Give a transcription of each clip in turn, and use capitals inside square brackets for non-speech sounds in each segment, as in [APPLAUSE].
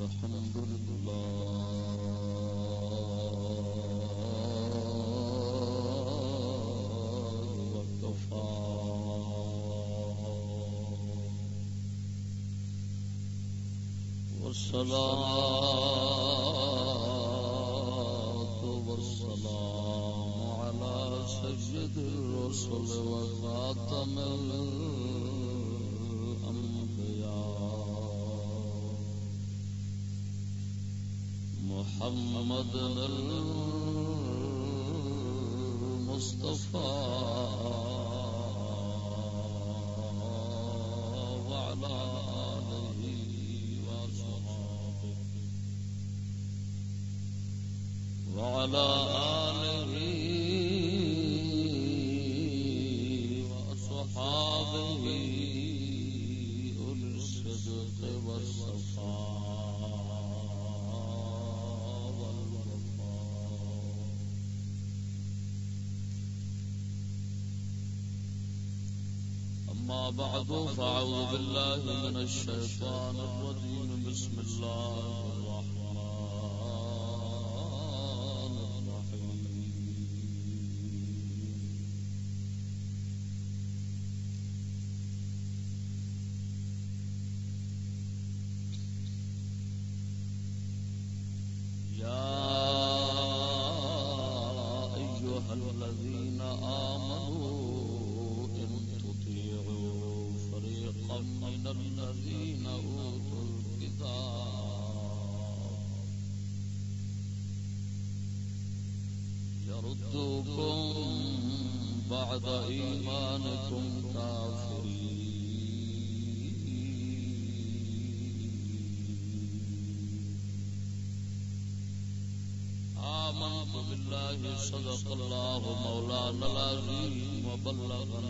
الحمد لله وكفى والصلاة والسلام على سيد الرسل وخاتم الأنبياء محمد المصطفى وعلى آله وصحابه. وعلى بعد فاعوذ بالله من الشيطان الرجيم. بسم الله. صدق الله مولانا العظيم وبلغنا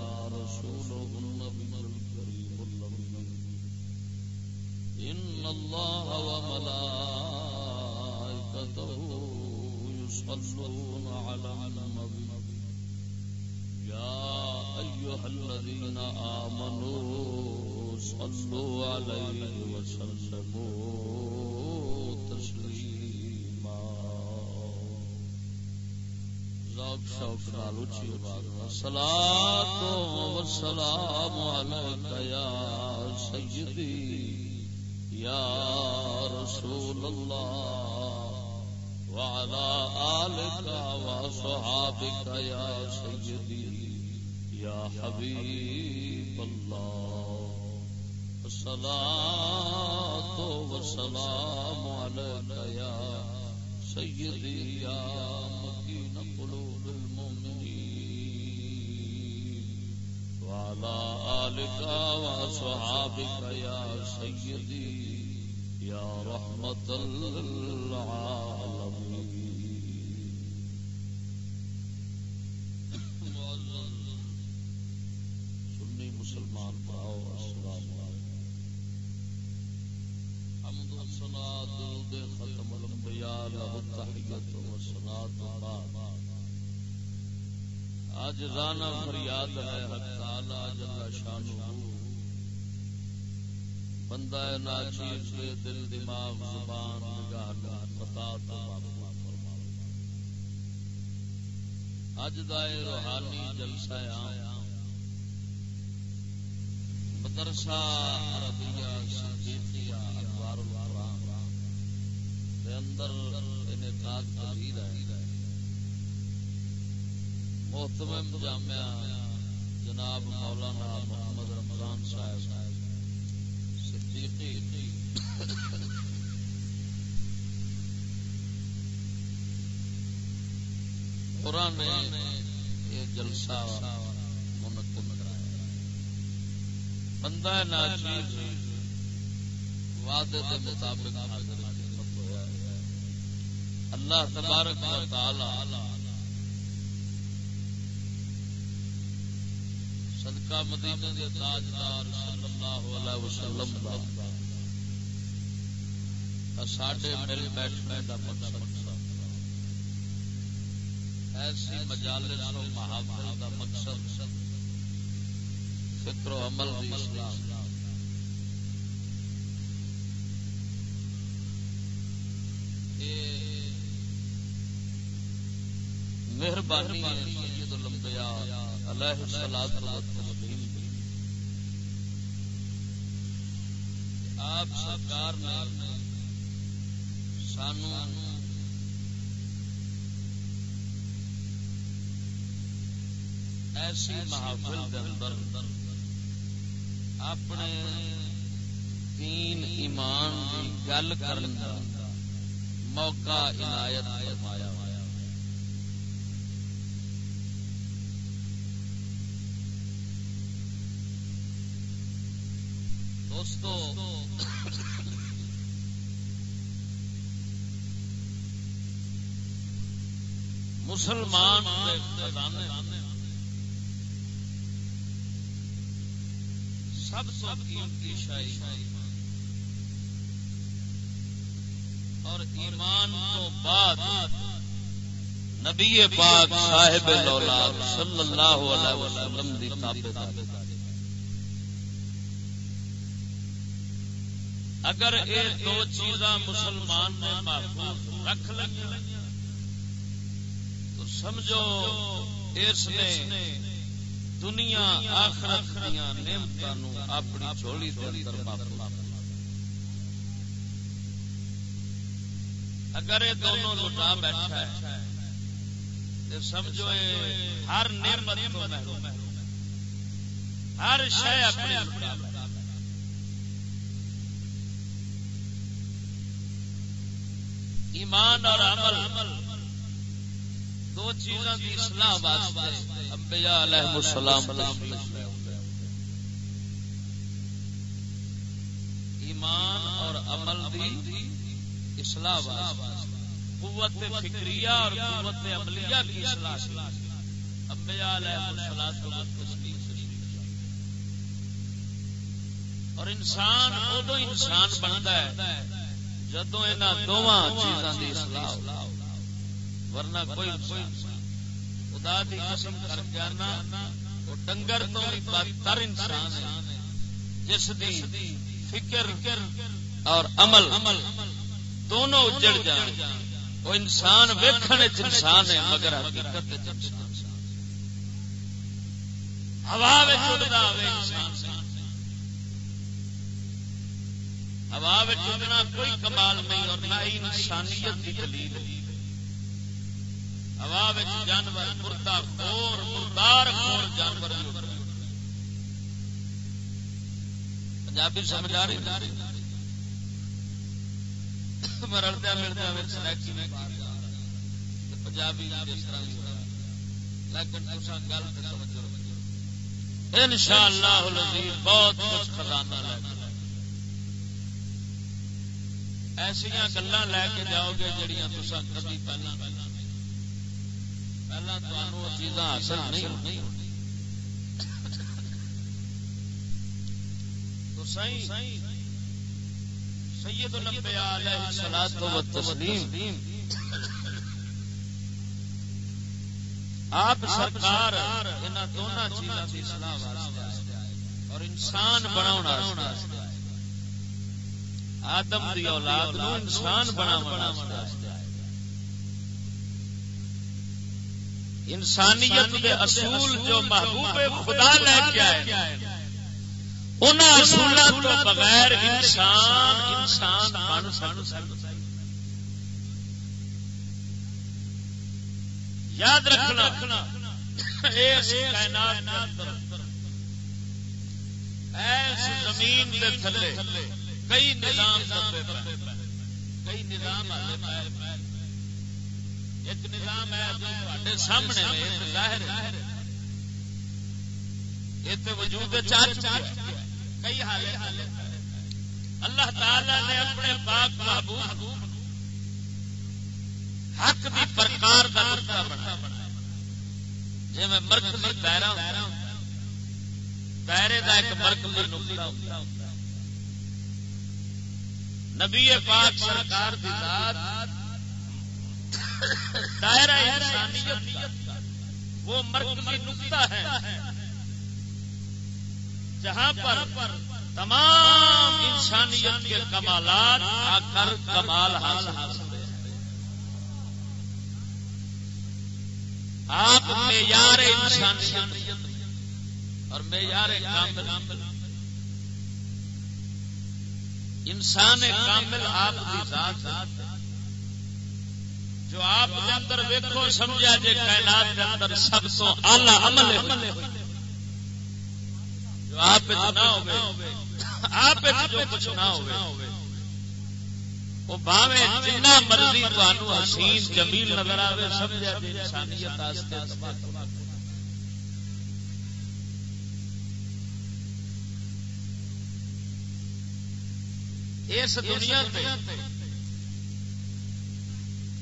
سلام. بندہ ناچیز کے دل، دماغ، زبان، نگاہ اج دائے روحانی جلسہ عام۔ مدرسہ عربیہ صدیقیہ القرآن۔ دے اندر انعقاد پذیر ہے۔ محتمم جامعہ جلسہ منعقد کرایا بندہ ناچیز وعدے کے مطابق حاضر اللہ تبارک و تعالی صدقہ مدینہ دے تاجدار صلی اللہ علیہ وسلم دا ساڈے مل بیٹھنے دا مقصد ایسی مجالس و محافل دا مقصد فکر و عمل دی اسلام مہربانی سید الانبیاء علیہ آپ سرکار نے سانو ایسی محافل کے اندر اپنے دین ایمان کی گل کرنے موقع عنایت فرمایا دوستو، مسلمان خزانے سب سب قیمتی شاہی۔ اور ایمان تو بعد نبی پاک صاحب صلی اللہ علیہ وسلم دی تابعداری اگر یہ دو چیزاں مسلمان نے محفوظ رکھ لیں تو سمجھو، اس نے دنیا آخرت دیا نعمتوں اپنی چولی کے اندر اگر یہ دونوں لٹا بیٹھا ہے، تو سمجھو ہر نعمت ہر شہ اپنے لٹا بیٹھا ایمان اور عمل دو چیزوں کی اصلاح واسطے انبیاء علیہ السلام ایمان اور عمل دی اصلاح واسطے، قوت فکریہ اور قوت عملیہ کی اصلاح انبیاء علیہ السلام اور انسان ادو انسان بنتا ہے جدو ان دونوں چیزوں کی سلاح ورنہ کوئی خدا دی قسم کر کے آنا، وہ ڈنگر تو بدتر انسان ہے۔ جس دی فکر اور عمل دونوں اجڑ جان، وہ انسان ویکھنے انسان ہے، مگر حقیقت ہوا انسان ہوا اڑنا کوئی کمال نہیں اور نہ ہی انسانیت کی دلیل۔ ہوا جانور، مردہ خور مردار خور جانور پنجابی سمجھ آ رہی مرتا ملتا پنجابی لیکن گل ان شاء اللہ بہت کچھ خزانہ لے ایسا گلا لے کے جاؤ گے جہیا تصا کبھی پہلے پہلے تو چیزاں حاصل نہیں تو سید الانبیاء علیہ الصلوۃ والتسلیم، آپ سرکار دونوں چیزوں کی اصلاح واسطے اور انسان بناونا واسطے آدم دی اولاد نو انسان بنا بنا انسانیت کے اصول جو محبوب خدا لے کے آئے ان اصولوں تو بغیر انسان انسان بن سک یاد رکھنا ایس زمین تھلے۔ کئی نظام کئی نظام ایک نظام ہے جو سامنے ظاہر یہ وجود چار چار کئی حال اللہ تعالی نے اپنے پاک محبوب حق کی پرکار کا نقطہ بنا جی میں مرکزی دائرہ دائرے کا ایک مرکزی نقطہ ہوتا نبی پاک سرکار دی ذات دائرہ انسانیت وہ مرکزی نقطہ ہے، جہاں پر تمام انسانیت کے کمالات آ کر کمال حاصل حاصل آپ معیار انسانیت اور معیار کامل۔ انسان کامل آپ کی ذات جو آپ کے اندر ویکو سمجھا جی کائنات کے اندر سب تو آلہ عمل جو آپ نہ ہوگی آپ جو کچھ نہ ہوگی وہ جنا مرضی تمہوں حسین، جمیل نظر آئے سمجھا جی انسانیت اس دنیا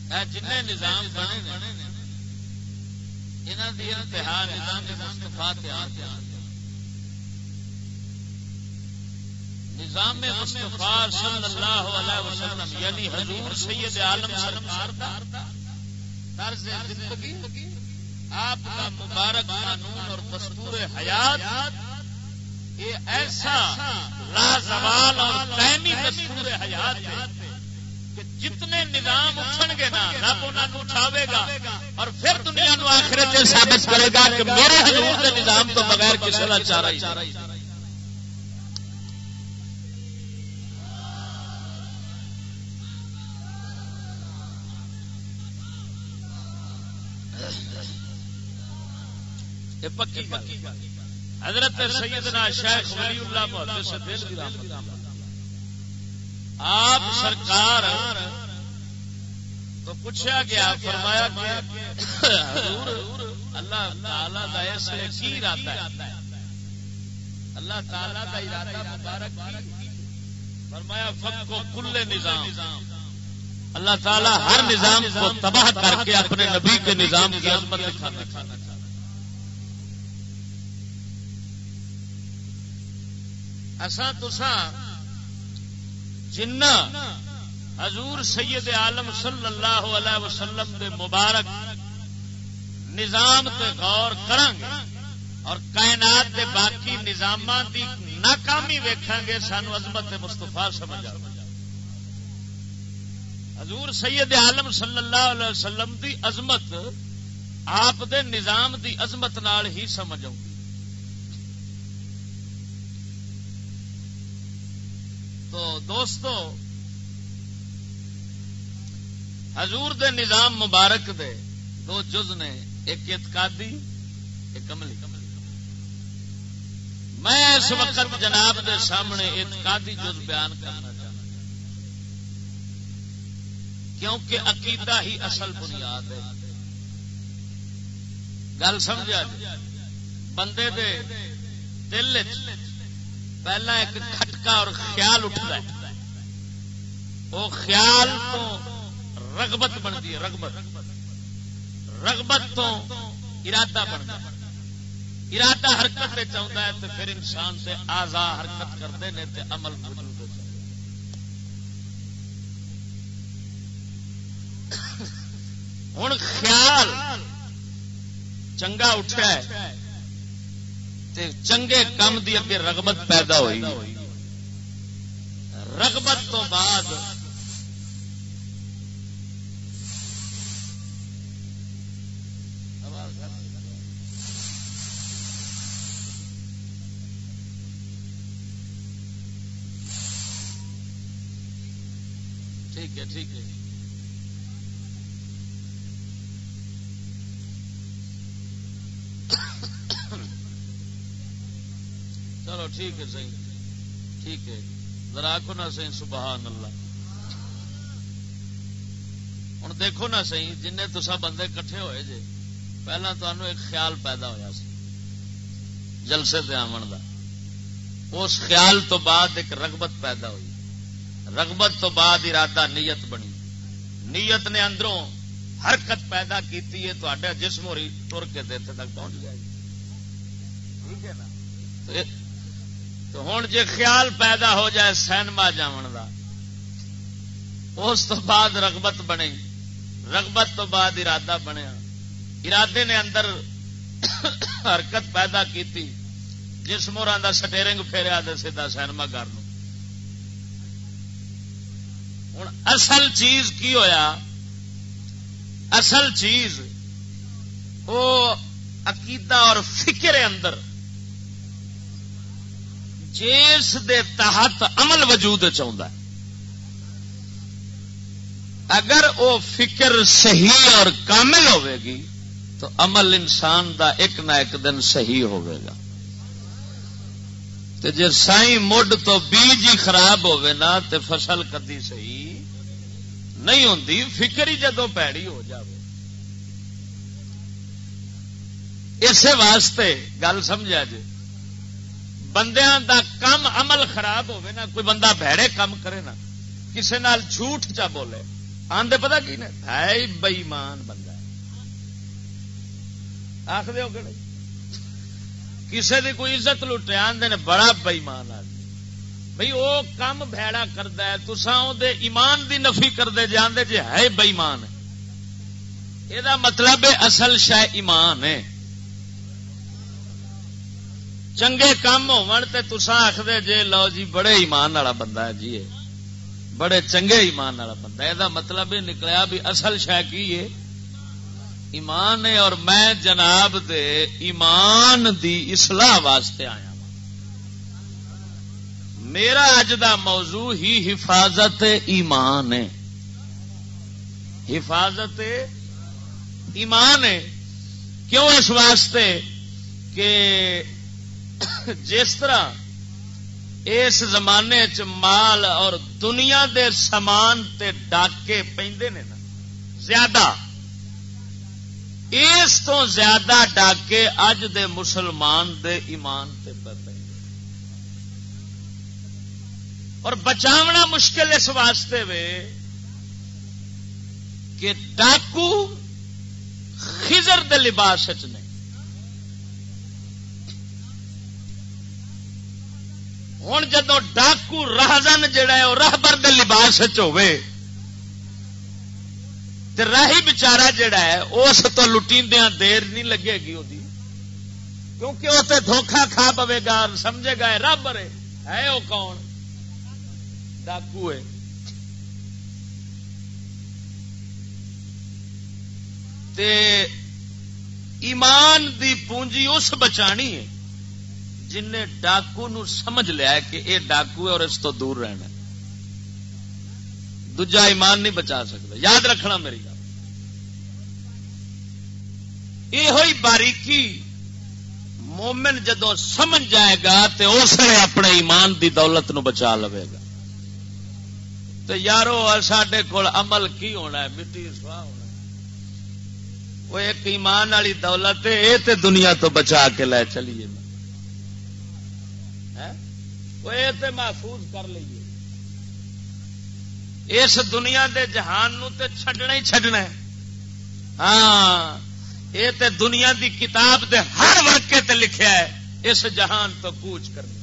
جن نظام بنے انتہا نظام مستفا نظام مستفا صلی اللہ علیہ وسلم یعنی حضور سید عالم سرکار کا طرز زندگی آپ کا مبارک قانون اور دستور حیات یہ ایسا لازوال اور قائمی دستور حیات کہ جتنے نظام اٹھن گے نا، رب انہوں اٹھاوے گا۔ اور پھر دنیا نو آخر ثابت کرے گا کہ میرے حضور کے نظام تو بغیر کسی کا چارہ ہی پکی پکی حضرت سیدنا شیخ ولی اللہ محدث دل کی رحمت۔ آپ سرکار تو پوچھا گیا، فرمایا کہ اللہ تعالی کا اس کی ارادہ ہے؟ اللہ تعالی کا ارادہ مبارک فرمایا فق کو کل نظام۔ اللہ تعالی ہر نظام کو تباہ کر کے اپنے نبی کے نظام کی عظمت دکھانا اساں تسا جنا حضور سید عالم صلی اللہ علیہ وسلم دے مبارک نظام تے غور کریں اور کائنات دے باقی نظام دی ناکامی ویکھیں گے سانو عظمت مستفا سمجھ آ حضور سید عالم صلی اللہ علیہ وسلم دی عظمت آپ دے نظام دی عظمت نال ہی سمجھ آؤں تو دوستو، حضور دے نظام مبارک دے دو جز نے، ایک اعتقادی، ایک عملی۔ میں اس وقت جناب دے سامنے اعتقادی جز بیان کرنا چاہتا کیونکہ عقیدہ ہی اصل بنیاد ہے۔ گل سمجھا جی؟ بندے دے دل پہلا ایک کھٹکا اور خیال اٹھتا ہے۔ وہ خیال تو رغبت بنتی ہے، رغبت۔ رغبت تو ارادہ بنتا ہے۔ ارادہ حرکت چاہتا ہے تو پھر انسان سے آزا حرکت کرتے ہیں تو عمل وجود ہوں خیال چنگا اٹھا ہے۔ چنگے کام دی اگے رغبت پیدا ہوئی۔ رغبت تو بعد ٹھیک ہے ٹھیک ہے۔ چلو ٹھیک ہے، صحیح۔ ٹھیک ہے۔ ذرا کو نہ صحیح، سبحان اللہ۔ ہوں دیکھو نا صحیح جن تسا بندے کٹھے ہوئے جے، پہلا تمہیں ایک خیال پیدا ہوا سی، جلسے سے آمن کا اس خیال تو بعد ایک رغبت پیدا ہوئی۔ رغبت تو بعد ارادہ، نیت بنی۔ نیت نے اندروں حرکت پیدا کی جسم ہو تر کے دیتے تک پہنچ جائے گی جی۔ ٹھیک ہے نا؟ تو ہوں جی خیال پیدا ہو جائے سینما جان کا اس تو بعد رغبت بنے۔ رغبت تو بعد ارادہ بنیا ارادے نے اندر حرکت پیدا کی جس مورا کا سٹیرنگ پھیرا تو سیدا سینما گھر ہوں اصل چیز کی ہویا؟ اصل چیز وہ عقیدہ اور فکر اندر۔ جس دے تحت عمل وجود چاہتا ہے۔ اگر وہ فکر صحیح اور کامل ہوے گی، تو عمل انسان دا ایک نہ ایک دن صحیح ہوے گا۔ تے جے سائی مڈ تو بیج ہی خراب ہوے نا، تے فصل کدی صحیح نہیں ہوندی، فکر ہی جدو پیڑی ہو جائے اسی واسطے گل سمجھا جی بندیاں دا کم عمل خراب ہوے نا، کوئی بندہ بھڑے کام کرے نا، کسے نال جھوٹ چا بولے آدھے پتا کی نے؟ ہے بئیمان بندہ آخر ہو کہ کسی کی کوئی عزت لٹے آدھے نے بڑا بئیمان آدمی۔ بھائی وہ کام بھڑا کرد ہے تسان دے ایمان دی نفی کرتے جی آدھے جی ہے بئیمان یہ مطلب ہے اصل شہ ایمان ہے۔ چنگے کام ہوسان آخر جی لو جی بڑے ایمان والا بندہ ہے جی بڑے چنگے ایمان والا بندہ یہ مطلب یہ نکلیا بھی اصل شہ کی ہے؟ ایمان ہے اور میں جناب دے ایمان دی اصلاح واسطے آیا میرا اج دا موضوع ہی حفاظت ایمان ہے۔ حفاظت ایمان ہے۔ کیوں اس واسطے کہ جس طرح اس زمانے چ مال اور دنیا دے سامان تے ڈاکے پہ نا، زیادہ۔ اس تو زیادہ ڈاکے اج دے مسلمان دے ایمان تے پہ اور بچاونا مشکل اس واسطے وے کہ ڈاکو خزر دے لباس نے۔ ہوں جدو ڈاکو راہزن جڑا ہے، وہ راہبر دے لباس ہوے راہی بچارا جڑا ہے اس تو لٹیندیا دیر نہیں لگے گی وہ کیونکہ وہ دھوکھا کھا پے گا، سمجھے گا رب ہے وہ کون؟ ڈاکو ہے۔ تے ایمان دی پونجی اس بچانی ہے۔ جن نے ڈاکو نو سمجھ لیا کہ اے ڈاکو ہے اور اس تو دور رہنا دجا ایمان نہیں بچا سکتا۔ یاد رکھنا میری گل۔ یہ باریکی مومن جدو سمجھ جائے گا تو اس نے اپنے ایمان دی دولت نو بچا لوے گا۔ تو یارو سڈے کول عمل کی ہونا ہے؟ مٹی سواہ ہونا وہ ایک ایمان والی دولت ہے یہ دنیا تو بچا کے لے چلیے۔ وہ محفوظ کر لیے۔ اس دنیا دے جہان نو تے چھڈنا ہی چھڈنا ہے۔ ہاں یہ تے دنیا دی کتاب دے ہر واقعے تے لکھیا ہے، اس جہان تو کوچ کرنا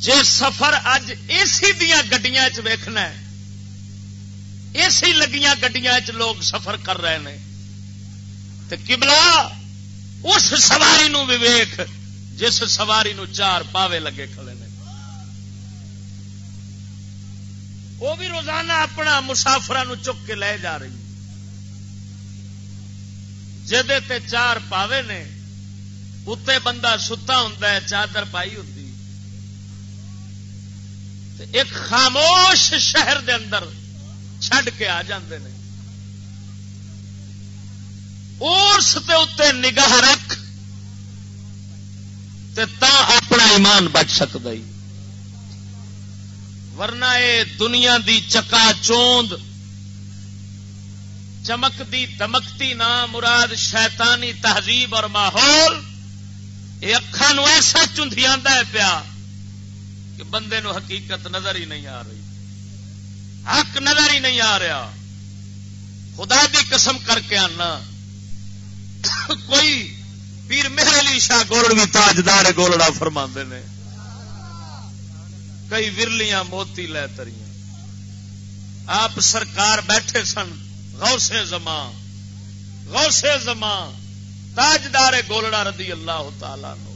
جے سفر اج اسی دیا گڈیاں ویکھنا ہے، اسی لگیاں گڈیاں لوگ سفر کر رہے ہیں تو کبلا اس سواری نو بھی ویخ جس سواری نو چار پاوے لگے کھڑے نے۔ وہ بھی روزانہ اپنا مسافر چک کے لے جا رہی۔ تے چار پاوے نے اتنے بندہ ستا ہوں چادر پائی ہوں ایک خاموش شہر دے اندر چھڈ کے آ جاندے نے۔ اس اتنے نگاہ رکھ۔ تے تا اپنا ایمان بچ سکتا ہی۔ ورنہ اے دنیا دی چکا چوند چمکتی دمکتی نام مراد شیطانی تہذیب اور ماحول یہ اکھان ایسا چندیا ہے پیا کہ بندے نو حقیقت نظر ہی نہیں آ رہی۔ حق نظر ہی نہیں آ رہا۔ خدا دی قسم کر کے آنا۔ کوئی پیر میرے علی شاہ گولڑ بھی تاجدار گولڑا فرما نے۔ کئی ورلیاں موتی لے تری آپ سرکار بیٹھے سن، غوث زمان غوث زمان، تاجدار گولڑا رضی اللہ تعالی نو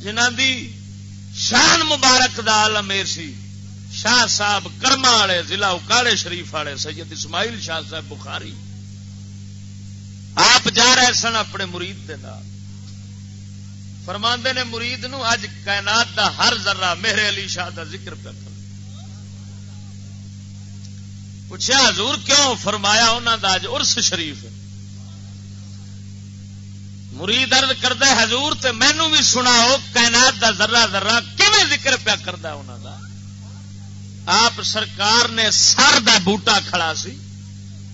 جنہ دی شان مبارک دا عالم سی، شاہ صاحب کرما والے، ضلع اکاڑے شریف والے، سید اسماعیل شاہ صاحب بخاری۔ آپ جا رہے سن اپنے مرید دے نال فرماندے نے مرید نو اج کائنات دا ہر ذرہ میرے علی شاہ دا ذکر پہ کر پوچھا حضور کیوں فرمایا انہوں دا اج ارس شریف مرید ارد کردہ حضور تے مینو بھی سناؤ کائنات دا ذرہ ذرہ کیون ذکر پیا کرتا انہوں دا آپ سرکار نے سر دا بوٹا کھڑا سی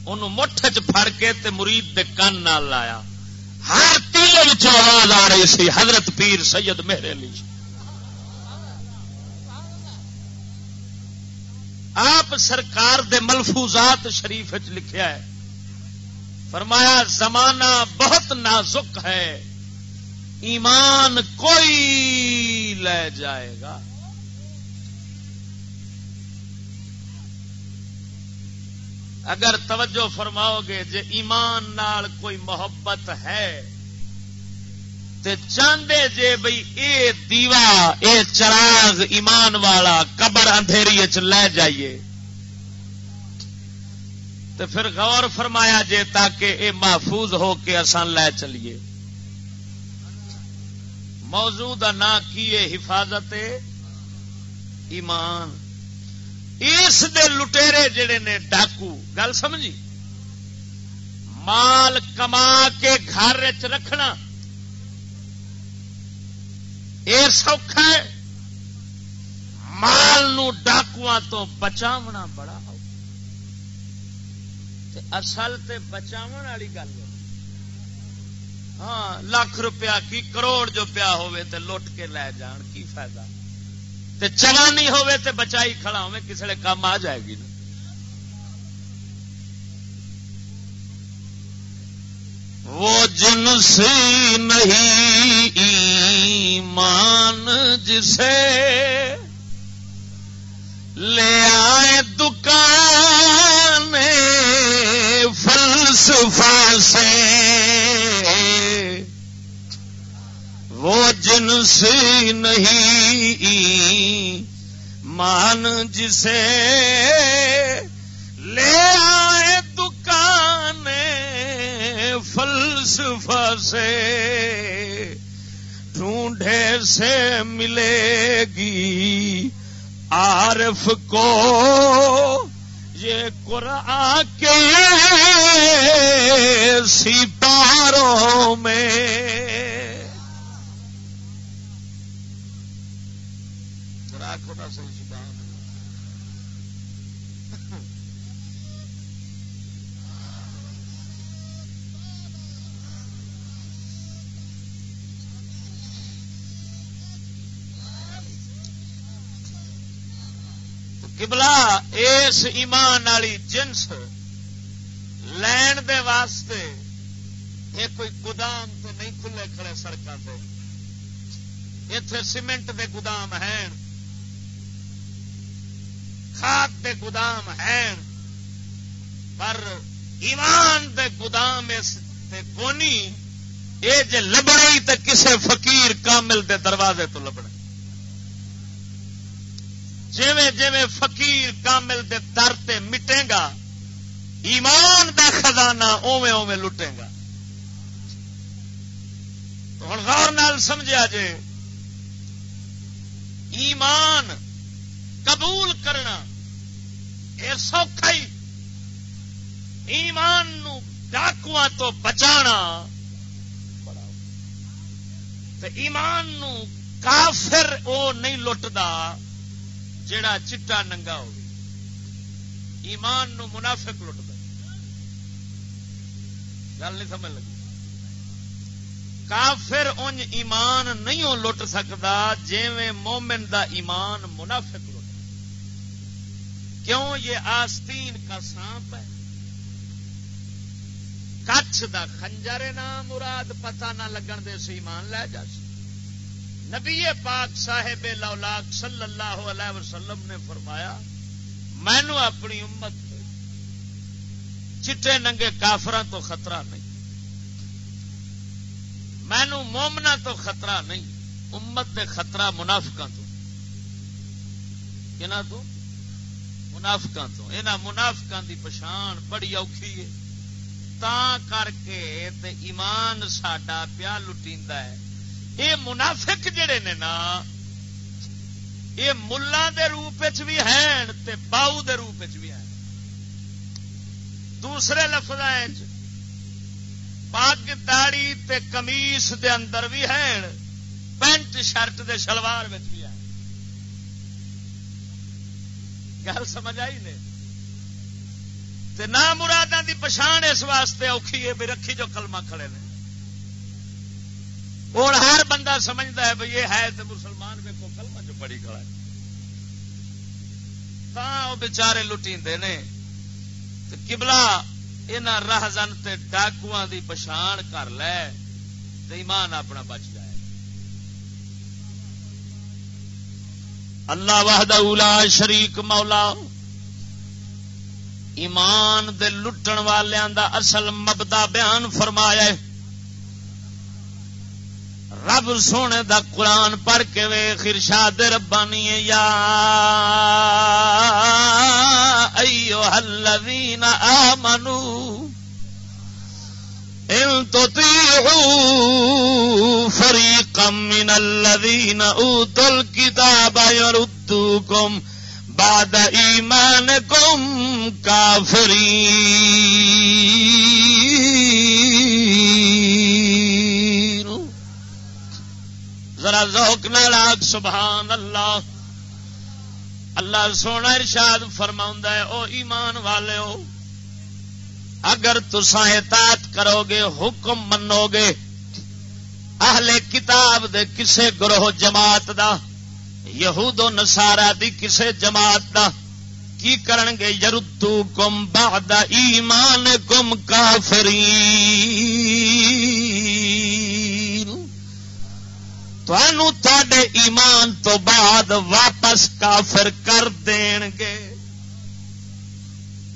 ان مٹھ چ پھڑ کے تے مرید دے کن نال لایا ہر تیل آواز آ رہی سی حضرت پیر سید میرے لیے آپ سرکار دے ملفوظات شریف لکھیا ہے فرمایا زمانہ بہت نازک ہے ایمان کوئی لے جائے گا اگر توجہ فرماؤ گے جے ایمان نال کوئی محبت ہے، تے چاندے جے بھئی اے دیوا، اے چراغ ایمان والا قبر اندھیری چ لے جائیے۔ تو پھر غور فرمایا جے تاکہ اے محفوظ ہو کے آسان لے چلیے۔ موضوع کا نام کیے حفاظت ایمان۔ اس دے لٹیرے جڑے نے ڈاکو، گل سمجھی؟ مال کما کے گھر چ رکھنا۔ یہ سوکھا ہے۔ مال نو ڈاکو تو بچاونا بڑا اصل تے بچاو والی گل ہاں لاکھ روپیہ کی کروڑ جو پیا ہوئے تے لٹ کے لے جان، کی فائدہ؟ تے چوانی ہوئے تے بچائی کھڑا ہوئے کسی نے کام آ جائے گی نا۔ وہ جنس نہیں ایمان جسے لے آئے دکان فلسفہ سے۔ وہ جنس نہیں، مان جسے لے آئے دکان فلسفہ سے، ڈھونڈے سے ملے گی عارف کو۔ یہ قرآن کے ستاروں میں کبلا اس ایمان والی جنس لین دے واسطے یہ کوئی گودام تو نہیں کھلے کھڑے سڑکوں سے اتے سیمنٹ دے گودام ہیں۔ کھاد دے گودام ہیں۔ پر ایمان دے گودام اس کونی؟ یہ جی لبنے تو کسے فقیر کامل دے دروازے تو لبنے جویں جویں فقیر کامل دے در تے مٹے گا، ایمان دا خزانہ اوے اوے لٹے گا۔ ہوں غور نال سمجھا جے، ایمان قبول کرنا یہ سوکھا ہی۔ ایمان نو ڈاکواں تو بچانا ایمان نو کافر او نہیں لٹدا۔ جڑا چٹا ننگا ہو ایمان نو منافق لٹ دے۔ گل نہیں سمجھ لگی۔ کافر ان ایمان نہیں لٹ سکتا جیویں مومن دا ایمان منافق لٹ کیوں یہ آستین کا سانپ ہے؟ کچھ دا خنجر نام، مراد پتہ نہ لگن دے سے ایمان لے جا سی نبی پاک صاحب لولاک صلی اللہ علیہ وسلم نے فرمایا مینو اپنی امت چٹے ننگے کافر تو خطرہ نہیں۔ مینو مومنا تو خطرہ نہیں، امت دے خطرہ منافقا تو۔ منافقا تو؟ یہاں منافقا دی پچھان بڑی اوکھی ہے۔ تا کر کے تے ایمان ساڈا پیا لٹی یہ منافق جڑے نے نا یہ ملا روپ بھی ہیں تے باؤ دے روپ بھی ہیں۔ دوسرے لفظ پگ داڑی تے کمیس دے اندر بھی ہیں، پینٹ شرٹ دے شلوار بھی ہیں۔ گل سمجھ آئی نے؟ تے نہ مراداں دی پچھان اس واسطے اوکھی ہے بھی رکھی جو کلمہ کھڑے نے۔ اور ہر بندہ سمجھتا ہے بھائی یہ ہے تو مسلمان ویکو کلمہ جو پڑی کھڑا ہے۔ وہ بچارے لٹی نے۔ کبلا یہاں راہزن تے ڈاکو دی پچھان کر لے تو ایمان اپنا بچ جائے۔ اللہ واہد اولا شریک مولا۔ ایمان دے لٹن والوں دا اصل مبدا بیان فرمایا ہے۔ رب سونے دا قرآن پڑھ کے وے خرشاد ربانی، یا ایو الذین آمنو، ان تطیعو فریقا من الذین اوتوا الكتاب یردوکم بعد ایمانکم کافرین۔ ذرا ذوق نال سبحان اللہ۔ اللہ سونا ارشاد فرما ہے، او ایمان والے ہو، اگر تسا اطاعت کرو گے، حکم منو گے، اہل کتاب دے کسے گروہ جماعت دا، یہود و نسارا دی کسے جماعت دا، کی کرن گے؟ یردو کم بعد ایمان کم کافری تے ایمان تو بعد واپس کافر کر دین گے۔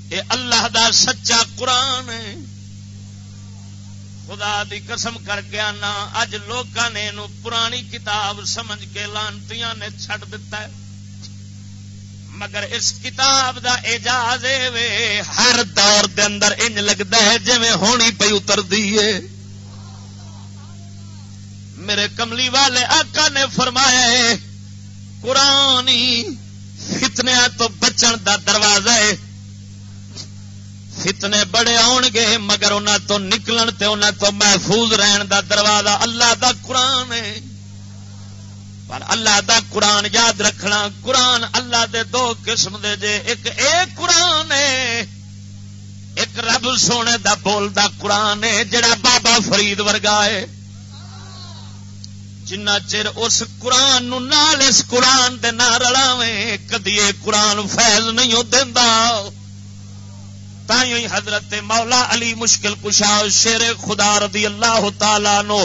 یہ اللہ دا سچا قرآن ہے۔ خدا دی قسم کر کے آنا، اج لوگ نے پرانی کتاب سمجھ کے لانتی نے چھڈ دیتا ہے۔ مگر اس کتاب دا اعجاز ہر دور دے اندر انج لگتا ہے جی ہونی پی اتر دیے میرے کملی والے آقا نے فرمایا ہے، قرآن فتنیا تو بچن دا دروازہ ہے۔ فتنے بڑے آن گے، مگر انہوں تو نکلن تے انہوں تو محفوظ رہن دا دروازہ اللہ دا قرآن ہے۔ پر اللہ دا قرآن یاد رکھنا، قرآن اللہ دے دو قسم دے جے، ایک اے قرآن ہے، ایک رب سونے دا بول دا قرآن ہے، جڑا بابا فرید ورگا ہے۔ جنا چر اس قرآن نو نال اس قرآن دے نہ رلاوے کدی قرآن فیض نہیں دینا تھی حضرت مولا علی مشکل کشا شیر خدا رضی اللہ تعالی نو،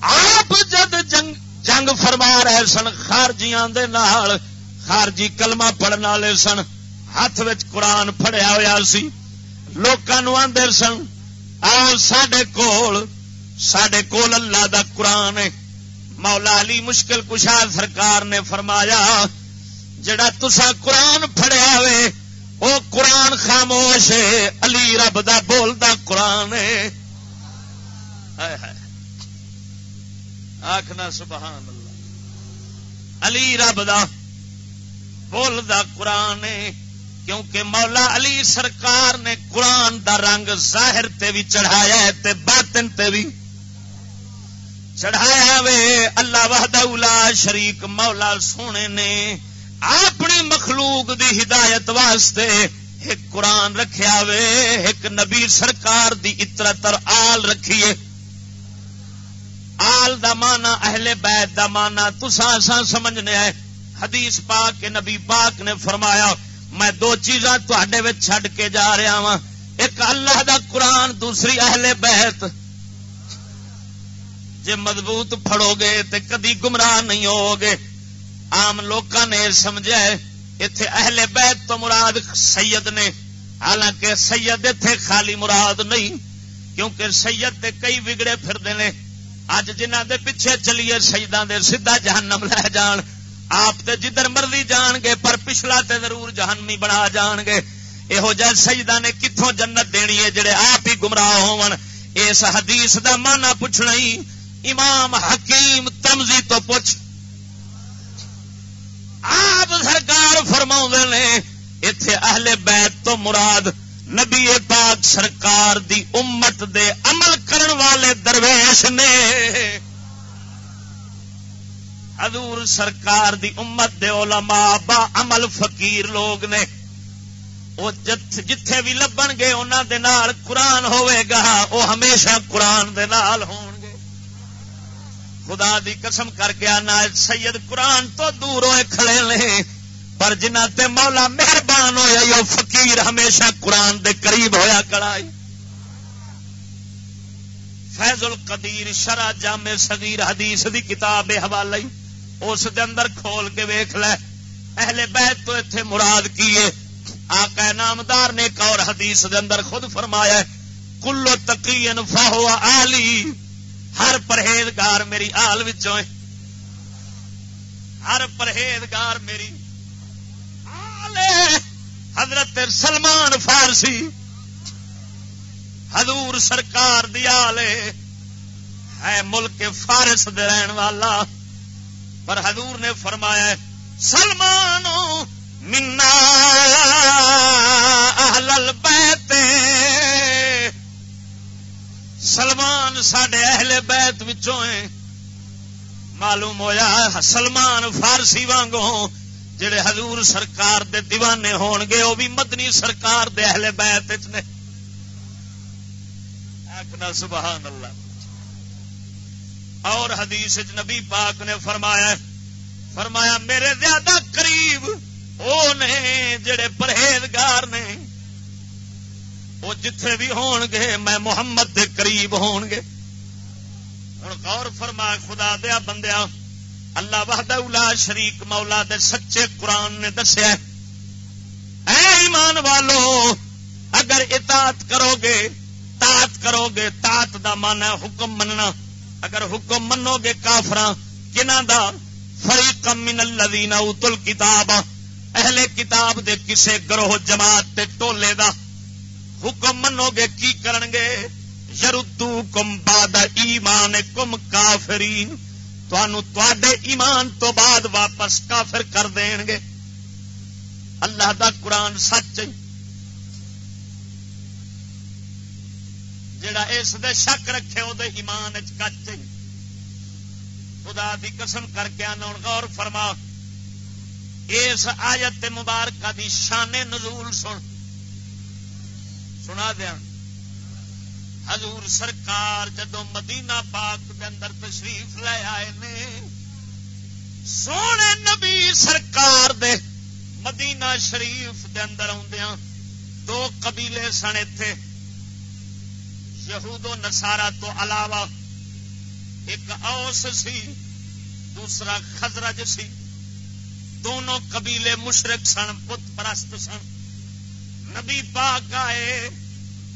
آپ جد جنگ جنگ فرما رہے سن، خارجیاں دے نال، خارجی کلمہ پڑھنے والے سن، ہاتھ وچ قرآن پھڑیا ہوا سی۔ لوکاں آدھے سن، آ سڈے کول سڈے کول اللہ دا قرآن ہے۔ مولا علی مشکل کشا سرکار نے فرمایا، جڑا تسا قرآن فڑیا ہوئے او قرآن خاموش ہے، علی رب دا بولدا قرآن ہے۔ آخنا سبحان اللہ علی رب دا بولدا قرآن ہے، کیونکہ مولا علی سرکار نے قرآن دا رنگ ظاہر تے بھی چڑھایا ہے تے باطن تے بھی چڑھایا وے، اللہ وحدہ شریک، مولا سونے نے اپنی مخلوق دی ہدایت واسطے ایک قرآن رکھیا وے، ایک نبی سرکار دی اطرت اور آل رکھیے آل دا مانا اہل بیت دا مانا تسا سا سمجھنے ہے حدیث پاک کے نبی پاک نے فرمایا، میں دو چیزاں تے چھڈ کے جا رہا وا ایک اللہ دا قرآن، دوسری اہل بیت۔ جے مضبوط پھڑو گے تے کدی گمراہ نہیں ہو گے آم لوگ نے سمجھا اتے اہل بیت تو مراد سید نے۔ حالانکہ سید اتے خالی مراد نہیں، کیونکہ سید تے کئی بگڑے پھرتے ہیں اج جنہ دے پیچھے چلیے شہیدان دے سیدا جہنم لے جان۔ آپ تے جدھر مرضی جان گے، پر پچھلا تے ضرور جہنمی بنا جان گے۔ یہو جہ سجدہ نے کتوں جنت دینی ہے، جڑے آپ ہی گمراہ ہون اس حدیث دا مانا پوچھنا ہی امام حکیم تمزی تو پوچھ، آپ سرکار فرما نے اتے اہل بیت تو مراد نبی پاک سرکار دی امت دے عمل کرن والے درویش نے۔ حضور سرکار دی امت دے علماء با عمل فقیر لوگ نے۔ وہ جتھے بھی لبن گے انہوں دے نال قرآن ہوئے گا، وہ ہمیشہ قرآن دے نال ہون۔ خدا دی قسم کر کے آنا سید قرآن تو دور ہوئے کھڑے لے پر جنہ تے مولا مہربان ہویا یہ فقیر ہمیشہ قرآن دے قریب ہویا کڑائی فیض القدیر شرع جامع صغیر حدیث دی کتاب حوالہ اس دے اندر کھول کے ویکھ لے۔ اہل بیت تو اتنے مراد کیے آقا نامدار نے ایک اور حدیث دے اندر خود فرمایا ہے، کلو تقی فاہو آلی ہر پرہیزگار میری آل وچوں ہر پرہیزگار میری آل حضرت سلمان فارسی حضور سرکار دی آل ہے۔ ملک فارس دے رہن والا۔ پر حضور نے فرمایا سلمان، منا اہل بیت سلمان سڈے اہل بیت وچوں ہیں۔ معلوم ہویا سلمان فارسی وانگوں جڑے حضور سرکار دے دیوانے ہون گے، وہ بھی مدنی سرکار دے اہل بیت نے۔ سبحان اللہ۔ اور حدیث نبی پاک نے فرمایا فرمایا میرے زیادہ قریب وہ نے جڑے پرہیزگار نے۔ وہ جتھے بھی ہون گے میں محمد دے قریب ہون گے ہوں غور فرما، خدا دیا بندیا اللہ وحدہ الا شریک مولا دے سچے قرآن نے دسیا اے ایمان والو، اگر اطاعت کرو گے تات کرو گے تات دا مانا حکم مننا۔ اگر حکم منو گے کافر کنہ دا؟ فریق من الذین اوتوا الکتاب اہل کتاب دے کسے گروہ جماعت تے ٹولے دا۔ حکم منو گے کی کرن گے یردو کم بعد ایمان کم کافرین توانو تواڈے ایمان تو بعد واپس کافر کر دین گے اللہ دا قرآن سچ جڑا اس دے شک رکھے وہ ایمان کچ خدا دی قسم کر کے آنا غور فرما اس آیت مبارکہ دی شان نزول سن سنا دیا حضور سرکار جدو مدینہ پاک دے اندر تشریف لے آئے نے، سونے نبی سرکار دے مدینہ شریف دے اندر آدھا دو قبیلے سن اتے یہود و نسارا تو علاوہ ایک اوس سی، دوسرا خزرج سی۔ دونوں قبیلے مشرق سن پت پرست سن۔ نبی پاک آئے،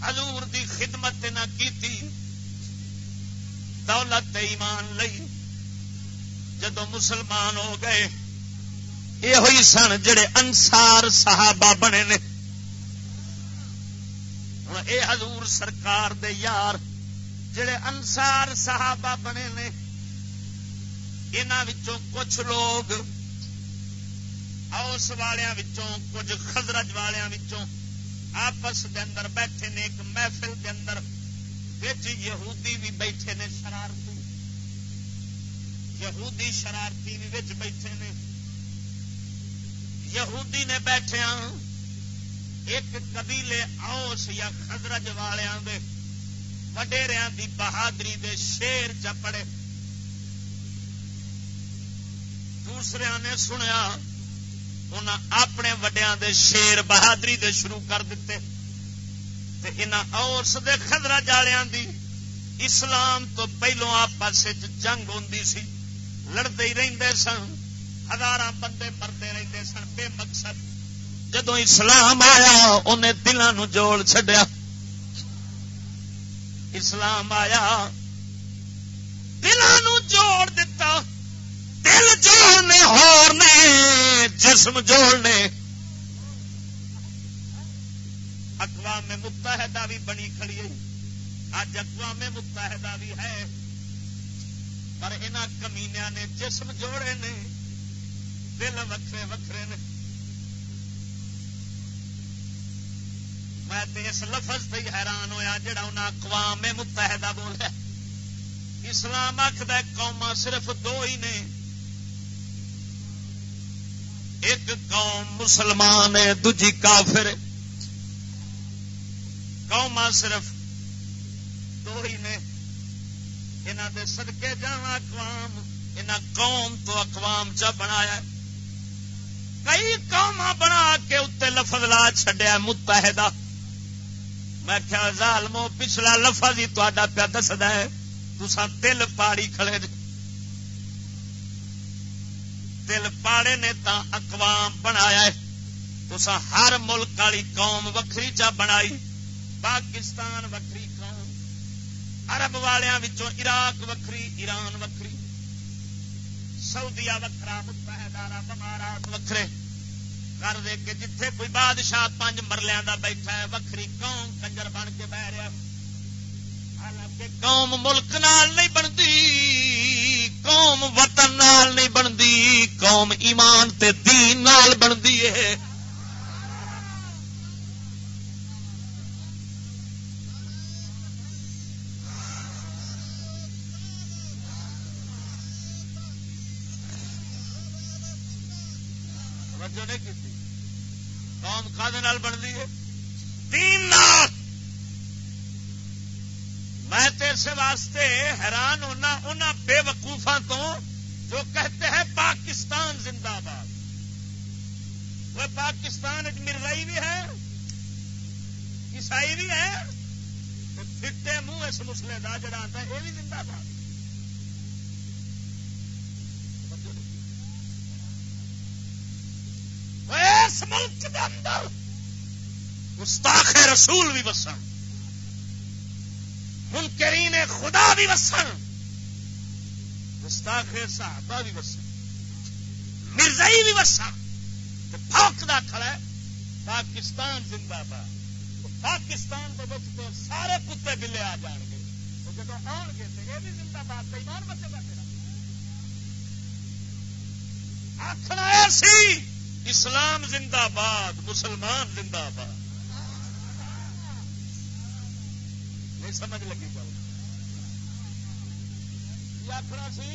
حضور دی خدمت نہ کی دولت ایمان لئی جدو مسلمان ہو گئے یہ ہوئی سن جڑے انسار صحابہ بنے نے۔ اے حضور سرکار دے یار جڑے انسار صحابہ بنے نے وچوں کچھ لوگ، اوس وچوں کچھ خزرج وچوں آپس دے اندر بیٹھے نے، ایک محفل دے اندر بچ یہودی بھی بیٹھے نے، شرارتی۔ یہودی شرارتی بھی بچ بیٹھے نے۔ یہودی نے بیٹھے ایک قبیلے اوس یا خزرج والوں دے وڈیریا دی بہادری دے شیر چپڑے دوسرے نے سنیا انہاں اپنے وڈیا دے شیر بہادری دے شروع کر دیتے۔ تے انہاں اوس دے خزرج والوں دی اسلام تو پہلو آپس جنگ ہوندی سی۔ لڑتے ہی رہتے سن۔ ہزار بندے مرتے رہتے سن۔ بے مقصد۔ جدو اسلام آیا، انہیں دلوں جوڑ چڈیا اسلام آیا۔ دلوں جوڑ دتا۔ دل جوڑنے ہور نے جسم جوڑنے۔ اقوام متحدہ بھی بنی کھڑی ہے۔ اج اقوام متحدہ بھی ہے۔ پر ان کمینیا نے جسم جوڑے نے۔ دل وکھرے وکھرے نے۔ میں اس لفظ سے حیران ہویا جڑا انہیں اقوام متحدہ بولیا اسلام آخد قوما صرف دو ہی نے۔ ایک قوم مسلمان ہے دجی کافر قوما صرف دو ہی نے۔ انہوں دے سدکے جا اقوام ان قوم تو اقوام چا بنایا کئی قوم بنا کے اتنے لفظ لا چڈیا متحدہ۔ میں کیا ظالمو، پچھلا لفظ ہی تا پیا دستا ہے۔ تسا دل پاڑی کھڑے جی۔ دل پاڑے نے تا اقوام بنایا ہے۔ تسا ہر ملک والی قوم وکری چا بنائی۔ پاکستان وکری قوم۔ ارب والوں عراق وکری ایران وکری سعودیا وکرا متحدہ امارات وکھرے۔ کر دے کے جتھے کوئی بادشاہ پانچ مرلیا کا بیٹھا ہے وکری قوم کنجر بن کے بہ رہا حالانکہ قوم ملک نال نہیں بنتی، قوم وطن نال نہیں بنتی، قوم ایمان تے دین نال بنتی ہے۔ قوم کا بنتی؟ میں تیسے واسطے حیران ہونا ان بے وقوفا تو جو کہتے ہیں پاکستان زندہ باد۔ وہ پاکستان مرزائی بھی ہے، عیسائی بھی ہے پھٹے منہ اس مسلے کا جڑا آتا ہے، یہ بھی زندہ باد۔ اس ملک کے اندر گستاخ رسول بھی وسن منکرین خدا بھی وسن۔ گستاخ صحابہ بھی وسن۔ مرزائی بھی وسن۔ فوکدا کھڑا ہے، پاکستان زندہ باد۔ پاکستان کے وقت تو سارے کتے بلے آ جان گے۔ جب آن گے تو یہ بھی زندہ باد ایمان بچے گا آخر ایسی اسلام زندہ باد، مسلمان زندہ باد۔ نہیں سمجھ لگی گل۔ آخر سی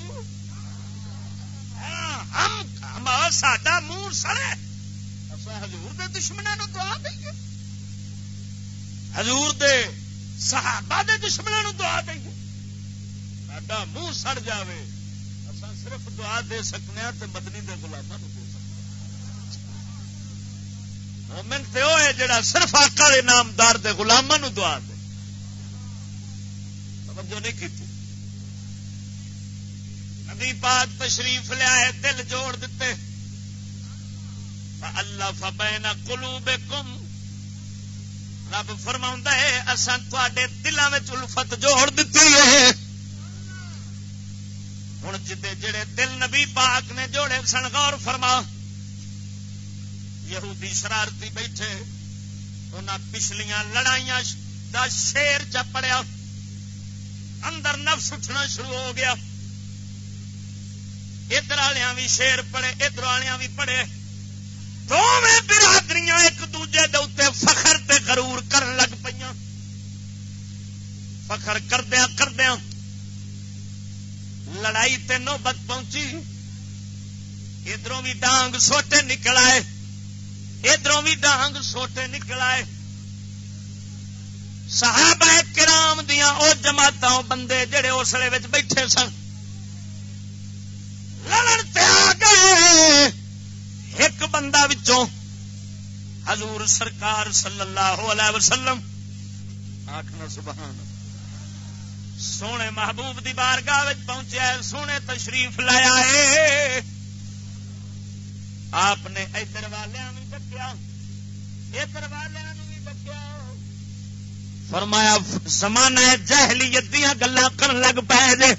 ہاں ساڈا منہ سڑے ہزور دے دشمنوں دعا دئیے۔ ہزور دے صحابہ دے دشمنوں دعا دئیے۔ ساڈا منہ سڑ جاوے۔ اصا صرف دعا دے سکنے تے مدنی دے گلابوں دے مومن تے وہ ہے جڑا صرف آقا دے نامدار دے غلاماں نو دعا دے۔ توجہ نہیں کیتی۔ نبی پاک تشریف لیا ہے دل جوڑ دیتے۔ اللہ فبین قلوبکم رب فرما ہے اصا تے دلوں میں الفت جوڑ دیتی ہے۔ ہوں جدے جڑے دل نبی پاک نے جوڑے سن، غور فرما۔ یہودی شرارتی بیٹھے انہیں پچھلیاں لڑائیاں دا شیر چپڑیا اندر نفس اٹھنا شروع ہو گیا۔ ادھر والیا بھی شیر پڑے ادھر والیا بھی پڑے دونوں برادریاں ایک دوجے دے فخر تے غرور کر لگ پہ فخر کردیا کردیا لڑائی تے نوبت پہنچی۔ ادھروں بھی ڈانگ سوٹے نکل آئے۔ ادھر بھی ڈانگ سوٹے نکل آئے۔ صحابہ کرام دیا او جماعت بندے جڑے اسلے بیٹھے سن۔ لڑن تے آ گئے۔ ایک بندہ وچوں حضور سرکار صلی اللہ علیہ وسلم آخنا سبحان سونے محبوب دی بارگاہ پہنچے سونے تشریف لایا ہے۔ آپ نے ادھر والوں بھی ڈکیا، ادھر والوں بھی ڈکیا۔ فرمایا، زمانہ جہلیت دیا گلا کر لگ پے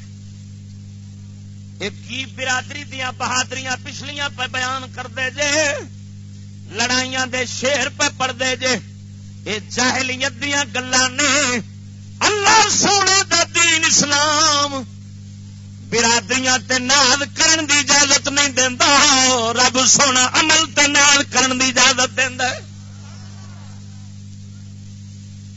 کی برادری دیا بہادری پچھلیاں پہ بیان کرتے جے۔ لڑائیاں دے شیر پہ پڑھتے جے۔ یہ جاہلیت دیا گلا نے۔ اللہ سونے دا دین اسلام۔ برادریاں تے ناد کرن دی اجازت نہیں دیندا۔ رب سونا عمل تے ناد کرن دی اجازت دیندا۔ ہے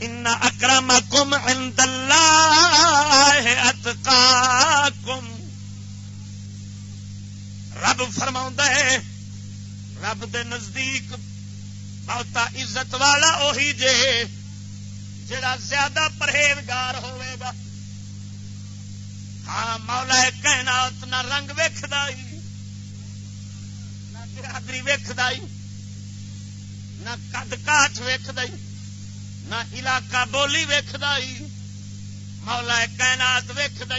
ان اکرمکم عند اللہ اتقاکم رب فرما ہے، رب دے نزدیک بہتا عزت والا اہی جے، جڑا زیادہ پرہیزگار ہوئے گا۔ ہاں مولا کہنا نہ رنگ ویکد نہ برادری ویکد نہ کد کاٹ ویکد نہ علاقہ بولی ویکد مولا کائنات ویکد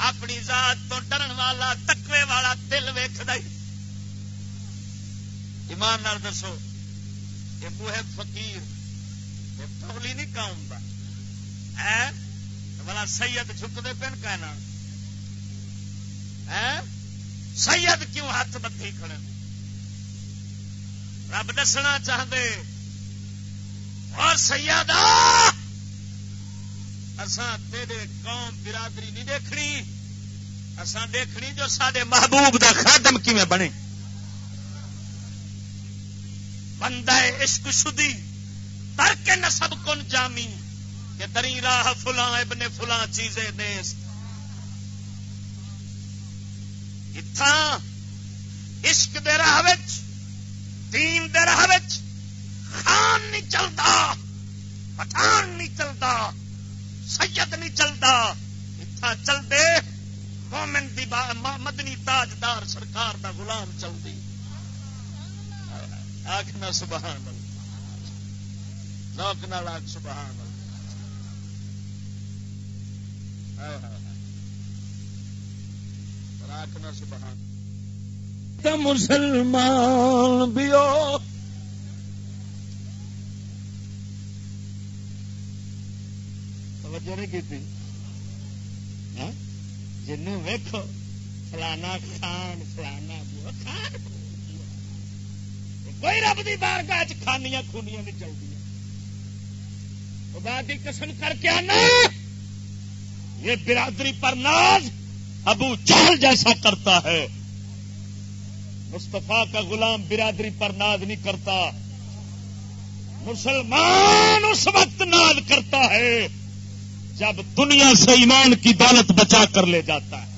اپنی ذات تو ڈرن والا تکوے والا دل ویکد ایمان نال دسو یہ موہ فقیر یہ پولی نہیں قوم کا بلا سید جھکتے پن کہنا سید کیوں ہاتھ بدھی کھڑے رب دسنا چاہتے اور سید اسان تیرے قوم برادری نہیں دیکھنی اسان دیکھنی جو سارے محبوب دا خادم کیویں بنے؟ بندہ عشق شدی، ترک نسب کن جامی، کہ دری راہ فلاں، ابن فلاں چیزیں نیست اتھا عشق دے راہ دین دے راہ خان نہیں چلتا، پٹھان نہیں چلتا، سید نہیں چلتا۔ اتھا چل دے مومن دی مدنی تاجدار سرکار دا غلام چلتی۔ آخنا سبحان اللہ۔ نوک نال آگ سبحان اللہ۔ آخنا سبحان مسلمان بھی ہو توجہ نہیں کی ہاں؟ جنوں ویکو فلانا خان فلانا خان کوئی رب کی بارگاہ چانیاں خونیاں نہیں چلتی خدا کی قسم کر کے آنا۔ یہ برادری پر ناز ابو چہل جیسا کرتا ہے۔ مستفا کا غلام برادری پر ناز نہیں کرتا۔ مسلمان اس وقت ناز کرتا ہے۔ جب دنیا سے ایمان کی دولت بچا کر لے جاتا ہے۔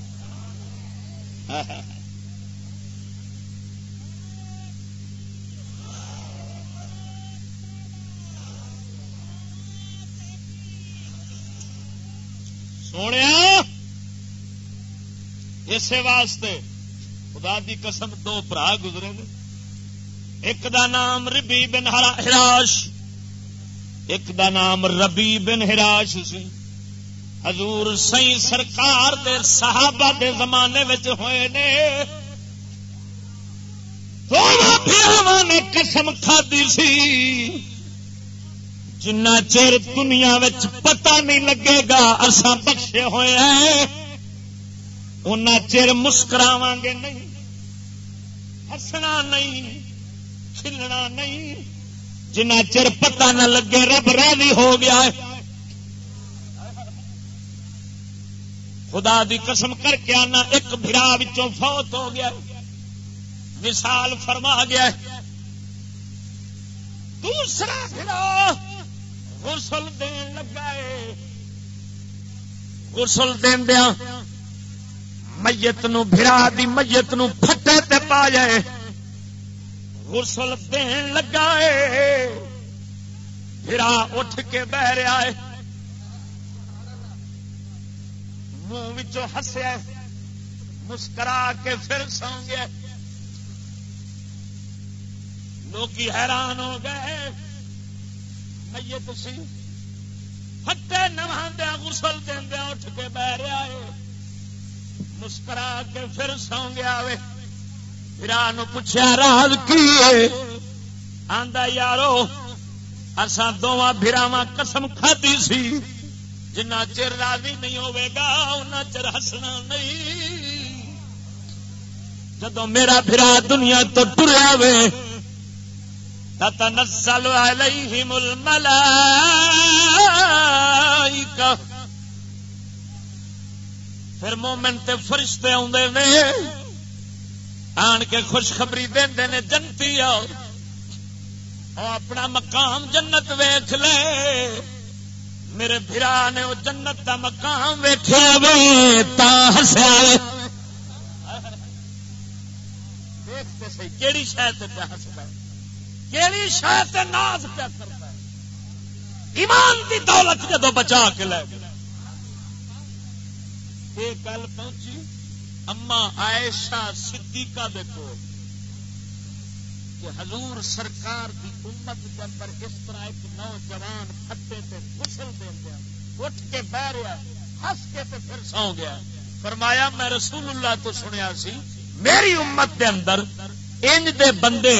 سونے اسی واسطے خدا دی قسم دو برا گزرے نے۔ ایک دا نام ربی بن ہراش، ایک دا نام ربی بن ہراش سی۔ حضور سی سرکار دے صحابہ دے زمانے ہوئے نے۔ نے قسم کھدی سی۔ جنا چر دنیا پتا نہیں لگے گا اصا بخشے ہوئے ہیں ان چر مسکراو گے نہیں۔ ہسنا نہیں، کھلنا نہیں۔ جنا چر پتا نہ لگے رب راضی ہو گیا ہے۔ خدا دی قسم کر کے آنا، ایک بھرا برا فوت ہو گیا۔ مثال فرما گیا۔ دوسرا برا غسل دین لگا ہے۔ غسل دین دیا۔ میت نو بھرا دی میت نو پھٹے تے پا جائے۔ غسل دین لگا ہے۔ بھرا اٹھ کے بہ رہا ہے۔ منہ ہسیا مسکرا کے پھر سو گیا لوگ حیران ہو گئے میت سی ہٹے نواندیا گسل دیا اٹھ کے بہ رہا ہے۔ مسکرا کے پھر سو گیا وے برا پوچھا راز کی آندا یارو اصا دونوں براوا قسم کھدی سی۔ جنا چر راضی نہیں ہوے گا ان چر ہسنا نہیں۔ جدو میرا برا دنیا تو ٹریا وے تتنزل عليهم الملائكة پھر مومن تے فرشتے آدھے نے، آن کے خوشخبری دے نے، جنتی آؤ اپنا مقام جنت ویخ لے۔ میرے برا نے وہ جنت کا مقام ویخیا وے، تا ہسیا دیکھتے سی کہڑی شاید پہ ہستا کہڑی شاید ناز پہ کرتا ایمان کی دولت جدو بچا کے لے گیا یہ گل پہنچی، اما عائشہ صدیقہ دے کو کہ حضور سرکار دی امت کے اندر اس طرح ایک نوجوان پھٹے تے غسل دے دیا اٹھ کے بہ رہا ہس کے تے پھر سو گیا فرمایا، میں رسول اللہ تو سنیا سی، میری امت دے اندر انج دے بندے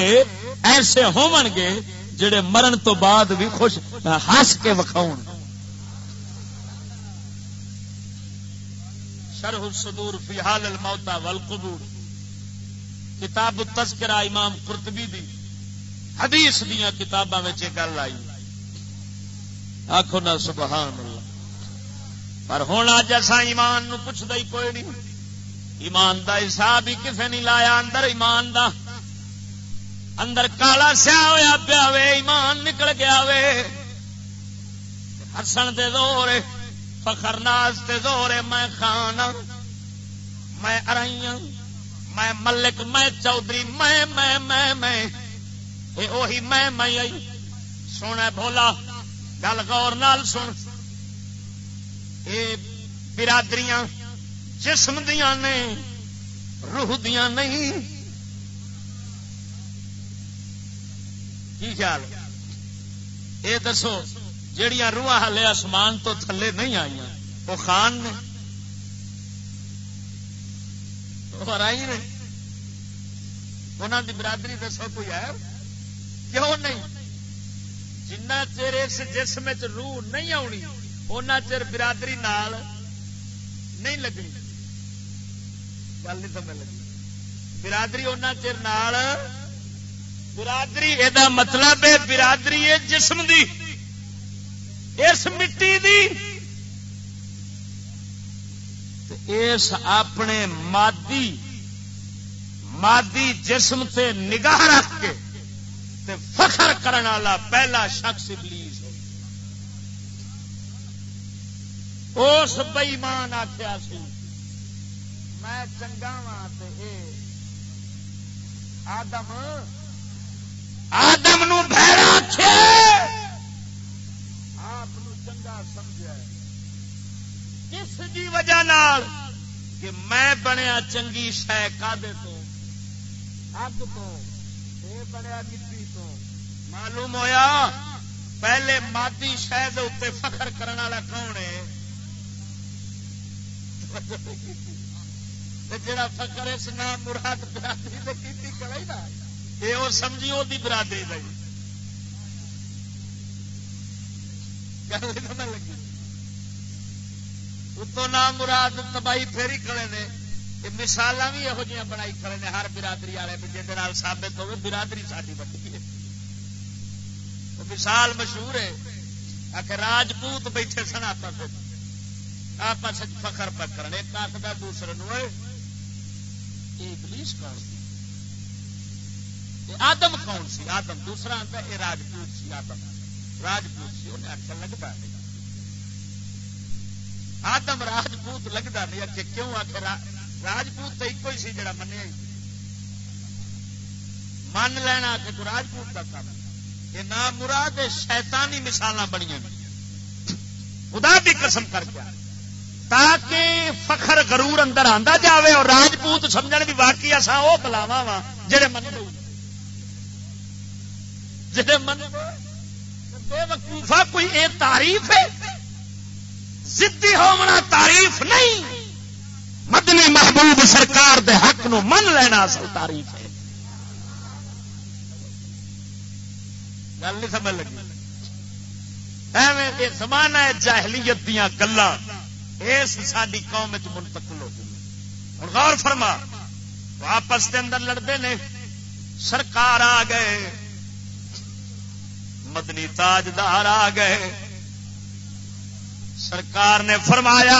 ایسے ہون گے جڑے مرن تو بعد بھی خوش ہس کے وکھاؤ شرح الصدور فی حال الموتا والقبور۔ کتاب التذکرہ امام قرطبی دی، حدیث دیا کتاباں گل آئی۔ آخو نا سبحان اللہ پر ہوں اج اصا ایمان نو پوچھتا ہی کوئی نہیں۔ ایمان دا حساب ہی کسے نہیں لایا، اندر ایمان دا۔ اندر کالا سیا ہوا پیا وے، ایمان نکل گیا وے۔ ہسن دے دور فخر ناز تے زور، میں خان ہاں، میں ارائی ہاں۔ میں ملک، میں چودھری، میں میں میں میں۔ اوہی میں میں آئی سونا بولا گل غور نال سن۔ اے برادریاں، جسم دیاں نے، روح دیاں نہیں۔ کی خیال؟ اے دسو جہیا روح ہلے آسمان تو تھلے نہیں آئی وہ خان نے۔ آئی نے انہوں کی برادری دسو کوئی ہے؟ کیوں نہیں؟ جنہ چر اس جسم چ روح نہیں آنی ان چر برادری نال نہیں لگنی۔ گل نہیں سمجھ لگی۔ برادری ان چر نال، برادری یہ مطلب ہے برادری ہے جسم دی، اس مٹی دی۔ اس اپنے مادی مادی جسم تے نگاہ رکھ کے تے فخر کرنے والا پہلا شخص ابلیس اس بئیمان آخیا سی، میں چنگا وا آدم آدم نو بھڑا آخ کس دی وجہ نال کہ میں بنیا چنگی شہ کادے تو؟ اگ تو بنیا مٹی تو۔ معلوم ہویا؟ پہلے مادی شہ اتنے فخر کرنے والا کون ہے؟ جڑا فخر اس نام مراد برادری سے کی کرے نا یہ سمجھی وہ برادری گل لگی۔ اتو نام مراد تباہی پھیری کھڑے نے۔ مثال بھی یہو جہاں بنائی کھڑے نے ہر برادری والے جی سابت ہوگی برادری ساری بڑی ہے۔ مثال مشہور ہے۔ آخر راجپوت بیٹھے سن آپس آپس فخر پکڑ ایک آخر دوسرے نو پولیس کون سی؟ آدم کون سی؟ آدم، دوسرا آتا یہ راجپوت سی، آدم۔ راجپوت سی انہیں آخر لگتا ہے۔ آدم راجپوت لگتا نہیں کہ کیوں؟ آخر راجپوت تو ایک ہی سی جڑا منیا من لینا کہ راجپوت کا کام یہ نام مراد شیطانی مثال بنی خدا بھی قسم کر کے۔ تاکہ فخر غرور اندر آندا جاوے اور راجپوت سمجھ بھی واقعی اصا وہ بلاوا وا جہے من جہے من بے وقوفا کوئی اے تعریف ہے؟ زدی ہونا تعریف نہیں۔ مدنی محبوب سرکار دے حق نو من لینا اصل تعریف ہے۔ گل نہیں سمجھ لگی۔ ایویں زمانہ جاہلیت دیا گلا اس ساری قوم منتقل ہو گئی۔ ہوں غور فرما۔ آپس کے اندر لڑتے نے۔ سرکار آ گئے۔ مدنی تاجدار آ گئے۔ سرکار نے فرمایا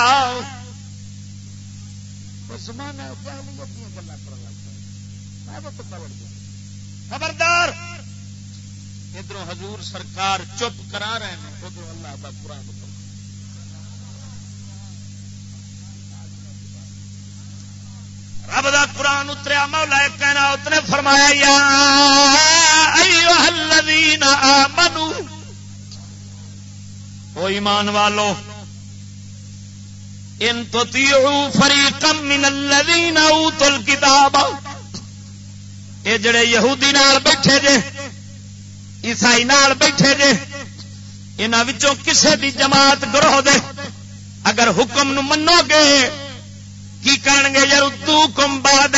خبردار! ادھر حضور سرکار چپ کرا رہے ہیں ادھر اللہ کا قرآن رب دا قرآن اتریا مولا کہنا اتنے فرمایا یا ایوہ الذین آمنو او ایمان والو ان تطیعوا فریقا من الذین اوتوا الكتاب. اے جڑے یہودی نال بیٹھے جے، عیسائی نال بیٹھے جے، انہاں وچوں کسے دی جماعت گروہ دے اگر حکم نو منو گے، کی کرن گے یار تو کم باد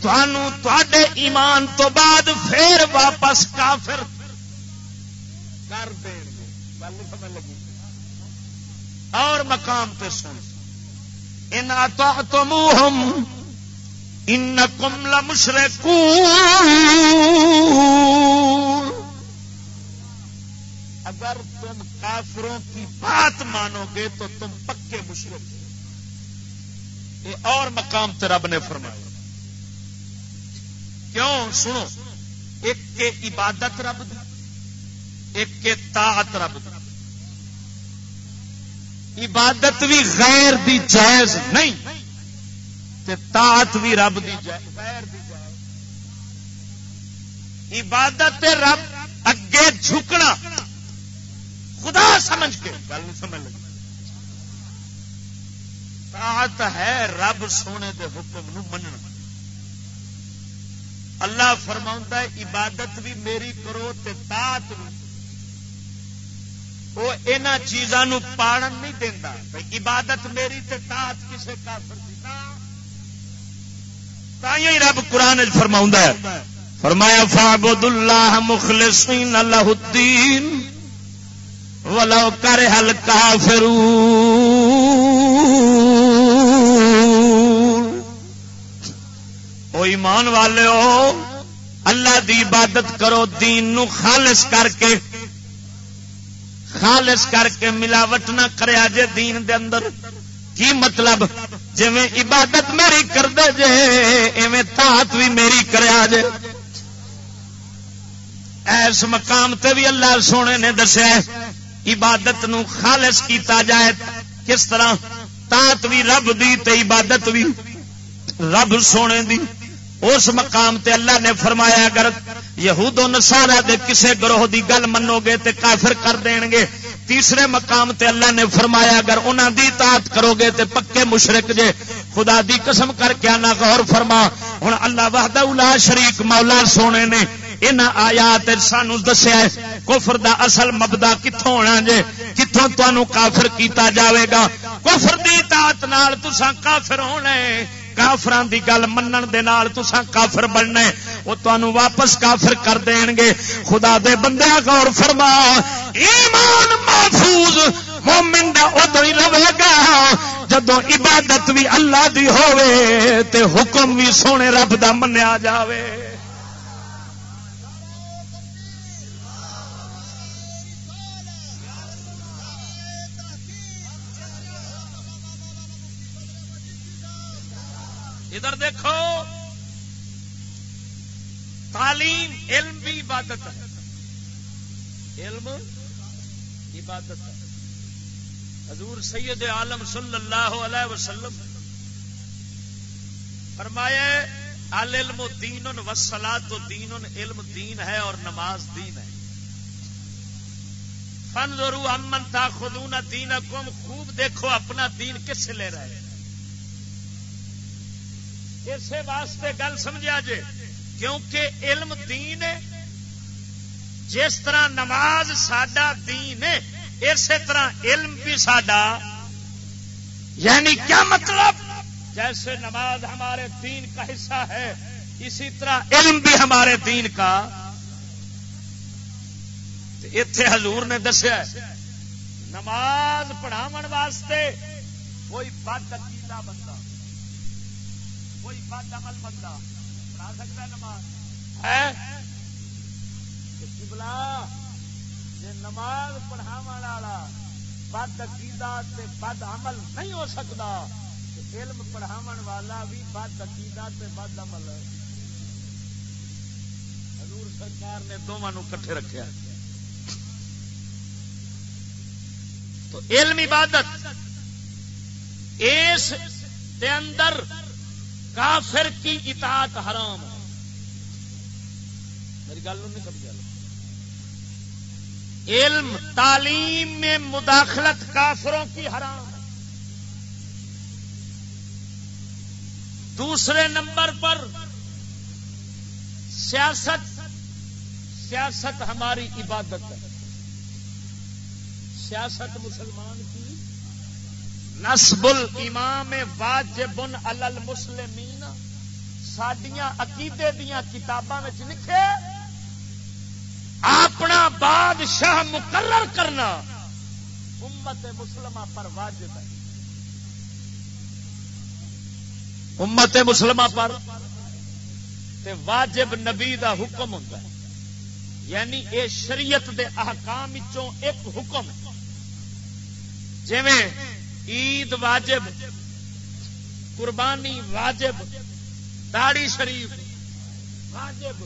ایمان کم ایمان تو بعد پھر واپس کافر کر دیں گے۔ اور مقام پہ سن۔ ان تو منہ ان کم لمشرے اگر تم کافروں کی بات مانو گے تو تم پکے مشرق یہ اور مقام رب نے فرمایا۔ کیوں؟ سنو، ایک کے عبادت رب دی ایک کے طاعت رب دی عبادت بھی غیر دی جائز نہیں، تے طاعت بھی رب دی جائز غیر دی جائز۔ عبادت رب اگے جھکنا، خدا سمجھ کے، گل نہیں سمجھ لگی۔ طاعت ہے رب سونے دے حکم نو مننا۔ اللہ فرما عبادت بھی میری کرو تے طاعت وہ ان چیزوں پالن نہیں دینا عبادت میری تے طاعت کسے کافر دی تھی رب قرآن فرما ہے۔ فرمایا فابد اللہ مخلصین اللہ الدین ولو کر ہل فرو ایمان والے ہو، اللہ دی عبادت کرو، دین نو خالص کر کے، خالص کر کے ملاوٹ نہ کریا جے دین دے اندر۔ کی مطلب؟ جی عبادت میری کر دے جے، ایویں تات بھی میری کریا جے ایس مقام تے بھی اللہ سونے نے دسیا عبادت نو خالص کیتا جائے کس طرح؟ تات بھی رب دی تے عبادت بھی رب سونے دی۔ اس مقام تے اللہ نے فرمایا اگر یہود و نسارا دے کسے گروہ دی گل منو گے تے کافر کر دین گے، تیسرے مقام تے اللہ نے فرمایا اگر انہاں دی اطاعت کرو گے تے پکے مشرک جے، خدا دی قسم کر کے آنا غور فرما۔ ہن اللہ وحدہ لا شریک مولا سونے نے ان آیات سانو دسیا کفر دا اصل مبدا کتوں ہونا جے کتوں تمہوں کافر کیتا جاوے گا۔ کفر دی اطاعت نال تساں کافر ہونے کافران دی گل منن دے نال تساں کافر بننا وہ تانوں واپس کافر کر دین گے۔ خدا دے بندے غور فرما۔ ایمان محفوظ مومن دا ادو ہی رہے گا۔ جدو عبادت بھی اللہ دی ہووے، تے حکم بھی سونے رب دا منیا جاوے۔ تعلیم، علم بھی عبادت ہے۔ علم عبادت ہے۔ حضور سید عالم صلی اللہ علیہ وسلم فرمایا علم دین وسلا تو دین علم دین ہے اور نماز دین ہے۔ فن ضرور امن تھا خدون دین اکم خوب دیکھو اپنا دین کس سے لے رہے اسی واسطے گل سمجھا جے۔ کیونکہ علم دین ہے۔ جس طرح نماز سڈا دین ہے، اسی طرح علم بھی سڈا یعنی کیا مطلب؟ جیسے نماز ہمارے دین کا حصہ ہے، اسی طرح علم بھی ہمارے دین کا۔ اتے حضور نے دسیا نماز پڑھاو واسطے کوئی بد عقیدہ بندہ، کوئی بد عمل بندہ۔ پڑھا سکتا ہے نماز؟ بلا جی نماز پڑھاو والا بد عقیدہ بد عمل نہیں ہو سکتا علم پڑھاو والا بھی بد عقیدہ بد عمل حضور سرکار نے دونوں کٹھے رکھا تو علم عبادت اس دے اندر کافر کی اطاعت حرام ہے۔ میری گل نہیں سمجھا علم، تعلیم میں مداخلت کافروں کی حرام دوسرے نمبر پر سیاست سیاست ہماری عبادت ہے۔ سیاست مسلمان کی۔ نسب الامام واجب علل مسلمین سڈیا عقیدے دیا کتاباں لکھے۔ اپنا بادشاہ مقرر کرنا۔ امت مسلمہ پر واجب ہے۔ امت مسلمہ پر تے واجب نبی دا حکم ہوتا ہے۔ یعنی اے شریعت دے احکام ایک حکم۔ جی عید واجب، قربانی واجب داڑی شریف واجب۔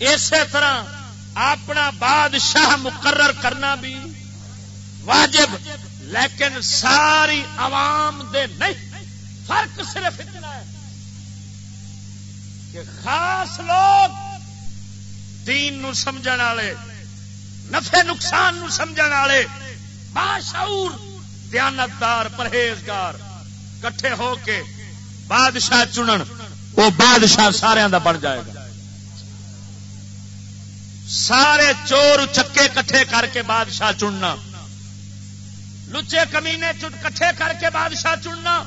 اسی طرح اپنا بادشاہ مقرر کرنا بھی واجب، لیکن ساری عوام دے نہیں۔ فرق صرف اتنا ہے کہ خاص لوگ دین نو سمجھ والے نفے نقصان نو سمجھ والے، باشعور دیانتدار پرہیزگار، کٹھے ہو کے بادشاہ چنن، وہ بادشاہ سارا بن جائے گا۔ سارے چور چکے کٹھے کر کے بادشاہ چننا۔ لچے کمینے کٹھے کر کے بادشاہ چننا۔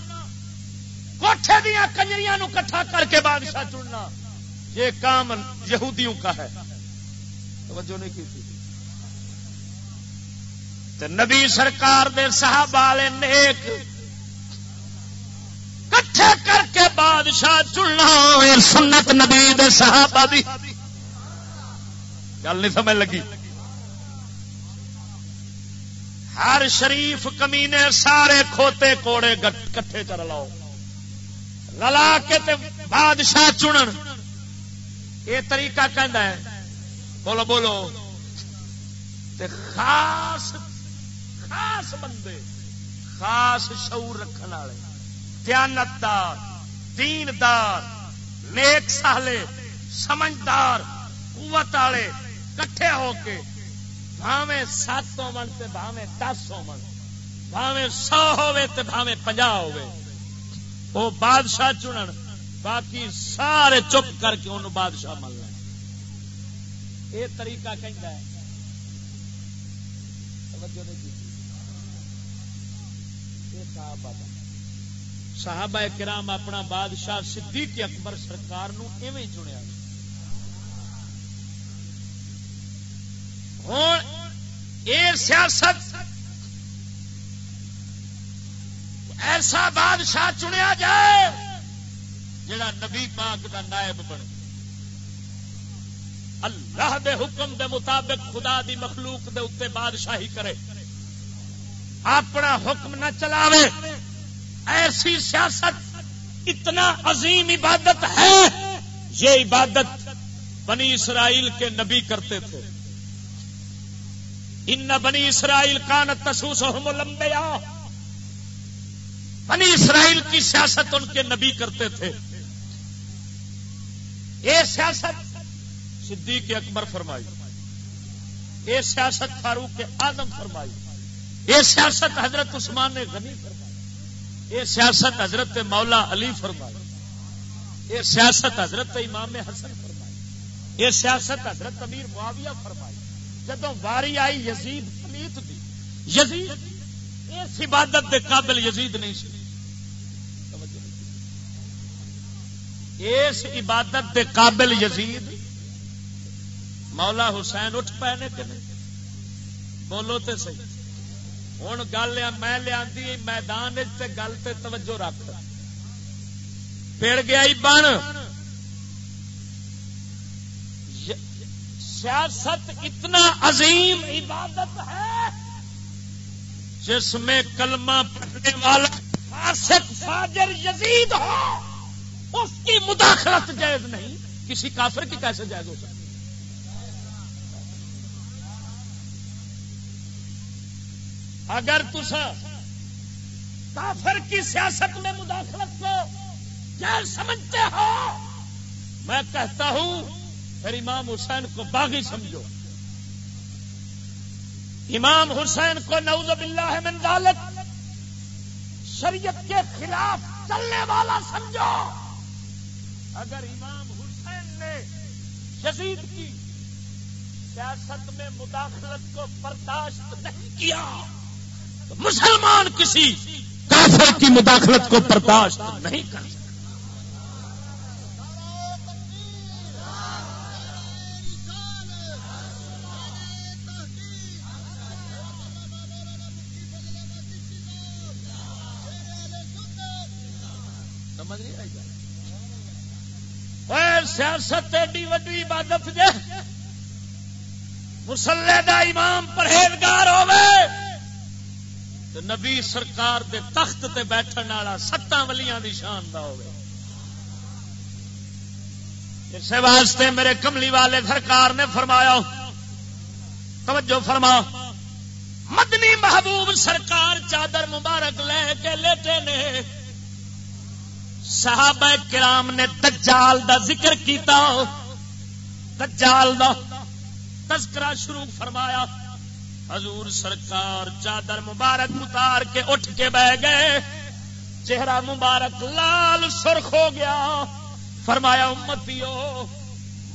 کوٹھے دیا کنجری کٹھا کر کے بادشاہ چننا۔ یہ کام یہودیوں کا ہے۔ توجہ نہیں کی تھی۔ نبی سرکار دے صاحب والے نیک کٹھے کر کے بادشاہ چننا سنت نبی دے صحابہ دی۔ گل نہیں سمجھ لگی۔ ہر شریف کمینے سارے کھوتے کوڑے کٹھے کر لو للا کے تے بادشاہ چنن۔ یہ طریقہ کہندا ہے۔ بولو بولو۔ تے خاص خاص بندے، خاص شعور رکھنے والے، دیانتدار، دیندار، نیک سالے سمجھدار، قوت والے کٹھے ہو کے بھاوے سات سو من سے بھاوے دس سو من بھاوے سو ہوے تے بھاوے پنجا ہوے وہ بادشاہ چنن، باقی سارے چپ کر کے انہوں بادشاہ من لیں۔ یہ طریقہ کہندا ہے۔ صحابہ کرام اپنا بادشاہ صدیق اکبر سرکار نو ایویں چنیا۔ ہوں یہ سیاست ایسا بادشاہ چنیا جائے جڑا نبی پاک دا نائب بنے۔ اللہ دے حکم دے مطابق خدا دی مخلوق دے اتنے بادشاہی کرے۔ اپنا حکم نہ چلاوے۔ ایسی سیاست اتنا عظیم عبادت ہے، یہ عبادت بنی اسرائیل کے نبی کرتے تھے۔ ان بنی اسرائیل کانت تسوس لمبیا بنی اسرائیل کی سیاست ان کے نبی کرتے تھے۔ یہ سیاست صدیق اکبر فرمائی۔ یہ سیاست فاروق آدم فرمائی۔ یہ سیاست حضرت عثمان نے غنی فرمائی۔ یہ سیاست حضرت مولا علی فرمائی۔ یہ سیاست حضرت امام حسن فرمائی۔ یہ سیاست حضرت امیر معاویہ فرمائی۔ جدو واری آئی یزید پلیت دی۔ یزید، اس عبادت دے قابل یزید نہیں سی۔ اس عبادت دے قابل یزید۔ مولا حسین اٹھ پے نے کہ نہیں؟ بولو تے صحیح۔ ہوں گل میں لیا میدان گل تے توجہ رکھ پڑ گیا بن سیاست اتنا عظیم عبادت ہے جس میں کلمہ پڑھنے والا فاسق فاجر یزید ہو اس کی مداخلت جائز نہیں کسی کافر کی کیسے جائز ہو سکتی اگر تسا کافر کی سیاست میں مداخلت کو جائز سمجھتے ہو، میں کہتا ہوں پھر امام حسین کو باغی سمجھو۔ امام حسین کو نعوذ باللہ من ذالک شریعت کے خلاف چلنے والا سمجھو۔ اگر امام حسین نے یزید کی سیاست میں مداخلت کو برداشت نہیں کیا مسلمان کسی کافر کی مداخلت کو برداشت نہیں کر سکتا۔ سیاست ایڈی وڈی عبادت جے مسلے دا امام پرہیزگار تو نبی سرکار دے تخت تے بیٹھن والا ستاں ولیاں دی شان دا ہوے اس واسطے میرے کملی والے سرکار نے فرمایا، توجہ فرما، مدنی محبوب سرکار چادر مبارک لے کے لیٹے نے۔ صحابہ کرام نے دجال دا ذکر کیتا۔ دجال دا تذکرہ شروع فرمایا۔ حضور سرکار چادر مبارک اتار کے اٹھ کے بہ گئے۔ چہرہ مبارک لال سرخ ہو گیا۔ فرمایا، امتیو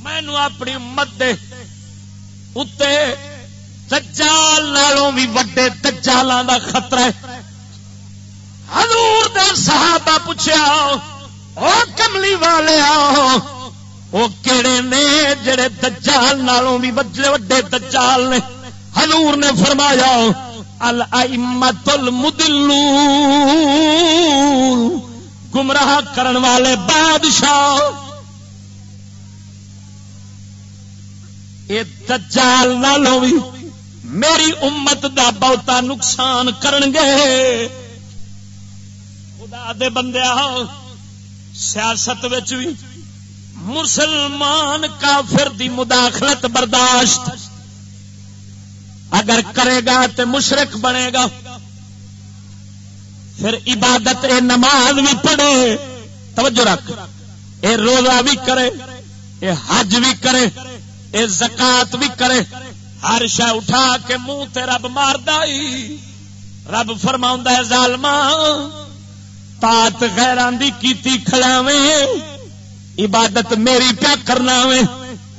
مینو اپنی امت دے اتے دجال نالوں بھی وڈے دجالاں دا خطرہ ہے۔ حضور دے صحابہ پوچھا او کملی والے وہ کہڑے نے جڑے دجال نالوں بھی وڈے وڈے دجال نے؟ حضور نے فرمایا المت المدلون گمراہ کرن والے بادشاہ۔ یہ دجال نالوں بھی میری امت دا بہتا نقصان کرن گے۔ خدا دے بندے سیاست بھی مسلمان کافر دی مداخلت برداشت اگر کرے گا تو مشرق بنے گا۔ پھر عبادت، اے نماز بھی پڑھے۔ توجہ رکھ۔ اے روزہ بھی کرے، اے حج بھی کرے، اے زکات بھی کرے۔ ہر شہ اٹھا کے منہ تے رب مار رب فرما ہے ظالمہ پات غیران دی کیتی کھلاوے عبادت میری پیا کرنا وے۔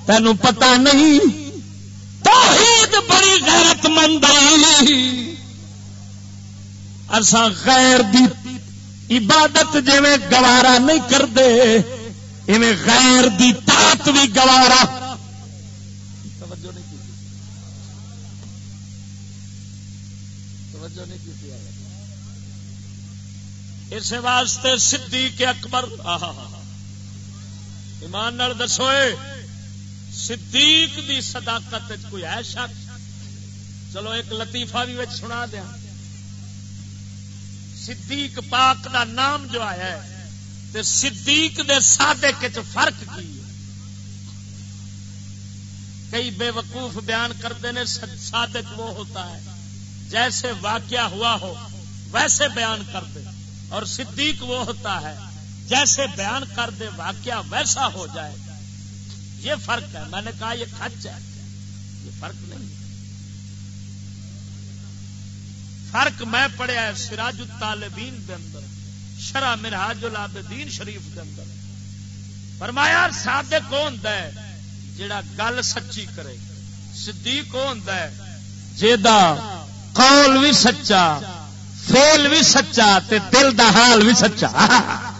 تینوں پتا نہیں توحید بڑی غیرت مند اسا غیر دی عبادت جی گوارا نہیں کرتے ایویں غیر دی تات بھی گوارا۔ اس واسطے صدیق اکبر ایمان نال دسوئے صدیق دی صداقت کوئی ہے شک؟ چلو ایک لطیفہ بھی سنا دیا۔ صدیق پاک دا نام جو آیا ہے، تے صدیق دے صادق وچ فرق کی کئی بے وقوف بیان کرتے ہیں صادق وہ ہوتا ہے، جیسے واقعہ ہوا ہو، ویسے بیان کرتے اور صدیق وہ ہوتا ہے، جیسے بیان کر دے واقعہ ویسا ہو جائے۔ یہ فرق ہے۔ میں نے کہا یہ کچ ہے۔ یہ فرق نہیں۔ فرق میں پڑھیا ہے سراج الطالبین کے اندر شرح مرحاج العابدین شریف کے اندر۔ فرمایا، صادق کون ہے جڑا گل سچی کرے۔ صدیق کون ہے جیدا قول بھی سچا فیل بھی سچا تے دل دا حال بھی سچا۔ [LAUGHS]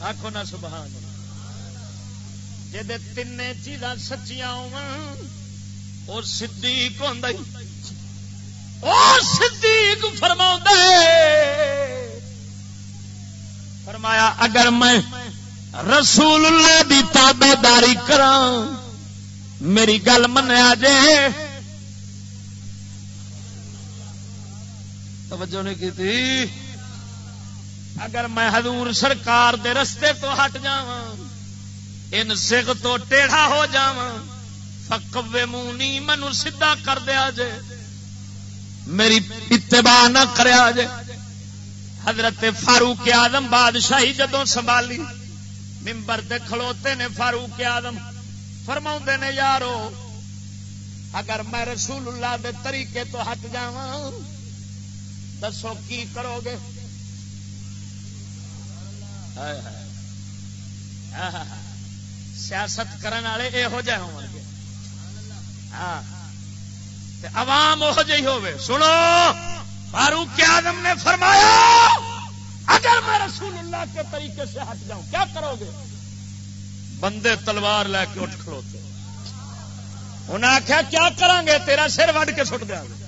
آخو نا سبحان جی تین چیزاں سچیاں اور صدیق ہوں صدیق فرما فرمایا، اگر میں رسول اللہ دی تابے داری کرا میری گل منیا جے۔ توجہ نہیں کی اگر میں حضور سرکار دے رستے تو ہٹ جا ان سکھ تو ٹیڑھا ہو جا فکوے مونی مینو سیدا کر دیا جے، میری اتباع نہ کریا جے۔ حضرت فاروق آدم بادشاہی جدو سنبھالی ممبر دے کھلوتے نے فاروق آدم فرما نے، یارو، اگر میں رسول اللہ دے طریقے تو ہٹ جا دسو کی کرو گے؟ ہاں، ہاں، ہاں۔ سیاست کرنے والے یہو جہ ہو ہاں۔ عوام وہ جی ہوے سنو، فاروق آدم نے فرمایا، اگر میں رسول اللہ کے طریقے سے ہٹ جاؤں، کیا کرو گے؟ بندے تلوار لے کے اٹھ کھڑوتے۔ انہیں آخیا کیا کریں گے تیرا سر وڈ کے سٹ دیا گے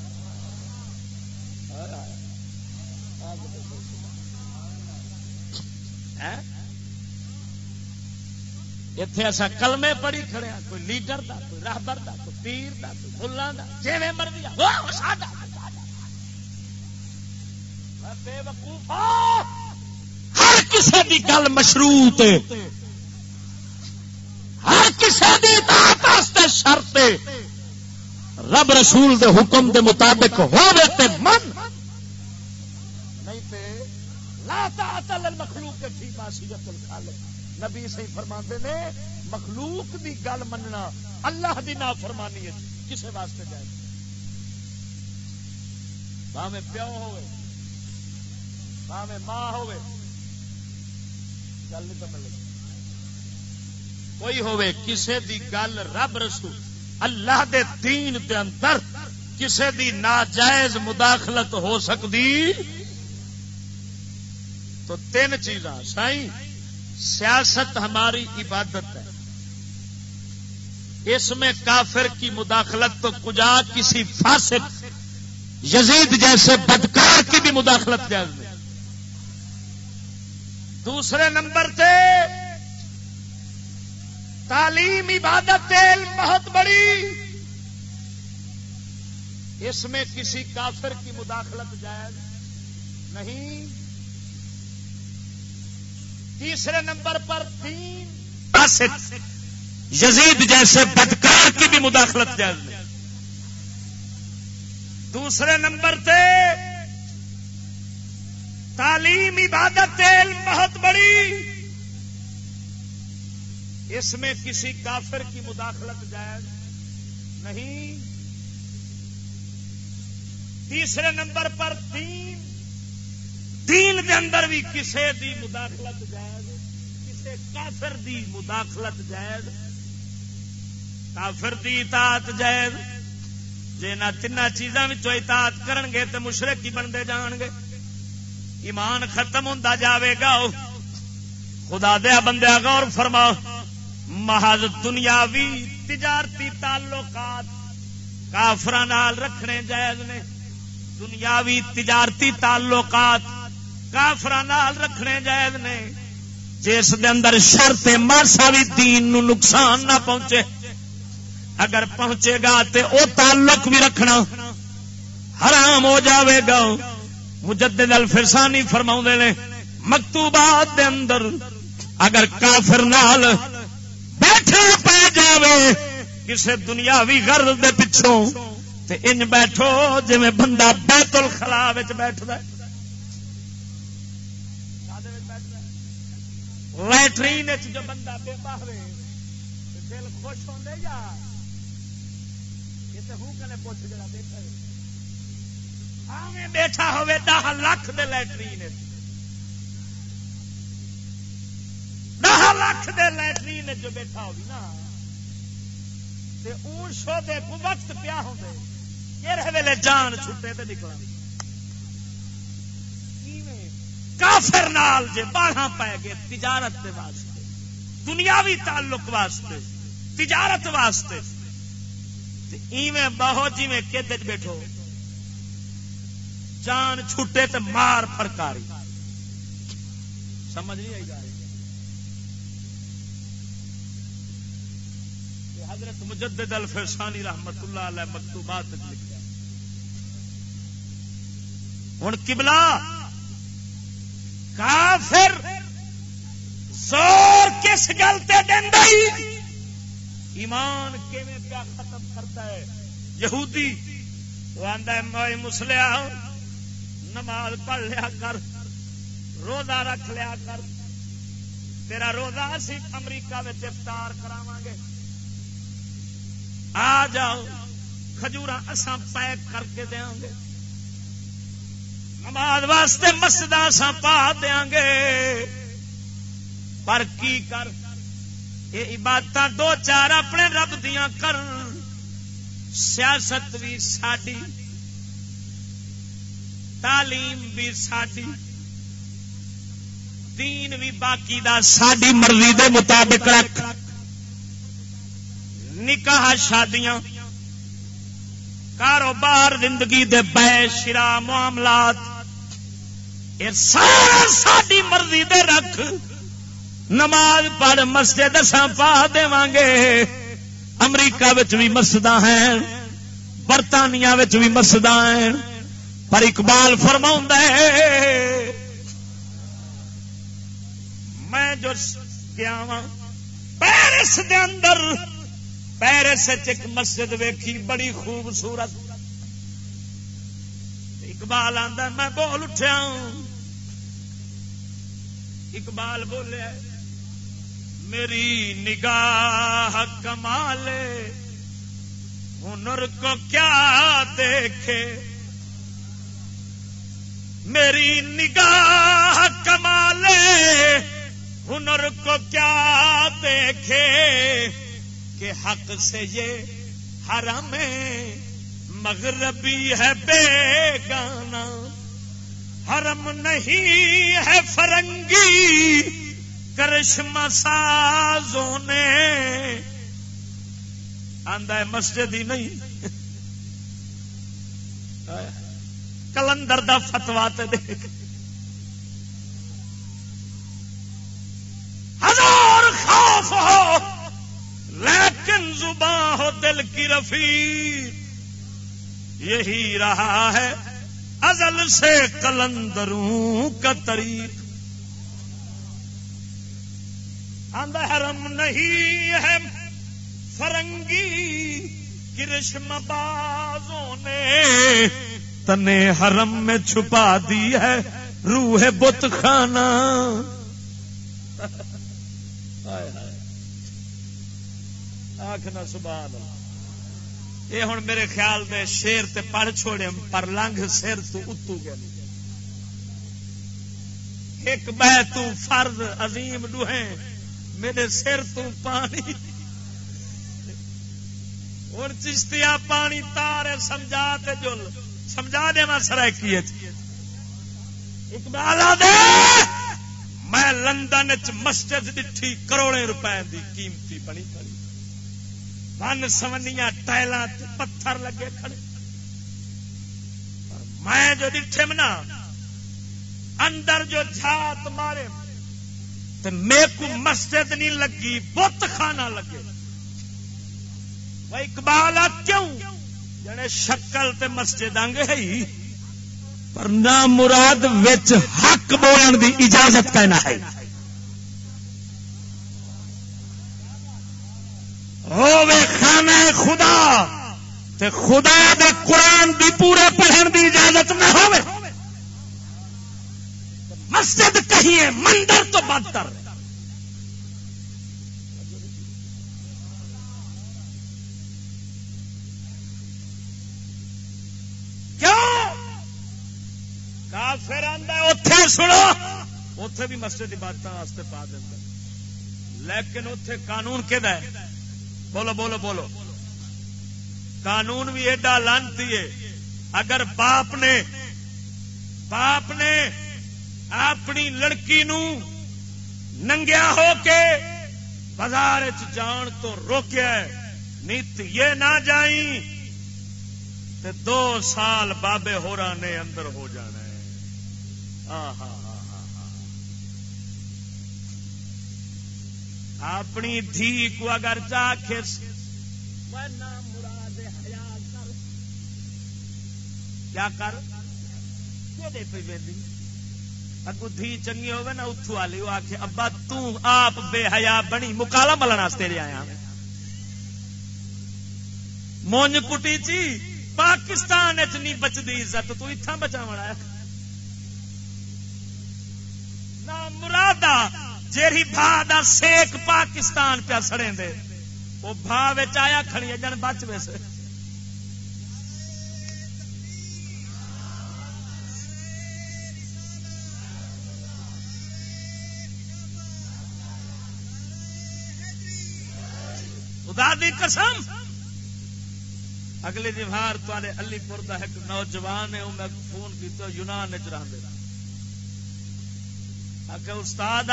اتے اصا کلمے پڑھی کھڑے کوئی لیڈر دا کوئی راہبر دا کوئی پیر دا کوئی فلاں دا جی مرضی ہر کسی کی گل مشروط ہر کسی کی شرط رب رسول دے حکم دے مطابق ہو من نہیں تے لا مخلوق کے ٹھیک آسیت الخالق نبی سی فرما نے، مخلوق دی گل مننا اللہ دی نا فرمانی ہے، کسے واسطے جائے باوے پیو ہوئے باوے ماں ہوئے، گل نہیں سمجھ لگی۔ کوئی ہوئے، کسے دی گل رب رسول، اللہ دے دین دے اندر کسے دی ناجائز مداخلت ہو سکتی تو تین چیزاں سائیں۔ سیاست ہماری عبادت ہے۔ اس میں کافر کی مداخلت تو کجا کسی فاسق یزید جیسے بدکار کی بھی مداخلت جائز نہیں۔ دوسرے نمبر سے تعلیم، عبادت بہت بڑی۔ اس میں کسی کافر کی مداخلت جائز نہیں۔ تیسرے نمبر پر تین یزید جیسے بدکار کی بھی مداخلت جائز دوسرے نمبر پہ تعلیم عبادت بہت بڑی۔ اس میں کسی کافر کی مداخلت جائز نہیں۔ تیسرے نمبر پر تین دین دے اندر بھی کسے دی مداخلت جائز، کسے کافر دی مداخلت جائز، کافر دی اطاعت جائز۔ جے نہ تین چیزاں اطاعت کرن گے تو مشرق ہی بنتے جان گے۔ ایمان ختم ہوتا جاوے گا۔ خدا دیا بندیا غور فرما۔ محض دنیاوی تجارتی تعلقات کافر رکھنے جائز نے۔ دنیاوی تجارتی تعلقات کافر رکھنے جائز نے۔ جس دے اندر شرط ماسا بھی دین نو نقصان نہ پہنچے، اگر پہنچے گا تے او تعلق بھی رکھنا حرام ہو جاوے گا۔ مجدد الفرسانی فرما نے، مکتوبات دے اندر اگر کافر نال بیٹھے پہ جاوے، کسے دنیاوی غرض دے پچھوں تے انج بیٹھو جی بندہ بیت الخلا بیٹھ دے لٹرین جو بندہ بے باہے دل خوش ہوندے یا یہ تو ہوں کنے پوچھ جڑا بیٹھا ہے آویں بیٹھا ہوے 10 لاکھ دے لٹرین دہ لاکھ دے لٹرین جو بیٹھا ہوگی نا تے اون شو دے وقت پیا ہوندے کہڑے ویلے جان چھٹے تے نکلا کافر نال جے باہر پی گئے تجارت دے واسطے، دنیاوی تعلق واسطے، تجارت واسطے۔ ایویں بہو جی میں بیٹھو، جان چھٹے تے مار فرکاری سمجھ نہیں آئی گا حضرت مجدد الفرسانی رحمت اللہ علیہ مکتوبات لکھا ہوں کبلا کافر زور کس گل ایمان پیا ختم کرتا ہے؟ یہودی وہ آدھا ہے مسلیا ہاں، نماز پڑھ لیا کر، روزہ رکھ لیا کر، تیرا روزہ اسی امریکہ میں افطار کرا گے۔ آ جاؤ کھجور اساں پیک کر کے دیا گے۔ نماز واسطے مسجد اساں پا دیا گے۔ پر کی کر؟ یہ عبادت دو چار اپنے رب دیا کر۔ سیاست بھی ساری تعلیم بھی ساری دین بھی باقی دا۔ ساری مرضی دے مطابق رکھ۔ نکاح شادیاں، کاروبار، زندگی دے بے شرا، معاملات سارا ساری مرضی دے رکھ۔ نماز پڑھ مسجد دساں پا دے گے امریکہ بھی مسجد ہیں، برطانیہ بھی مسجد ہیں۔ پر اقبال فرما میں جو گیا پیرس دے اندر، پیرس ایک مسجد ویکھی، بڑی خوبصورت۔ اقبال آدھا میں بول اٹھا اقبال بولے، میری نگاہ کمال ہنر کو کیا دیکھے? میری نگاہ کمال ہنر کو کیا دیکھے? کہ حق سے یہ حرم مغربی ہے بے گانا حرم نہیں ہے فرنگی کرشم سازوں نے۔ آدھا ہے مسجد ہی نہیں۔ کلندر دا فتوا دیکھ۔ ہزار خوف ہو، لیکن زباں ہو دل کی رفی یہی رہا ہے۔ ازل سے کلندروں کا طریق۔ حرم نہیں ہے فرنگی کرشم بازوں نے تنے حرم میں چھپا دی ہے روح بت خانہ۔ آخنا سبحان یہ ہوں میرے خیال میں شیر تے پڑھ چھوڑے، پر لنگ سر تو اتو گیا۔ ایک بہ تو فرض عظیم ڈوہے میرے سر تو پانی۔ ہوں چشتیا پانی تارے سمجھا تے جل۔ سمجھا دے میں سرائکی اقبال دے میں لندن چ مسجد ڈٹھی کروڑے روپے دی قیمتی بنی۔ پڑی بن سمنیاں ٹائل پتھر لگے کھڑے۔ میں جو ڈٹھے منا اندر جو جھات مارے تو میرے کو مسجد نہیں لگی، بت خانہ لگے۔ اقبال آ کیوں؟ جڑے شکل تے مسجد انگ ہے پر نہ مراد وچ حق بولن دی اجازت کہنا ہے۔ خانہ خدا تے خدا دے قرآن دی پورے پڑھن دی اجازت نہ ہو مسجد کہیے، مندر تو بدتر۔ کیوں؟ کافر آدھا اتے سنو۔ اتے بھی مسجد عبادت پا دیں لیکن اتے قانون کہ بولو بولو بولو۔ قانون بھی ایڈا لانتی ہے۔ اگر باپ نے باپ نے اپنی لڑکی نو ننگیا ہو کے بازار جان تو روکیا نیت یہ نہ جائیں تے دو سال بابے ہورا نے اندر ہو جانا ہے۔ اپنی دھی کو اگر جا کے کیا کر؟ اگو دھی چنگی ہوگی نا اتو والی وہ آخ ابا آپ بے حیا بنی مکالا ملن تیرے آیا مونج کٹی چی پاکستان نہیں بچتی عزت تو اتنا بچا ہے۔ مرادا جیری بھا دا سیک پاکستان پیا سڑے دے، وہ بھا آیا کھڑی جن بچ ویسے خدا دی قسم۔ اگلی دیوار تے علی پور کا ایک نوجوان ہے میں فون کیا یونان چ رہے اگر استاد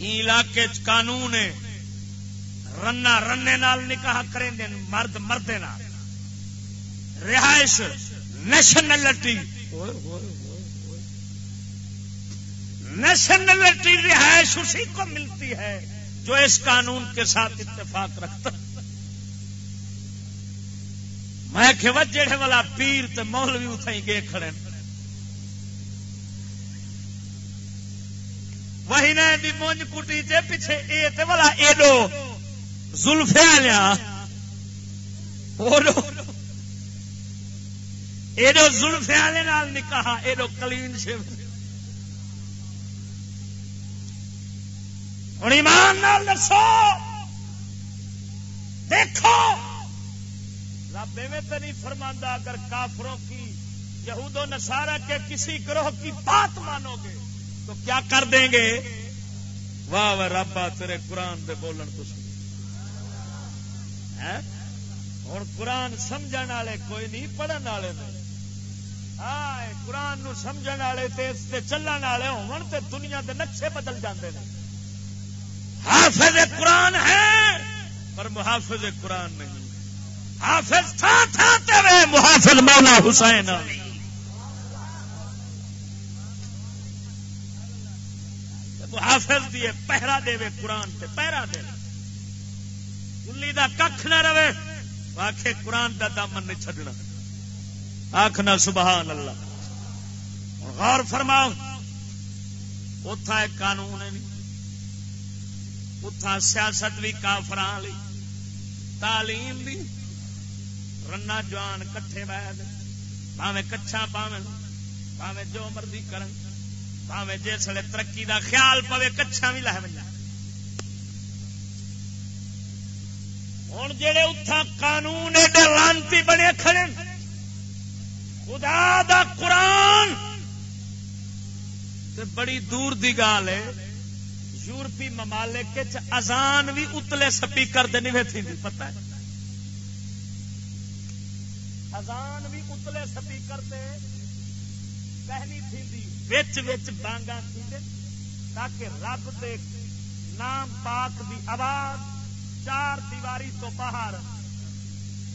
علاقے قانون رنا رنے نال نکاح کریں دے مرد مردے نال۔ رہائش نیشنلٹی نیشنلٹی رہائش اسی کو ملتی ہے جو اس قانون کے ساتھ اتفاق رکھتا میں کہ جڑے والا پیر تے مولوی اتائی گئے کھڑے وہی نے دی مونج کٹی جے پیچھے اے تے والا ایڈو زلفے لیا۔ ایڈو زلفے والے نال نکاح ایڈو کلین شیو۔ ہوں ایمان نال دسو۔ دیکھو۔ رب ایویں تو نہیں فرماندہ اگر کافروں کی، یہود و نصارہ کے کسی گروہ کی بات مانو گے۔ تو کیا کر دیں گے؟ واہ واہ ربا تیرے قرآن دے بولن تو سن ہوں قرآن سمجھ والے کوئی نہیں، پڑھن والے ہاں قرآن نو سمجھ والے چلن والے ہون تے دنیا دے نقشے بدل جاندے ہیں حافظ قرآن ہے، پر محافظ قرآن نہیں۔ حافظ تھا تھا تیرے محافظ مولا حسین۔ محافظ دیے پہرا دے قرآن تے، پہرا دے۔ گلی دا کھ نہ رہے آخ قرآن دا دامن نہیں چھڈنا۔ آخنا سبحان اللہ۔ غور فرماؤ۔ اتا ایک قانون ہے۔ اتھا سیاست بھی کافران لی تعلیم بھی رنا جوان کٹھے بہ پاوے کچھا پاوے پاوے جو مرضی کرن۔ پاوے جسے ترقی دا خیال پوے کچھا بھی لہ بجا ہوں جڑے اتھا قانون لانتی بنے کھڑے خدا دا قرآن۔ بڑی دور دی گال ہے، یورپی ممالک ازان بھی اتلے سپیکر نہیں تھی پتہ ہے۔ ازان بھی اتلے سپیکر پہلی وچ وچ بانگا تاکہ رب دے نام پاک دی آواز چار دیواری تو باہر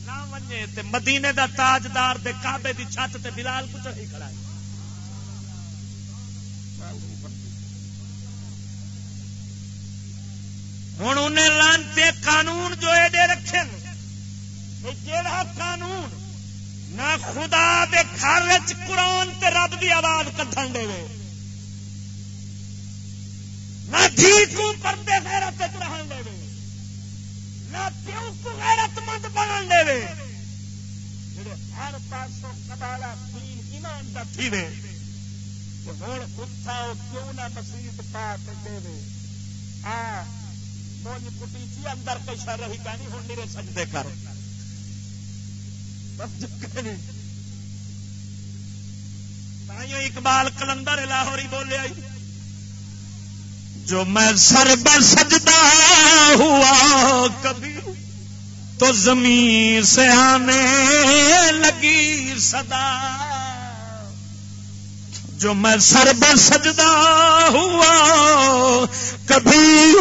نہ منجے تے مدینے دا تاجدار دے کعبے دی چھت تے بلال کچھ ہی کھڑا ہے ہوں انہیں لانتے قانون جو ایڈے رکھے جڑا قانون نہ خدا دے گھر قرآن تے رب دی آواز کٹن دے نہ دھی کو پردے غیرت رہن دے نہ پیو کو غیرت مند بنن دے ہر پاسوں کبالا دین ایمان کا تھی ہوں اتھا کیوں نہ مسیح پا دے آ، مونج کٹی چی اندر کئی شر رہی کہنی ہوں میرے سجدے کر۔ اقبال کلندر لاہوری بولے آئی۔ جو میں سر بر سجدہ ہوا کبھی تو زمین سے آنے لگی صدا۔ جو میں سر بر سجدہ ہوا کبھی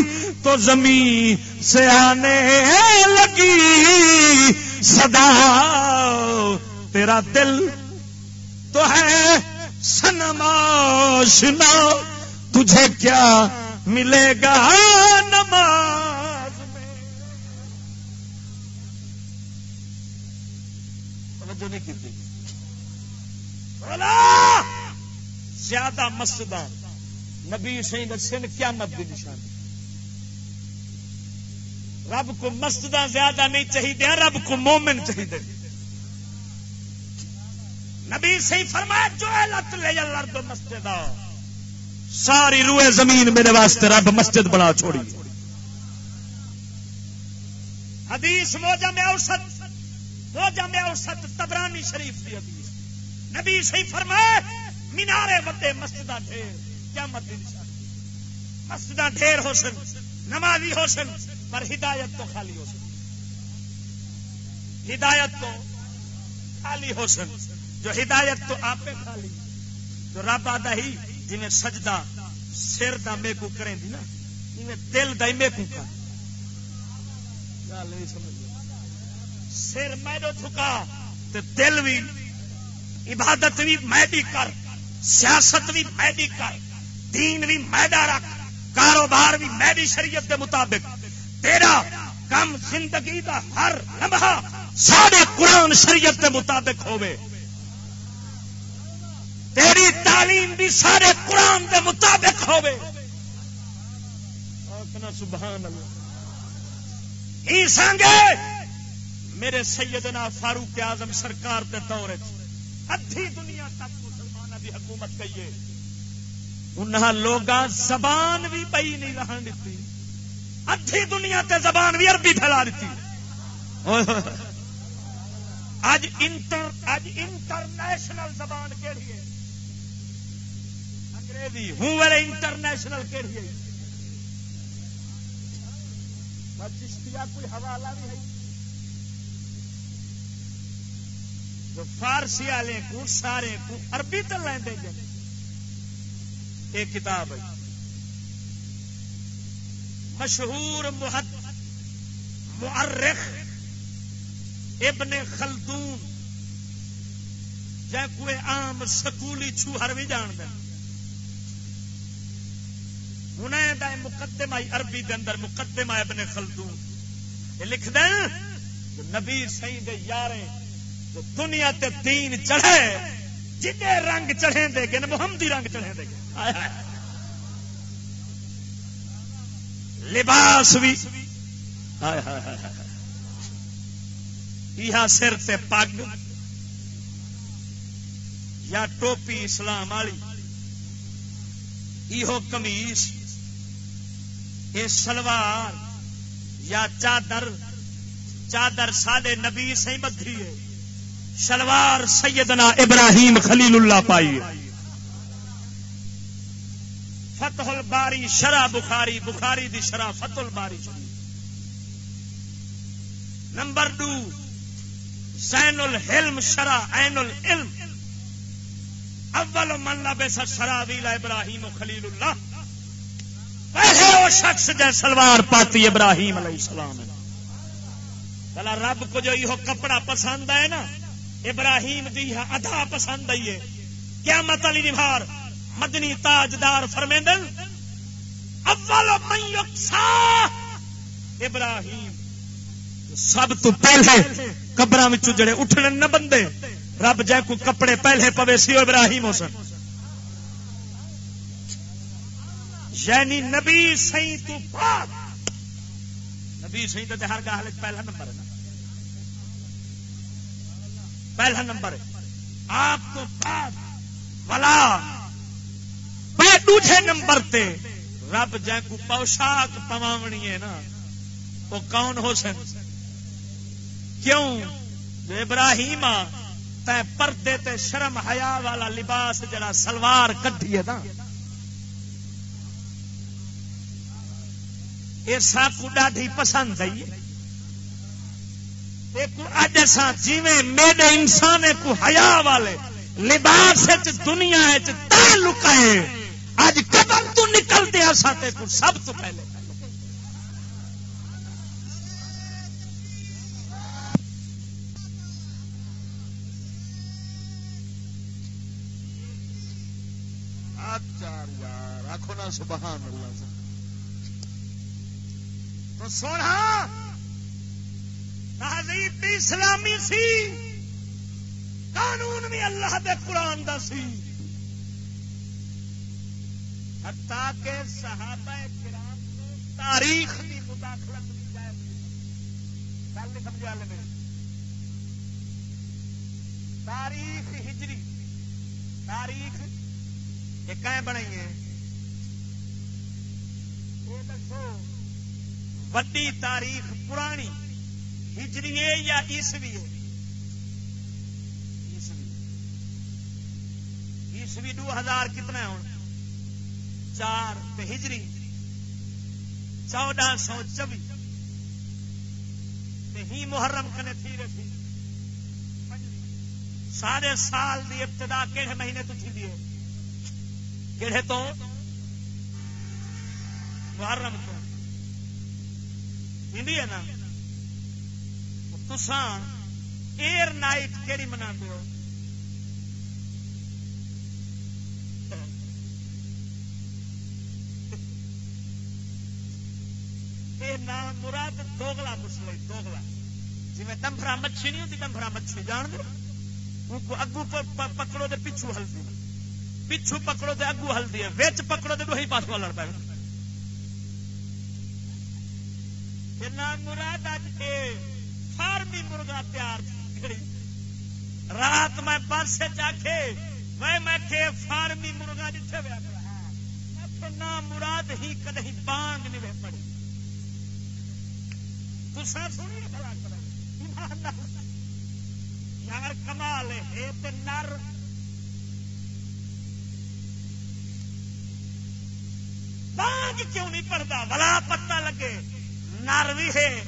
تو زمین سے آنے لگی صدا، تیرا دل تو ہے سنماشنا تجھے کیا ملے گا نماز میں؟ توجہ نہیں کی زیادہ مسجد نبی سی دسن کیا مت کی نشانی رب کو مسجد زیادہ نہیں چاہیے رب کو مومن چاہیے نبی سی فرمایا، جو لت لے لرد مسجد ساری روئے زمین میرے واسطے رب مسجد بنا چھوڑی۔ حدیث موجہ میں اوسط، موجہ میں اوسط تبرانی شریف کی حدیث۔ نبی سی فرمائے مینارے وتے مسجد ڈھیر کیا مت مسجد ڈھیر ہو سن، نمازی ہو سن۔ پر ہدایت تو خالی ہو سن ہدایت تو خالی ہو سن جو ہدایت تو آپ خالی، جو رب آتا ہی جی سجدہ سر دا میکو کریں دی نا جی دل دا میکو کا سر میرو تھکا تو دل بھی عبادت بھی میں بھی کر، سیاست بھی میں بھی کر، دین بھی میدا رکھ، کاروبار بھی میں بھی شریعت کے مطابق۔ تیرا کم زندگی دا ہر لمحہ سارے قرآن شریعت کے مطابق ہوئے تیری تعلیم بھی سارے قرآن کے مطابق ہوئے سبحان اللہ۔ ہی سانگے؟ میرے سیدنا فاروق اعظم سرکار کے دور ادھی دنیا تک مسلمانوں کی حکومت کہیے انہاں لوگ زبان بھی پی نہیں رہن دیتی ادھی دنیا تے زبان بھی عربی پھیلا دیتی۔ اج انٹر اج انٹرنیشنل زبان کہڑی ہے؟ انگریزی، ہوں ویلے انٹرنیشنل کہڑی ہے؟ چشتیا کوئی حوالہ بھی ہے۔ جو فارسی والے کو، سارے کو عربی تو لیندے گے ایک کتاب ہے۔ مشہور محد مؤرخ ابن خلدون۔ جے کوئی عام سکولی چھوہر بھی جان دیں انہیں دا مقدمہ عربی دے اندر مقدمہ ابن خلدون۔ یہ لکھ دیں جو نبی سی دے یاریں دنیا تے دین چڑھے جن رنگ چڑھے دے گے محمدی رنگ چڑھے دے گے لباس بھی۔ یہ سر تے پگ۔ یا ٹوپی اسلام والی۔ یہ کمیس یہ سلوار۔ یا چادر۔ چادر سادے نبی سی بدھی ہے۔ شلوار سیدنا ابراہیم خلیل اللہ پائی ہے۔ فتح الباری، شرح بخاری بخاری دی شرح فتح الباری شریف۔ نمبر ٹو زین الحلم شرح عین العلم۔ اول من لبس شرح ابراہیم خلیل اللہ۔ پہلے وہ شخص جے سلوار پاتی ابراہیم علیہ السلام بلا رب کو جو یہ کپڑا پسند ہے نا، ابراہیم دی ادا پسند آئی ہے کیا مت علی نبھار۔ مدنی تاجدار فرمیندن اول من یقصا ابراہیم. سب تو پہلے قبر جڑے اٹھنے نہ بندے، رب جے کو کپڑے پہلے پوے سی ابراہیم ہو یعنی نبی سی تو نبی سی تو ہر گاہ پہلا نمبر ہے نا. پہلا نمبر ہے. آپ تو بعد. بلا دوسرے نمبر تے رب جائے کو پوشاک پواونی ہے نا، وہ کون ہو سن؟ کیوں؟ جو ابراہیم تے پردے تے شرم حیا والا لباس جڑا سلوار کٹھی ہے نا۔ یہ ساکو ڈاڈی پسند ہے اج اصا جی میرے انسان کو ہیا والے لباس دنیا لکائے اج قدم تو نکل دیا ساتے کو سب تو پہلے۔ سبحان اللہ۔ تو سونا تہذیب بھی اسلامی سی، قانون بھی اللہ دے قرآن دا سی۔ کے صحابہ کرام تاریخ کی مداخلت کی جائے. گل نہیں سمجھا لے تاریخ ہجری. تاریخ یہ کہ بنائی ہے. یہ دسو، وڈی تاریخ پرانی، ہجری ہے یا عیسوی ہے؟ عیسوی. دو ہزار کتنا ہوں چار ہجری، چودہ سو چوبی۔ ہی محرم کنے تھی رکھی سارے سال دی ابتدا کہڑے مہینے تو تھی دیے کہڑے تو؟ محرم تو۔ ہندی ہے نا؟ تسان ایئر نائٹ کہڑی منا دو نام مراد دوگلا مسلم دوگلا جی دمفرا مچھی نہیں ہوتی دمفرا مچھی جان دو اگو پکڑو تو پچھو ہلدی۔ پچھو پکڑو تو اگو ہلدی ہے، ویچ پکڑو تو وہی پاس لڑ پائے نام مراد اج کے فارمی مرغا تیار رات میں بس چاہے میں میں کہ فارمی مرغا جتنے نام مراد ہی کدی بانگ نہیں پڑی۔ یار کمال ہے نر۔ بانگ کیوں نہیں پڑتا بلا پتا لگے۔ نر بھی ہے۔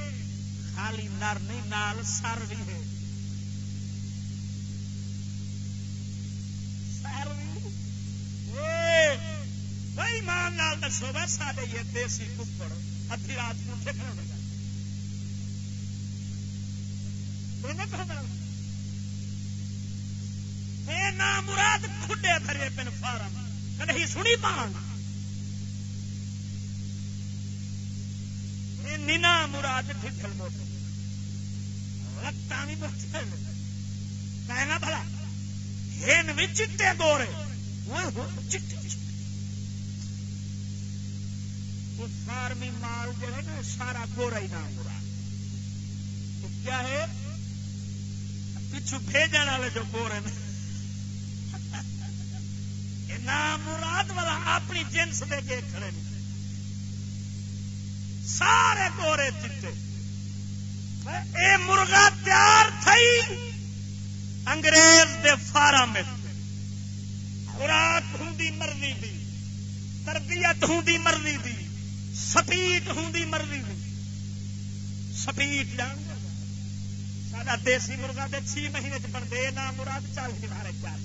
خالی نر نہیں، نال سر بھی ہے۔ بھائی مان نال دسو بس سارے یہ دیسی کپڑ ادھی رات کو ٹھیک مراد کھڈے دھرے پن فارم۔ کدی سنی پان نینا مراد ٹھل موٹر لتان بھی مچھل کہنا بھلا ہین بھی چٹے گورے۔ فارمی مال جو ہے نا سارا گورا ہی نام مراد۔ کیا ہے؟ پچھو بھیجن والے جو گورے نام مراد والا اپنی جنس دے کے کھڑے سارے گورے چیٹے اے مرغا تیار تھئی۔ انگریز دے فارم خوراک ہوں مرضی دی۔ تربیت ہوں مرضی دی۔ سپیٹ ہوں مرضی دی۔ سپیٹ جان۔ سارا دیسی مرغا دے چھ مہینے چ بنتے نام مراد چالیس دن چار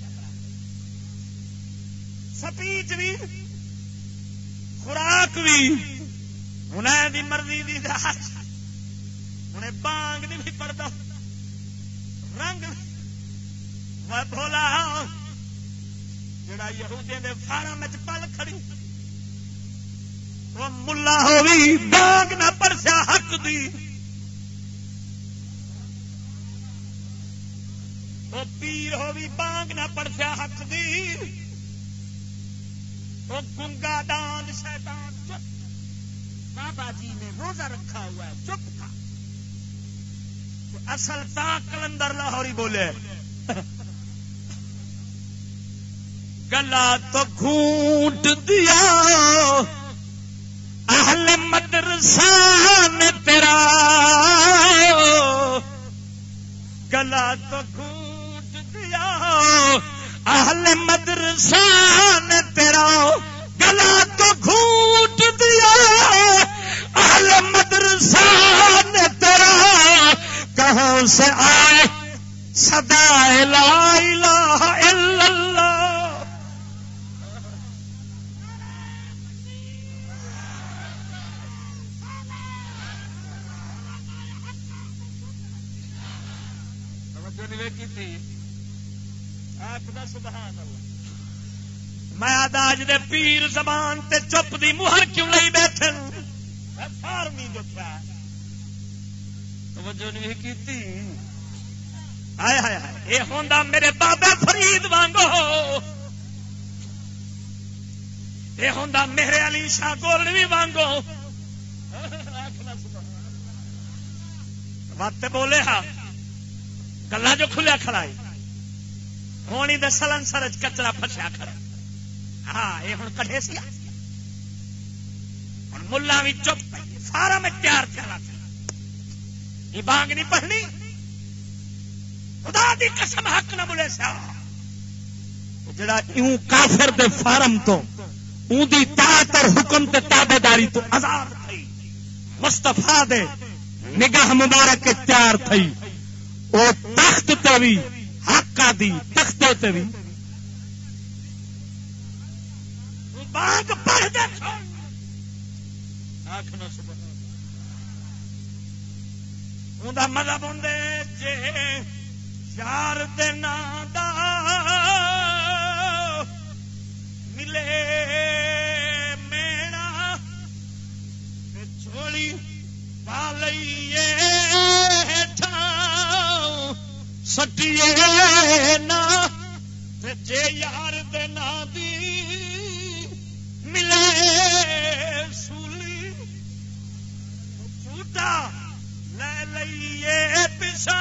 سپیچ بھی خوراک بھی انہیں دی مرضی دی انہیں بانگ نہیں بھی پڑتا رنگ میں بولا جڑا یہودی دے فارم پل کھڑی وہ ملا ہوئی بانگ نہ پرسیا حق دی وہ پیر ہو بھی بانگ نہ پڑسیا حق دی وہ گنگا دان شیطان چپ بابا جی نے روزہ رکھا ہوا ہے چپ تھا اصل تا کلندر لاہوری بولے گلا تو گھونٹ دیا اہل مدرسہ نے تیرا گلا تو گھونٹ اہل مدرسہ نے تیرا گلا تو گھوٹ دیا۔ اہل مدرسہ نے تیرا کہاں سے آئے؟ سدا لا الہ الا اللہ۔ کی تھی میں آداج دے پیر زبان تے چپ دی مہر کیوں نہیں بیٹھے فارمی دیکھا توجہ نہیں کیتی؟ آئے ہائے یہ ہوندا میرے بابا فرید وانگو۔ یہ ہوندا میرے علی شاہ گولوی وانگو۔ وقت بولے ہاں گلا جو کھلیا کھڑائی ہونی دے سلن سرج کچرا پھسیا کھڑا۔ ہاں یہ ہوں کٹے سی۔ ہوں ملا بھی چپ سارا میں تیار تھا یہ بانگ نہیں پڑھنی۔ خدا دی قسم حق نہ بولے سا جڑا یوں کافر دے فارم تو اون دی طاعت اور حکم تے تابے داری تو آزاد تھی مستفا دے نگاہ مبارک تیار تھی او تخت تے بھی حق دی تخت تے بھی۔ بانگ پڑھ دے جے یار دن ملے میڑا چھوڑی پا لئیے سٹیے نا جے یار دن دی ملے سولی جھوٹا لے لئیے پچھا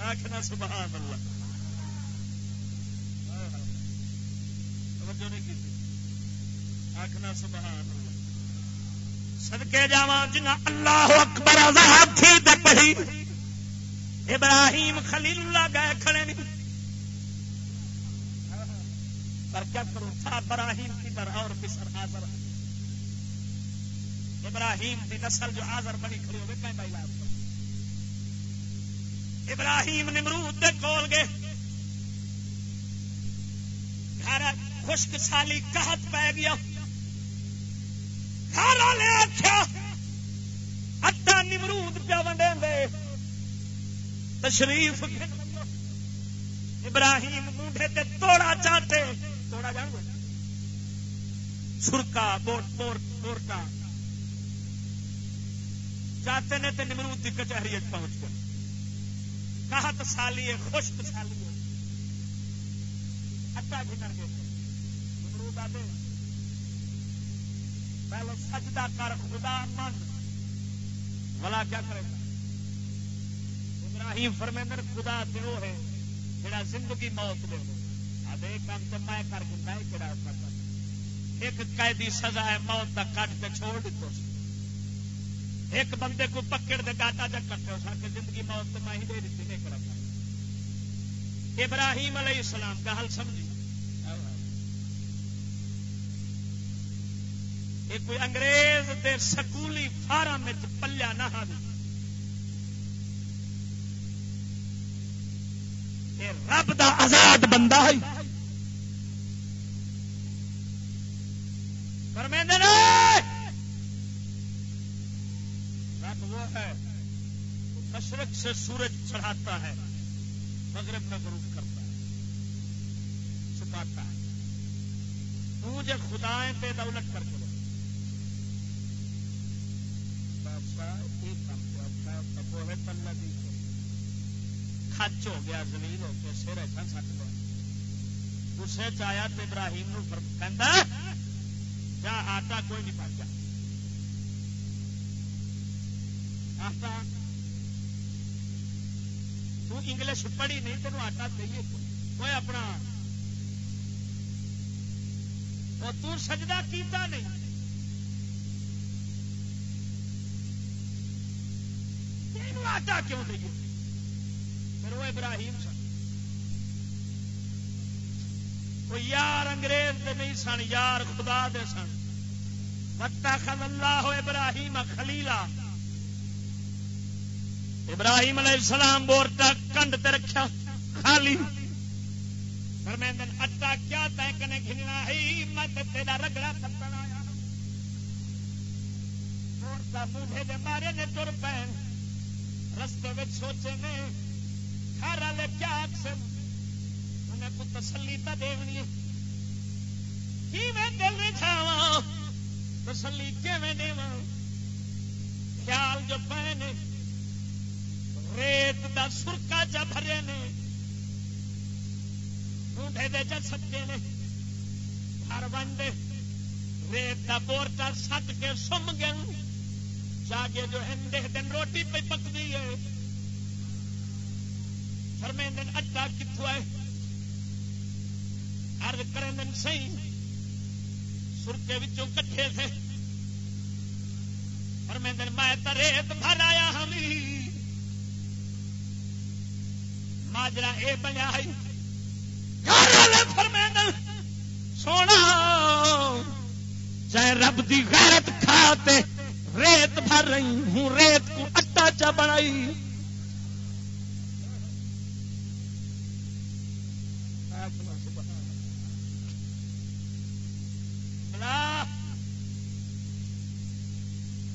آخنا سبحان اللہ توجہ نہیں کی آخنا سبحان اللہ سدکے جا جنا اللہ اکبر آزاد تھی تے پڑھی ابراہیم خلیل اللہ گئے، کھڑے نہیں۔ پر کیا کروں؟ تھا ابراہیم کی طرح اور بسر آزر ابراہیم کی نسل جو آزر بنی کھڑی ہوگی کہیں بھائی لاب ابراہیم نمرود دے کول گئے۔ گھر خشک سالی کہت پی گیا۔ گھر والے آخیا اٹا نمرود پیا ونڈے تشریف ابراہیم منڈے تے توڑا چاٹے۔ توڑا جان سرکا، بوٹ بورٹ بورٹا چاہتے نے تے نمرود کی کچہری پہنچ گئے۔ کہت سالی ہے، خشک سالی ہے۔ اٹا گھنر گئے نمرود آدھے پہلے سجدہ کر خدا من بلا کیا کرے گا؟ ابراہیم فرمیندر خدا دیو ہے، جڑا زندگی موت دے آدھے کام تو میں کر کے میں کہڑا ایک قیدی سزا ہے، موت کا کٹ کے چھوڑ دیتے ایک بندے کو پکڑ دے ڈاٹا جگ کرتے ہو سکے زندگی موت تو میں ہی دے دیتی نہیں کرا ابراہیم علیہ السلام کا حل سمجھی۔ یہ کوئی انگریز دے سکولی فارم پلیا نہ رب دا آزاد بندہ ہے۔ رب وہ ہے مشرق سے سورج چڑھاتا ہے، مغرب میں غروب کرتا ہے، چھپاتا ہے۔ مجھے خدائیں پہ دولت کر کے خچ ہو گیا، زمین ہو کے سر ایسا سٹ لیا۔ گسے چیا تو ابراہیم نو کہ جا آٹا کوئی نہیں پچ جا آٹا، تو انگلش پڑھی نہیں تینوں آٹا دئیے کوئی۔ اپنا۔ تو سجدہ کیتا نہیں۔ آٹا کیوں دئیے پھر وہ ابراہیم سن۔ وہ یار انگریز دے نہیں سن، یار خدا دے سن۔ وقتا خل اللہ ابراہیم خلیلا ابراہیم علیہ السلام بورٹا کنڈ تے رکھا خالی۔ فرمیندن اٹا کیا تے کنے گھننا ہی میں تے تیرا رگڑا تپن آیا۔ بورٹا موڈے دے مارے نے تر پین رستے وچ سوچے نے گھر والے کیا اکثر میں کو تسلی تو دینی کی میں دل میں چھاوا تسلی کیویں دیواں خیال جو پے نے، ریت دا سرکا چا بھرے نے۔ ڈھونڈے دے چا سکے نے۔ ہر ونڈے ریت دا بورٹا سٹ کے سم گئے۔ جاگے جو ہندے دن روٹی پہ پکتی ہے۔ فرمیندن اڈا اچھا کتوں ہے۔ ارد کریں سی سرکے وچوں کٹھے تھے۔ فرمیندن میں تو ریت بھر آیا ہم ماجرا اے بنیا فرمیندن سونا۔ چاہے رب دی غیرت کھاتے ریت بھر رہی ہوں، ریت کو اٹا چا بنائی۔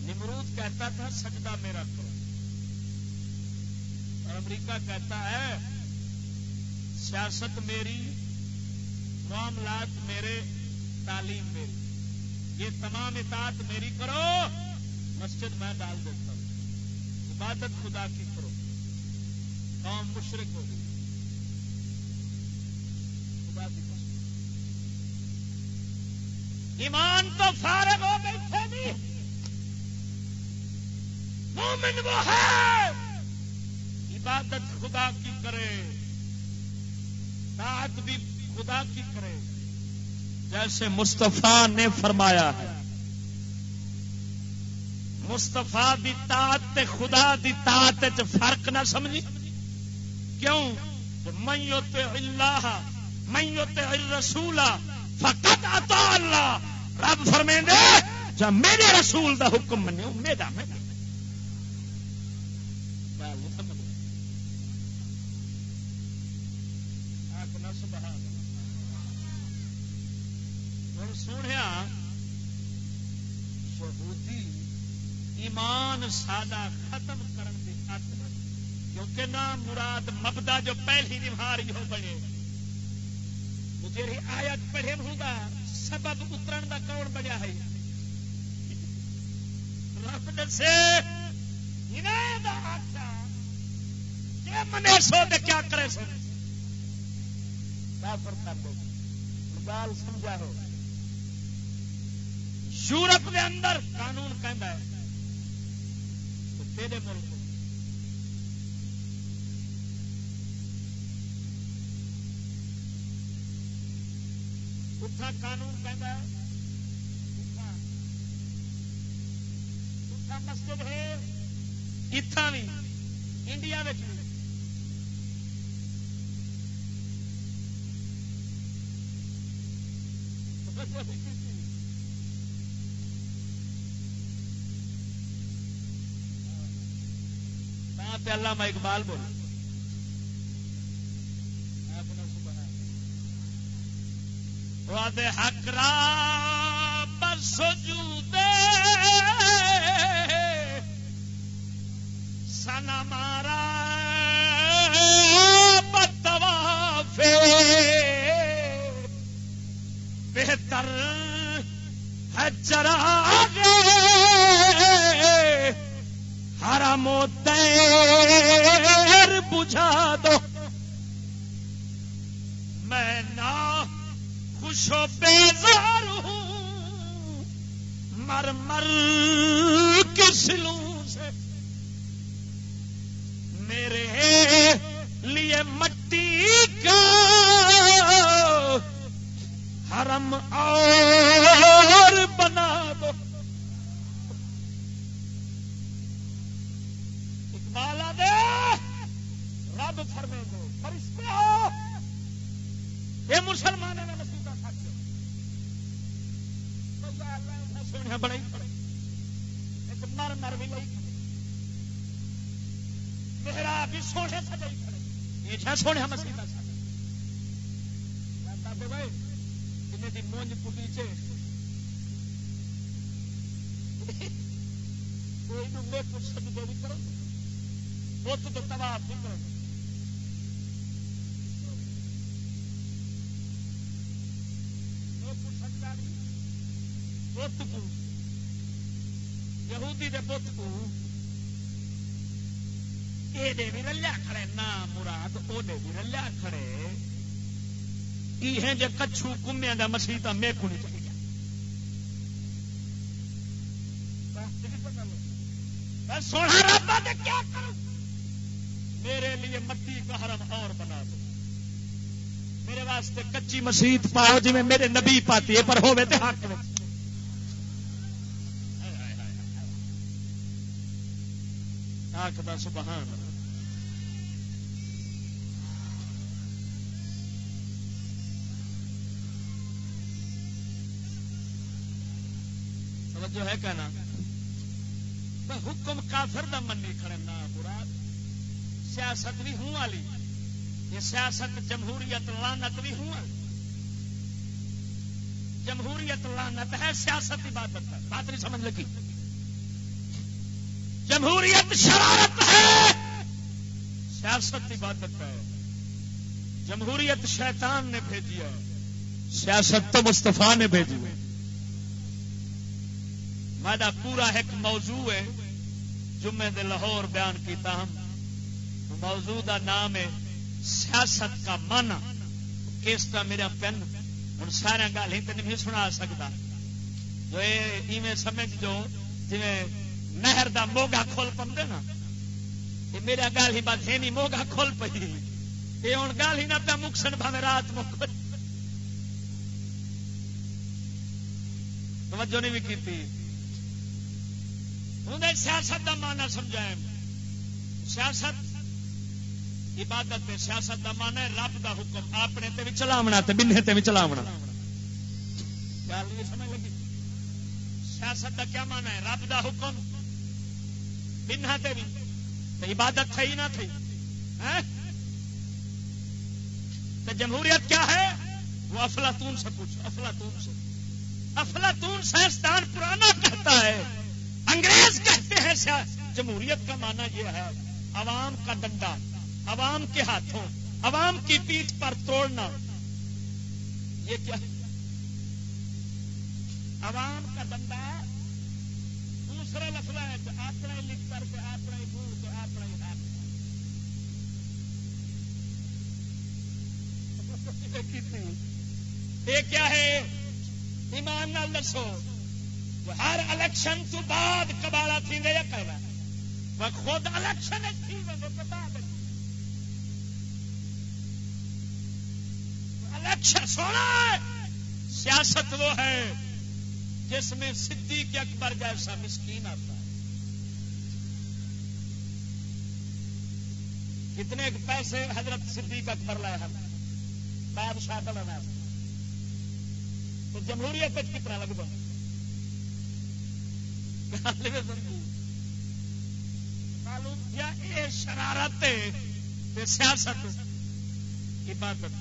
نمرود کہتا تھا، سجدہ میرا کرو۔ اور امریکہ کہتا ہے، سیاست میری، معاملات میرے، تعلیم میری۔ یہ تمام اطاعت میری کرو۔ مسجد میں ڈال دیتا ہوں۔ عبادت خدا کی کرو۔ قوم مشرق ہو گئی۔ خدا کی ایمان تو فارغ ہو بیٹھے بھی۔ مومن وہ ہے۔ عبادت خدا کی کرے۔ طاعت بھی خدا کی کرے۔ جیسے مستفا نے فرمایا ہے۔ مستفا دی تات خدا دی تات فرق نہ سمجھی؟ کیوں؟ میو اللہ میو رسول فقط اتا اللہ۔ رب فرمے جب میرے رسول دا حکم منے میرا میں۔ سونے سادہ ختم کرن دی کیونکہ نہ مراد مبدا جو پہلی نمہاری ہو بنے۔ جی آیت پڑھے ہوگا سبب اترن دا کون بنیا ہے؟ رب دسے منے سو دے کیا کرے سو؟ گال سمجھا ہو۔ یورپ کے اندر قانون کہہ ہے تیرے ملک اٹھا قانون کہہ اٹھا۔ مسجد ہے۔ اتنا بھی انڈیا میں [LAUGHS] پہ اللہ میں اقبال بول۔ حق را سجود سنا مارا بتوا بہتر ہے چرا و تیر بجھا دو۔ میں نہ خوش و بیزار ہوں۔ مر مر کس لوں یہ جے کچھو کمیا دا مسیح تو میں کو نہیں چلی میرے لیے مٹی کا حرم اور بنا دو۔ میرے واسطے کچی مسیت پاؤ جی میں میرے نبی پاتی ہے، پر ہوے تے حق میں۔ آخر سبحان اللہ۔ جو ہے کہنا حکم کافر دا منی کھڑے نا مراد سیاست بھی ہوں والی، یہ سیاست جمہوریت لانت بھی ہوں والی۔ جمہوریت لانت ہے، سیاست عبادت ہے۔ بات نہیں سمجھ لگی؟ جمہوریت شرارت ہے، سیاست عبادت ہے۔ جمہوریت شیطان نے بھیجی ہے، سیاست تو مستفا نے بھیجی ہے۔ میرا پورا ایک موضوع ہے جمعے دے لاہور بیان کیتا ہم۔ موضوع کا نام ہے سیاست کا من۔ کس کا میرا پین ہوں سارا گل ہی تو نہیں سنا سکتا۔ جو یہ سمجھ جو جی نہر دا موگا کھول پہ نا یہ میرا گل ہی بات نہیں موگا کھول پی یہ ہوں گل ہی نہ پہ مکسن بھاوے رات مک۔ توجہ نہیں بھی کی انہیں سیاست کا مانا سمجھایا سیاست، عبادت سیاست کا مانا ہے رب کا حکم، اپنے تے بھی چلاونا بننے تے بھی چلاونا۔ سیاست کا کیا مانا ہے؟ رب کا حکم بننا تے بھی عبادت تھی نہ تھی ہاں؟ تو جمہوریت کیا ہے؟ وہ افلاطون سے پوچھ افلاطون سے۔ افلاطون سائنسدان پرانا کہتا ہے۔ انگریز کہتے ہیں جمہوریت کا معنی یہ ہے، عوام کا ڈنڈا، عوام کے ہاتھوں، عوام کی پیٹ پر توڑنا۔ یہ کیا؟ عوام کا ڈنڈا دوسرا لفظ ہے اپنا لکھ کر کے اپنا ہی منہ تو اپنا ہی ہاتھ۔ یہ کیا ہے؟ ایمان نال دسو۔ ہر الیکشن تو بعد کبالا تھی یا کہنا خود الیکشن الیکشن سونا سیاست وہ ہے جس میں صدیق اکبر جیسا مسکین آتا ہے۔ کتنے پیسے حضرت صدیق اکبر لائے ہم بادشاہ کا تو جمہوریت کتنا لگ بھگ شرارت سیاست عبادت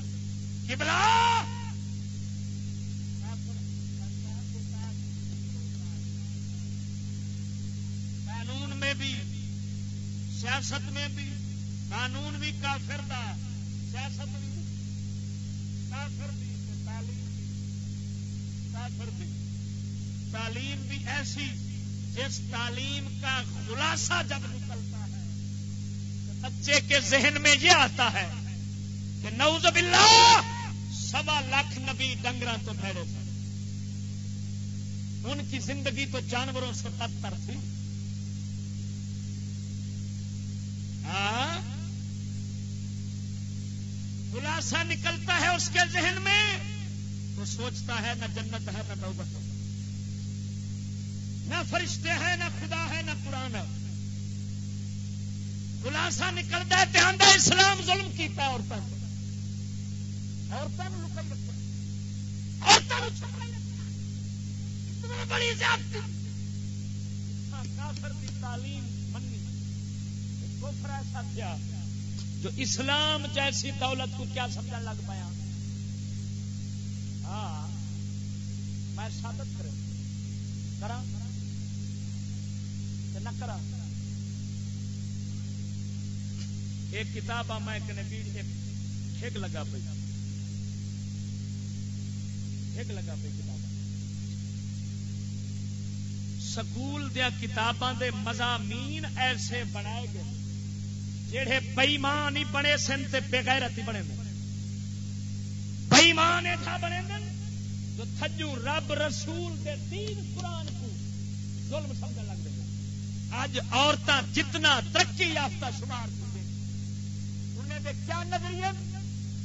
قانون میں بھی سیاست میں بھی قانون بھی کافر دا سیاست بھی کافر دی تعلیم کافر دی تعلیم بھی ایسی جس تعلیم کا خلاصہ جب نکلتا ہے، تو بچے کے ذہن میں یہ آتا ہے کہ نوز باللہ، سوا لاکھ نبی ڈنگر تو بھڑے تھے۔ ان کی زندگی تو جانوروں سے بدتر تھی۔ ہاں؟ خلاصہ نکلتا ہے اس کے ذہن میں تو سوچتا ہے، نہ جنت ہے، نہ نوبت ہے۔ نہ فرشتے ہیں، نہ خدا ہے، نہ قرآن ہے۔ خلاصہ نکلتا ہے دھیان دہ اسلام ظلم کیتا ہے عورتوں کو عورتوں بڑی ہاں، کافر کی تعلیم منی کوفر ایسا کیا جو اسلام جیسی دولت کو کیا سمجھنے لگ پایا ہاں میں ثابت کروں۔ کرا نہ کرا۔ ایک کتاب میں ٹھیک لگا پی ٹھیک لگا پی کتاب سکول دیا کتاباں دے مضامین ایسے بنائے گئے۔ جڑے بئیمان ہی بنے سن تے بغیرت ہی بنے بئیمان ایسا بنے جو تھجو رب رسول دے دین قرآن کو ظلم سمجھ لگ اج عورتیں جتنا ترقی یافتہ شمار کرتے انہیں دے کیا نظریے؟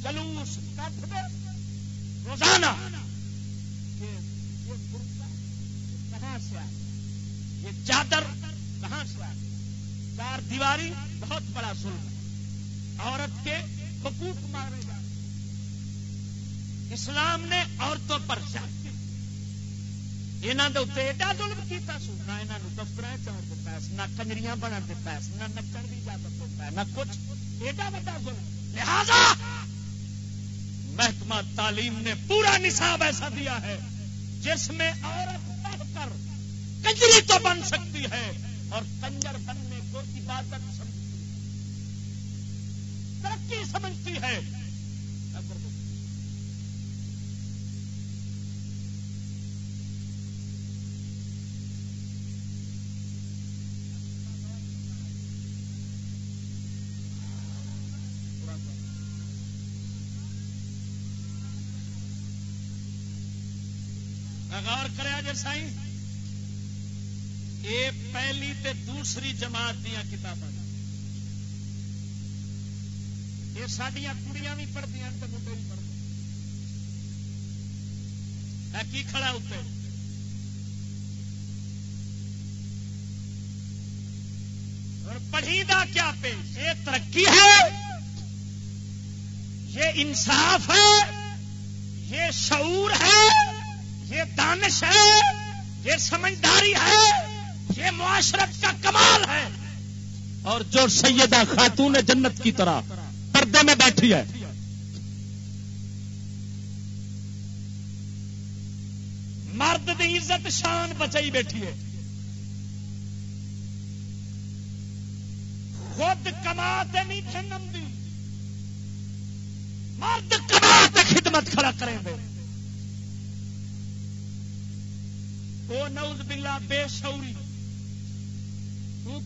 جلوس کٹ دے۔ روزانہ کہاں سے آئے یہ چادر کہاں سے آئے چار دیواری بہت بڑا ظلم عورت کے حقوق مارے جا اسلام نے عورتوں پر چاہیے یہاں کے اتنے ایڈا ظلم کیا سو نہ یہاں دفتر چاؤ کے پیس نہ کنجری بننے کے پیس نہ نچن کی اجازت ہے نہ کچھ ایڈا ظلم لہذا محکمہ تعلیم نے پورا نصاب ایسا دیا ہے جس میں عورت پڑھ کر کنجری تو بن سکتی ہے اور کنجر بننے کو عبادت سمجھتی ترقی سمجھتی ہے غور یہ پہلی تے دوسری جماعت دیا کتابیں یہ سڈیا کڑیاں بھی پڑھتی ہیں تو منڈے بھی پڑھتے کی کھڑا اتنے اور پڑھی دا کیا پہ یہ ترقی ہے؟ یہ انصاف ہے؟ یہ شعور ہے؟ یہ دانش ہے، یہ سمجھداری ہے، یہ معاشرت کا کمال ہے۔ اور جو سیدہ خاتون جنت کی طرح پردے میں بیٹھی ہے۔ مرد کی عزت شان بچائی بیٹھی ہے۔ خود کما نہیں تھنم دی مرد کما خدمت کھڑا کریں گے وہ نوز بلا بے شعوری۔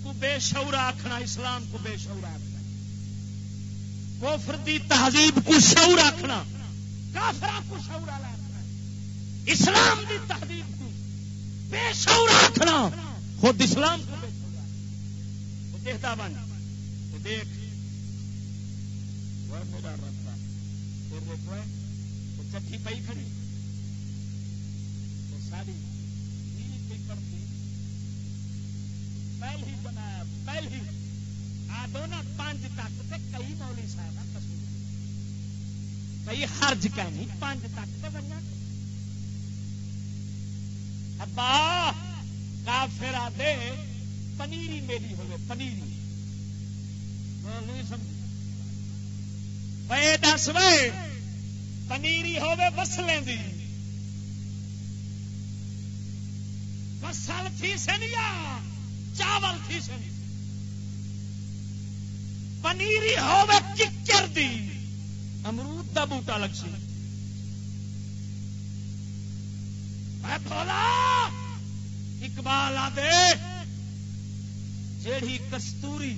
کو بے شعورا آخنا اسلام کو بے شعورا آخنا کوفر دی تہذیب کو شعور آخنا کافرا کو شعور آخنا اسلام دی تہذیب کو بے شعور آخنا خود اسلام کو بے شعور دیکھتا بن۔ دیکھ۔ میرا ربا چٹھی پی کھڑی۔ ساری پہلی بنایا پہلی آدھو نا پانچ تک تے کئی مولی صاحب کئی حرج کہیں پانچ تک تے بننا ابا، کافر آدھے پنیری میری ہوگی پنیری۔ دس وے، پنیری ہوگی وسلیں دی۔ وسل تھی سنیا۔ چاول تھی سنی۔ پنیری ہوے ککر دی۔ امرود دا بوٹا لگ سی۔ میں بولا اقبال آدھے جیڑی کستوری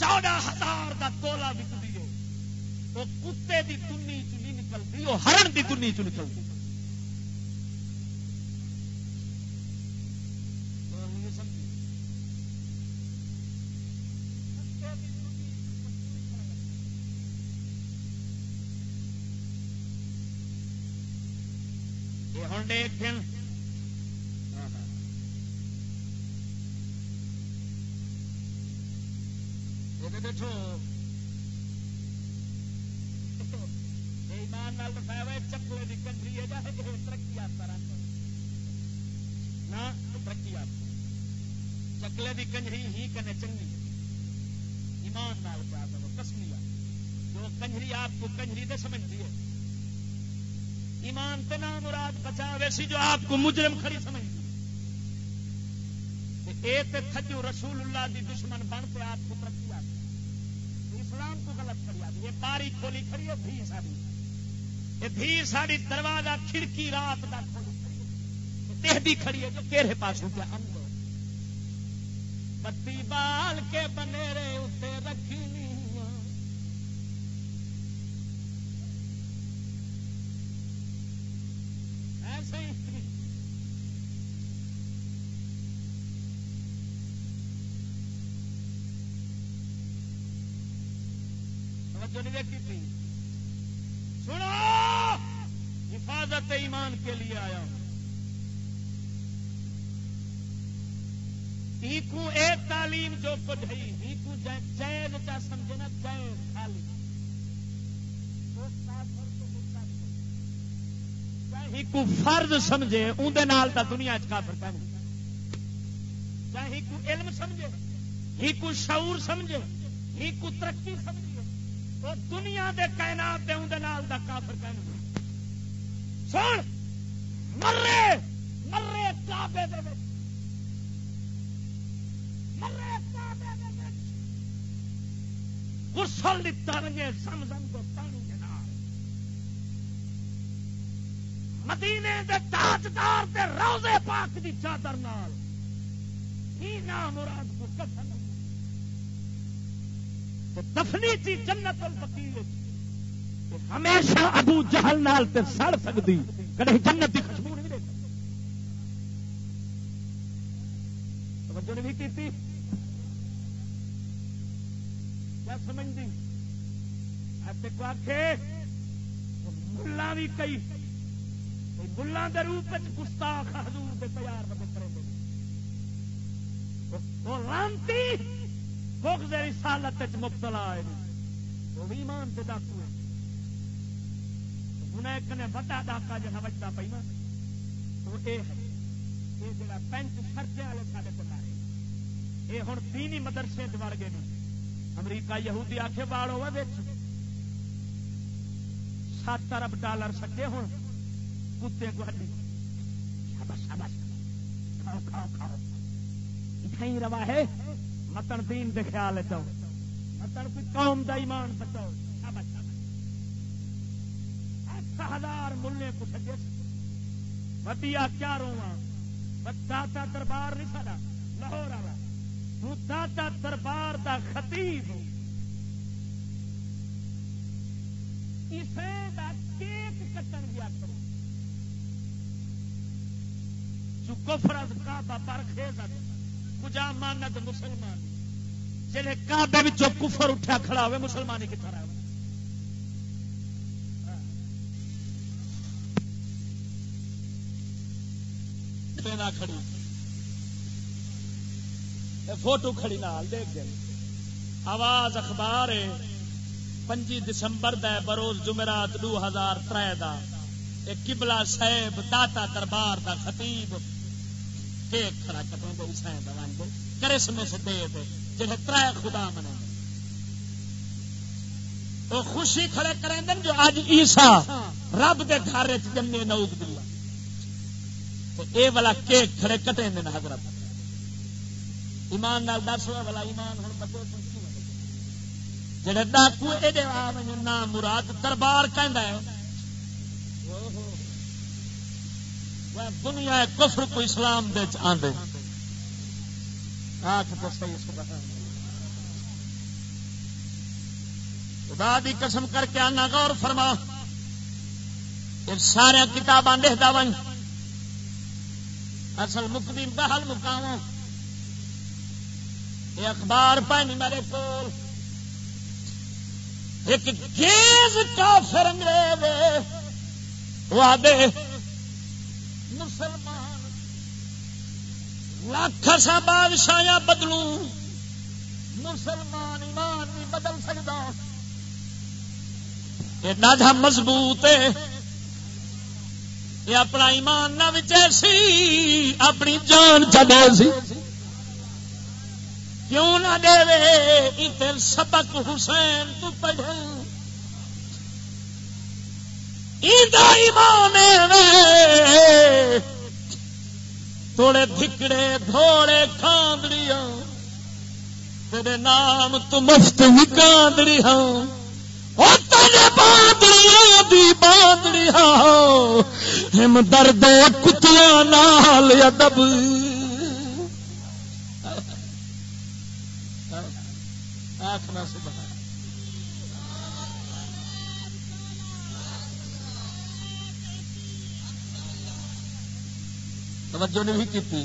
چودہ ہزار کا تولا وکتی ہے وہ کتے دی تنی چ نہیں نکلتی وہ ہرن دی تنی چ نکلتی۔ بچا ویسی جو آپ کو مجرم کھڑی سمجھ۔ تھجو رسول اللہ دی دشمن بن کے آپ کو ترقی آتی اسلام کو غلط کری آتی یہ باری کھولی کھڑی ہے بھی ساری یہ بھی ساری دروازہ، کھڑکی رات کا کھولی ٹہدی کھڑی ہے جو کہڑے پاس پہ اندر بتی بال کے بنیرے اتنے ایسے ہی توجہ نہیں دیکھی تھی؟ سنو! حفاظت ایمان کے لیے آیا ہوں۔ کو اے تعلیم جو کچھ ہے ہی کو جائز چا سمجھے نا جائز خالی۔ ہی کو فرض سمجھے اندر نال تا دنیا چ کافر کہنے چاہے ہی کو علم سمجھے ہی کو شعور سمجھے ہی کو ترقی سمجھے وہ دنیا دے کائنات دے اندر نال دا کافر کہنے سن، مرے مرے کعبے دے وچ، مرے کعبے دے وچ، غسل لتا رنگے زمزم کو مدینے دے تاجدار دے روزے پاک دی چادر نال. ہی نام مراد کو کفن دفنی تھی جنت البقیع ہمیشہ ابو جہل نال تے سڑ سکتی. کدی جنت کی خوشبو نہیں دیکھ توجہ نہیں کی تھی کیا سمجھتی؟ کو آخے ملا بھی کئی. ملا کے روپ گستاخ حضور کے تیار بندے کریں وہ لانتی بغض رسالت مبتلا ہے۔ وہ بھی ایمان سے ڈاکو ہے ہوں ایک نے وڈا ڈاکا جو نوجتا پہ نا وہ یہ ہے۔ یہ جڑا پینٹ شرطے والے سارے پکارے یہ ہوں دینی مدرسے وڑ گئے نہیں امریکہ یہودی آخے باڑ ہوا بچ سات ارب ڈالر سکے ہوں کتے کو ہڈی شابش کھاؤ کھاؤ کھاؤ۔ اتنا روا ہے۔ متن دین دے خیال چاؤ متن کوئی قوم دا ایمان بچاؤ۔ ہزار ملے کو سجے۔ ودیا کیا رواں داتا دربار نہیں سارا لاہور والا تو داتا دربار دا خطیب اسے دا کیک کٹن گیا۔ جو کفر کا پر خیز کجا مانت مسلمان؟ جہے کابے کفر اٹھا کھڑا ہوئے مسلمان کتنا رہا ہاں۔ کھڑی۔ فوٹو کھڑی نال دیکھ گئے آواز اخبار ہے۔ پنجی دسمبر دے بروز جمعرات دو ہزار تر دا۔ کبلا صاحب، داتا دربار دا خطیب کیک کھڑا کٹوں گے حسین دے دے ترائے خدا منے تو خوشی کھڑے کریں دن جو آج عیسا رب دے گھارے جمنے نوک دلہ تو اے والا کیک کھڑے کٹیں دن حضرت۔ ایمان نال دس والا ایمان ہوں جڑے ڈاکو اے دے نام مراد دربار کہندا ہے۔ دنیا کفر کو اسلام دے آدھے خدا دی قسم کر کے آنا غور فرما۔ سارا کتاباں لکھتا ون۔ اصل مکدی بہل مقام یہ اخبار پہنی میرے کو ایک گیز کافر انگریز۔ وہ آدھے مسلمان۔ لاکھ سا بادشاہ بدلوں۔ مسلمان ایمان نہیں بدل سکتا یہ ڈاڈا مضبوط ہے۔ یہ اپنا ایمان نہ سی اپنی جان چلے سی کیوں نہ دے سبق حسین تو پڑھے۔ ایمان تھوڑے دھکڑے دھوڑے کھاندڑیاں، تیرے نام تو مفت بھی کاندڑی ہوں باندڑی ہاں۔ ہم درد کتیا نال ادب۔ آخنا سبحان توجہ نہیں کی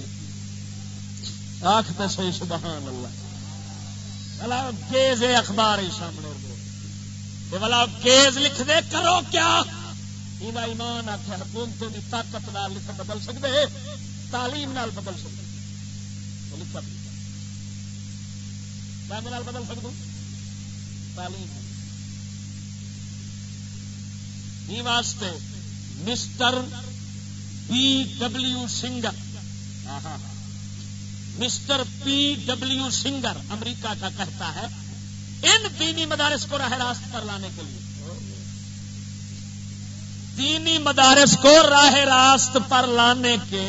آخ تو سی سبحان اللہ۔ کیز اخبار ہی سامنے والا کیز لکھ دے، کرو کیا؟ یہ ایمان آخر حکومتوں کی طاقت نال لکھ بدل سکتے تعلیم نال بدل سکتے لکھا نال بدل سکوں تعلیم۔ واسطے mister P W Singer mister P W Singer امریکہ کا کہتا ہے، ان دینی مدارس کو راہ راست پر لانے کے لیے۔ دینی مدارس کو راہ راست پر لانے کے،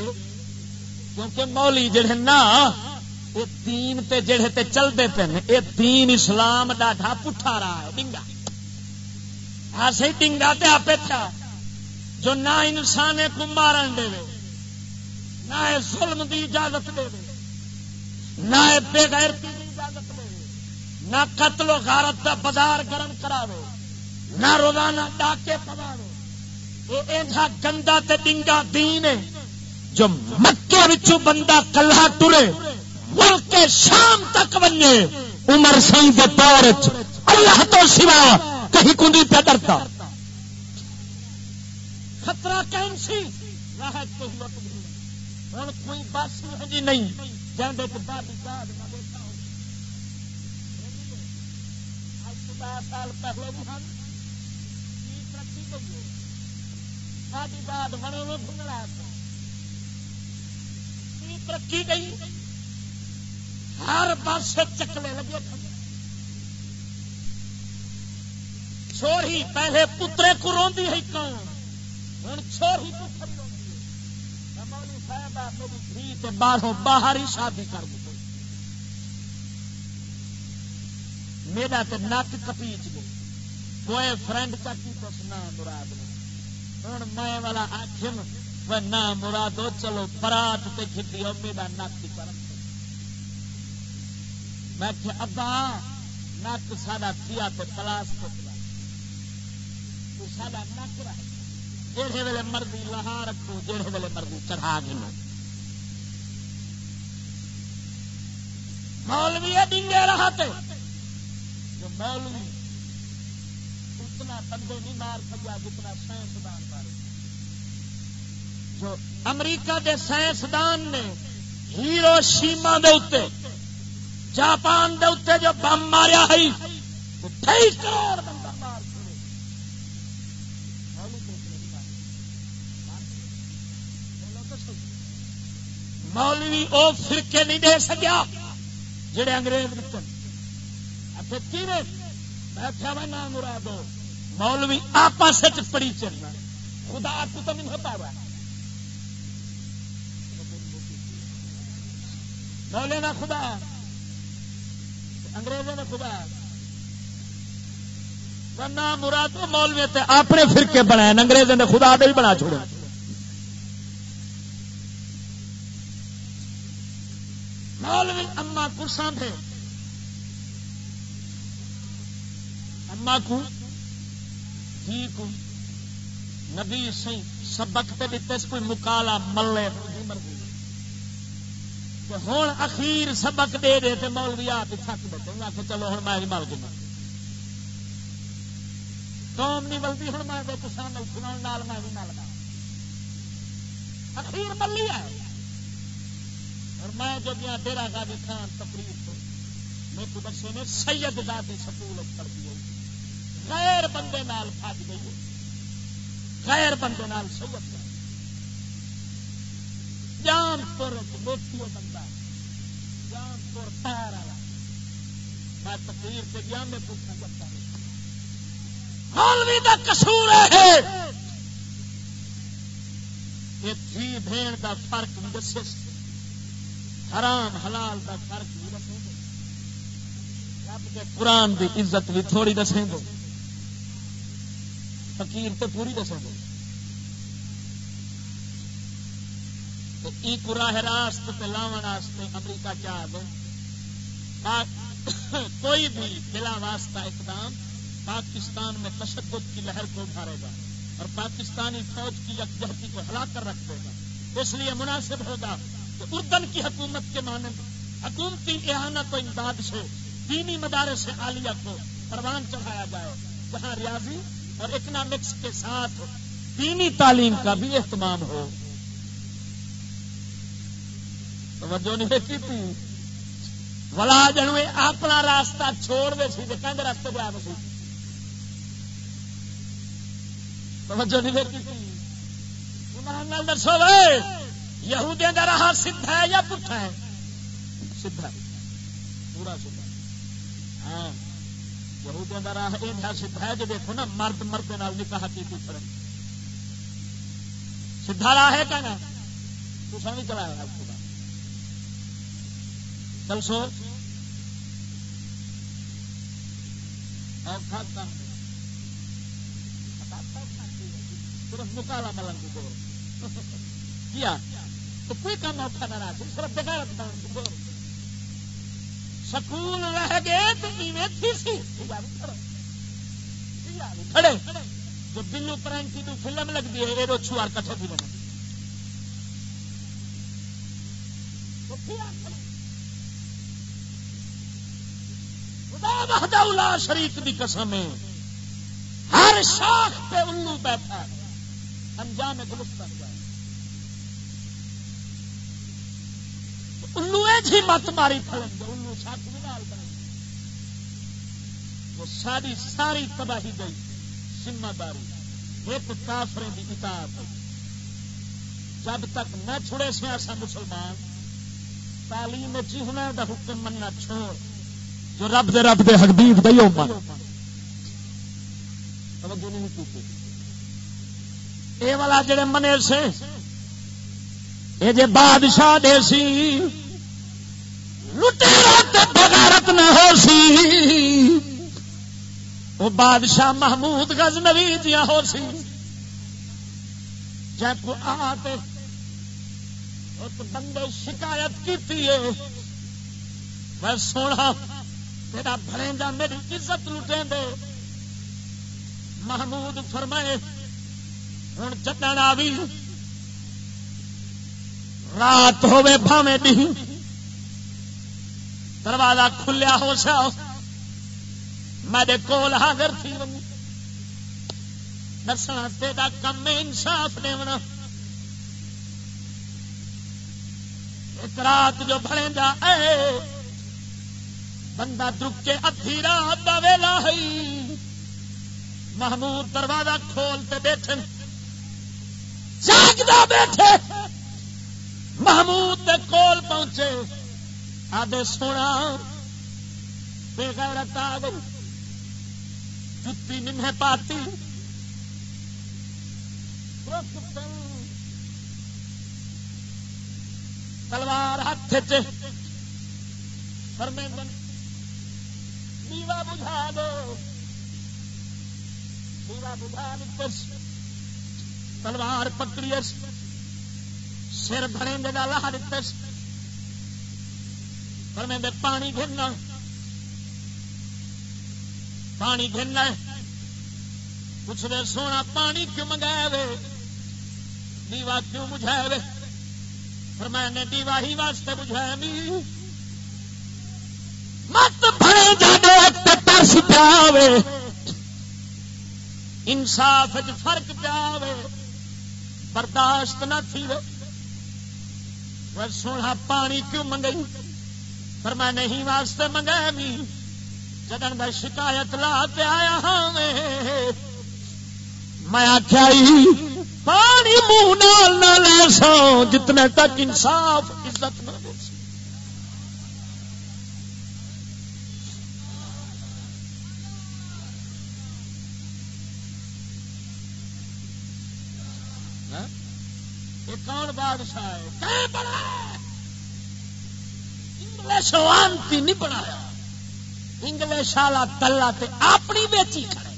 کیونکہ مولی جڑے نا یہ دین تے جڑے تے چلتے پے یہ دین اسلام ڈاٹا پٹھا رہا ہے، ڈنگا۔ ہاں سی ڈنگا تے آپ جو نہ انسان کو مارن دے، نہ ظلم دی اجازت دے نہ بے غیرتی دی اجازت دے نہ قتل و غارت دا بازار گرم کراوے نہ روزانہ ڈاکے پواوے یہ ایسا گندا تے ڈنگا دین ہے، جو مکے وچوں بندہ کلہ ٹرے ملک شام تک بنے۔ عمر سی کے دور اللہ تو سوا کہیں کنڈی پہ ڈرتا خطرہ کہیں سی۔ راحت ہوں کوئی بس جی نہیں۔ جانے کے بعد سال پہلے بھی ہم ترقی کریے ساری بات بڑے میں گھومنا ترقی گئی۔ ہر پاس چکلے لگے چھوڑی پہلے پترے کو روی ہے کون باہروں باہر ہی شادی کر دی میرا تو نک کپیچ گئی کوئی فرینڈ چکی تو نہ مراد ہوں میں والا آخم نہ مرادو چلو برات تے کھٹی میرا نک کر میں کہ ابا نک ساڈا تھیا تے پلاس تو ساڈا نک رہ جہے ویلے مرضی لہا رکھو جہے ویلے مرضی چڑھا گنا مولوی ڈنگے رہا تے۔ جو مولوی اتنا بندے نہیں مار سکیا جتنا سائنسدان مارے جو امریکہ دے سائنسدان نے ہیرو شیما دے اتنے جاپان دے اتنے جو بم ماریا ہے کروڑ مولوی او فرقے نہیں دے سکیا، جڑے انگریز نکل میں کیا میں نام مراد دو مولوی آپس پڑی چلنا۔ خدا کو تو نہیں ہوتا ہوا مولے نا خدا انگریزوں نے خدا۔ نہ مراد مولوی تے اپنے فرقے بنائے انگریزوں نے خدا دے بھی بنا چھوڑے۔ مولوی اما کو سانبے اما کو جی کو نبی سی سبق تے دیتے کوئی مکالا ملے ہوں اخیر سبق دے دے تو مولوی آپ تھک دے آ چلو ہوں میں مل گیا قوم نہیں ملتی ہوں میں کسان سنا میں بھی مل گا اخیر ملی ہے۔ اور میں جب یہاں ڈیرا گاجی خان تقریر تو میرے کو بچے نے سید دادی سکول کر دی غیر بندے نال پھج گئی غیر بندے نال سید جان پور موتی بندہ جان پور پیر والا۔ میں تقریر سے گیا میں پوچھنا چاہتا ہوں مولوی کا کسور ہے۔ یہ تھی بھیڑ کا فرق بھی دسے۔ حرام، حلال کا فرق بھی دسے رب کے قرآن کی عزت بھی تھوڑی دسیں گے فقیر تو پوری دسے گے راہ راست لاون امریکہ چاہ دے۔ کوئی بھی بلا واسطہ اقدام پاکستان میں تشدد کی لہر کو ابھارے گا اور پاکستانی فوج کی یکجہتی کو ہلا کر رکھ دے گا۔ اس لیے مناسب ہوگا۔ اردن کی حکومت کے مانند حکومتی احانت و امداد سے، دینی مدارس سے عالیہ کو پروان چڑھایا جائے۔ جہاں ریاضی اور اکنامکس کے ساتھ دینی تعلیم کا بھی اہتمام ہو۔ توجہ نہیں دیکھی تھی ولا جنو اپنا راستہ چھوڑ دے سی کہ راستے پہ آ سی۔ توجہ نہیں دیکھی تھی دسو یہودیاں کا راہ سیدھا ہے یا پٹھا ہے؟ سیدھا پورا سیدھا ہاں۔ یہودیاں کا راہ یہ سیدھا ہے جو دیکھو نا، مرد مرد نال نکاح کی پڑے سیدھا راہ ہے کہنا تو سمجھ چلایا چل سو صرف مکالا ملن کو کیا؟ تو کوئی کام اوکھا نہ رہا صرف بغیرت ملن کو رہ گئے تو تھی سی۔ کھڑے جو بلو پرنٹی تو فلم لگتی ہے یہ چھوار کٹھے بھی بنا خدا شریف کی قسم ہے۔ ہر شاخ پہ الو بیٹھا انجام گلستان جی مت ماری وہ ساری ساری تباہی گئی، ذمہ داری۔ ایک کافرے کی اطاعت جب تک نہ چھڑے سے ایسا مسلمان، تعلیم جیونا کا حکم مننا چھوڑ۔ جو رب دے رب دے حقیب دے من۔ اے والا جڑے منے سے اے جے بادشاہ دے سی لٹے نہ ہو سی۔ وہ بادشاہ محمود گز نوی دیا ہو سی۔ جب آتے بندے شکایت کی میں سونا تیرا بڑے جا میری عزت لٹیں دے۔ محمود فرمائے ہوں چکن آئی رات ہوے بھاوے نہیں دروازہ کھلیا ہو سا میرے کول حاضر تھی دسنا تیرا کم انصاف دینا ایک رات جو بڑے جا اے، بندہ دک کے ادھی رات کا ویلا ہے محمود دروازہ کھولتے بیٹھے۔ جاگتا بیٹھے۔ محمود کے کول پہنچے۔ آدھے سونا بے غیرت آ جتی نمہ پاتی۔ تلوار ہاتھ فرمیندن دیوا بجھا دو۔ دیوا بجھا دس تلوار پکڑی سر بھرے گا لا دس پر میں پانی گرنا پانی گرنا کچھ دیر سونا پانی کیوں منگایا وے؟ دیوا کیوں بجھایا وے؟ پر نے دیوا ہی واسطے بجھایا نہیں مت بڑے جانے ترس پیا انصاف فرق پیا برداشت نہ تھی سونا پانی کیوں منگئی پر میں نہیں واسطے منگایا می جدن میں شکایت لا کے آیا ہاں میں آخیا پانی منہ نال نہ لے سو جتنے تک انصاف، عزت نہ ہاں؟ کون بادشاہ ہے؟ شوانتی نہیں بنایا۔ انگلش والا تلا تے اپنی بیچی کھڑے۔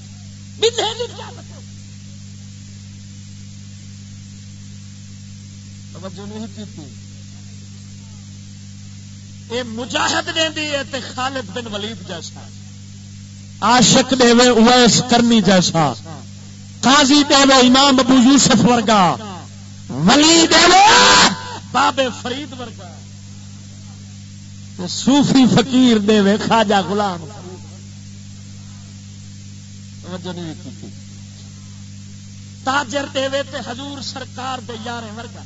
بندے نہیں کیا مجاہد نے خالد بن ولید جیسا۔ عاشق دے ویس کرنی جیسا۔ قاضی دے امام ابو یوسف ورگا۔ ولی دے بابے فرید ورگا۔ صوفی فقیر دے وے، خواجہ غلام۔ تاجر دے وے تے حضور سرکار دے یارے ورگا۔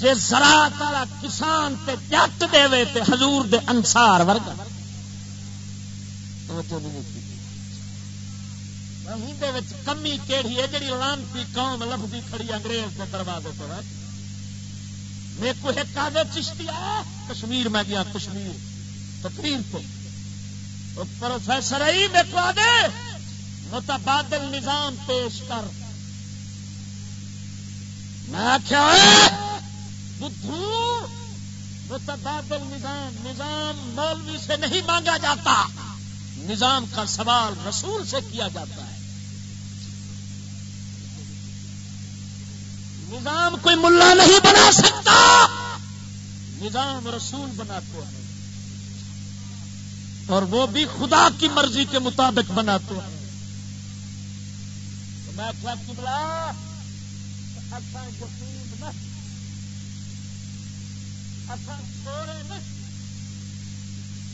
جے زراعت والا کسان تے جٹ دے وے تے حضور دے انسار ورگا۔ دے وچ کمی کہڑی ہے جی لانتی قوم لفظی کھڑی انگریز کے دروازے پر میرے کو ایک آدھے چشتی آیا کشمیر میں گیا، کشمیر، تقریر تو پروفیسر آئی میرے کو آدھے۔ متبادل نظام پیش کر۔ میں کیا؟ بدھو۔ متبادل نظام نظام مولوی سے نہیں مانگا جاتا۔ نظام کا سوال رسول سے کیا جاتا ہے؟ نظام کوئی ملا نہیں بنا سکتا۔ نظام رسول بناتے ہیں۔ اور وہ بھی خدا کی مرضی کے مطابق بناتے ہیں۔ میں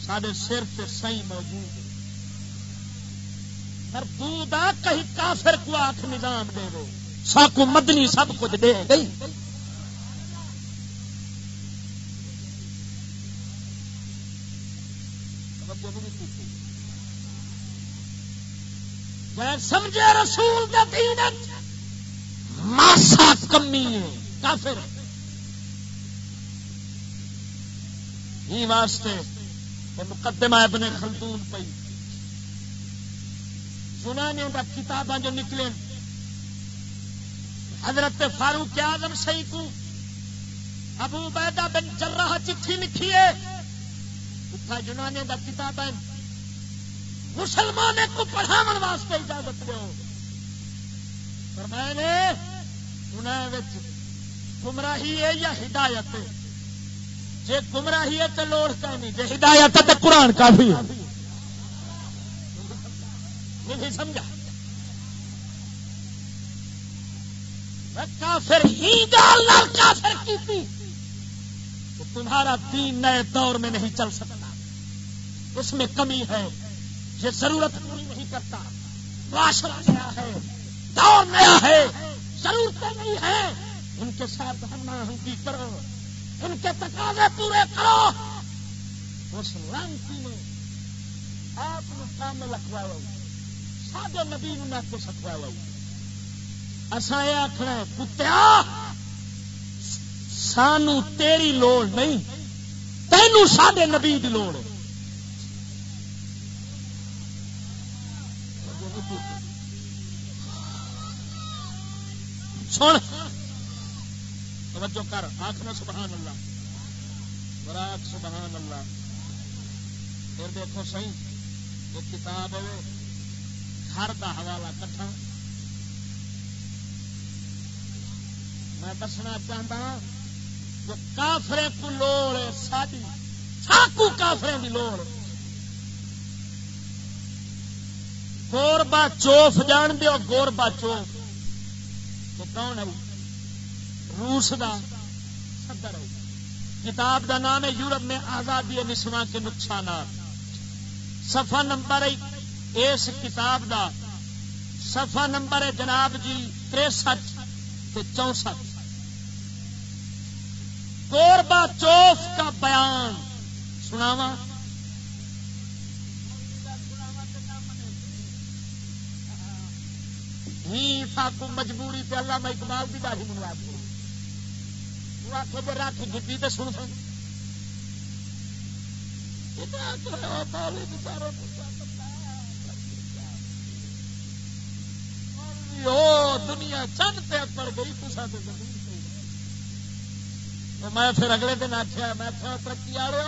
سارے سر سے سی موجود مردود کہیں کافر کو آخ نظام دے دو۔ ساکو مدنی سب کچھ دے گئی۔ سمجھے رسول ماسا کمی ہے، کافر۔ ہی واسطے مقدمہ ابن خلدون پئی۔ سنانے کا کتاباں جو نکلے۔ حضرت فاروق آزم سی کو ابو بیدا بن جرہ چٹھی لکھی ہے۔ جنانے کا کتاب ہے۔ مسلمان کو پڑھاو واسطے اجازت دو۔ پر میں نے انہیں گمراہی ہے یا ہدایت ہے؟ جی گمراہی ہے تو لوڑ کا نہیں جی ہدایت ہے تو قرآن کافی ہے۔ نہیں سمجھا۔ کافر ہی گال کافر کی تھی۔ تمہارا دین نئے دور میں نہیں چل سکتا۔ اس میں کمی ہے۔ یہ ضرورت پوری نہیں کرتا۔ معاشرہ نیا ہے۔ دور نیا ہے۔ ضرورتیں نہیں ہیں۔ ان کے ساتھ ہم ہنگی کرو۔ ان کے تقاضے پورے کرو۔ اس رنگ نے آپ کام میں لکھوایا سادے نبی نہ کو سکھوایا اصا یہ آخنا کتیا سانو تیری لوڑ نہیں تینوں سڈے نبی کی لوڑ سن۔ توجہ کر آخنا سبحان اللہ۔ براک سبحان اللہ۔ پھر دیکھو صحیح ایک کتاب ہے گھر کا حوالہ کٹھا۔ میں دسنا چاہتا ہاں کہ کافرے کو لوڑ ساری ساکو کافرے کی لوڑ گوربا چوف جان دو گوربا چوف۔ تو کون ہے روس کا صدر ہے۔ کتاب کا نام ہے یورپ میں آزادی نسواں کے نقصانات۔ سفا نمبر اس کتاب کا سفا نمبر ہے جناب جی تریسٹھ چونسٹھ۔ گوربا چوف کا بیان سناوا ہی ساکو مجبوری تے اللہ میں اقبال کی داڑھی منوا دوں رکھ گی تو سن سن۔ دنیا چند پہ پڑ گئی تصا میں پھر اگلے دن آخیا میں ترقی والے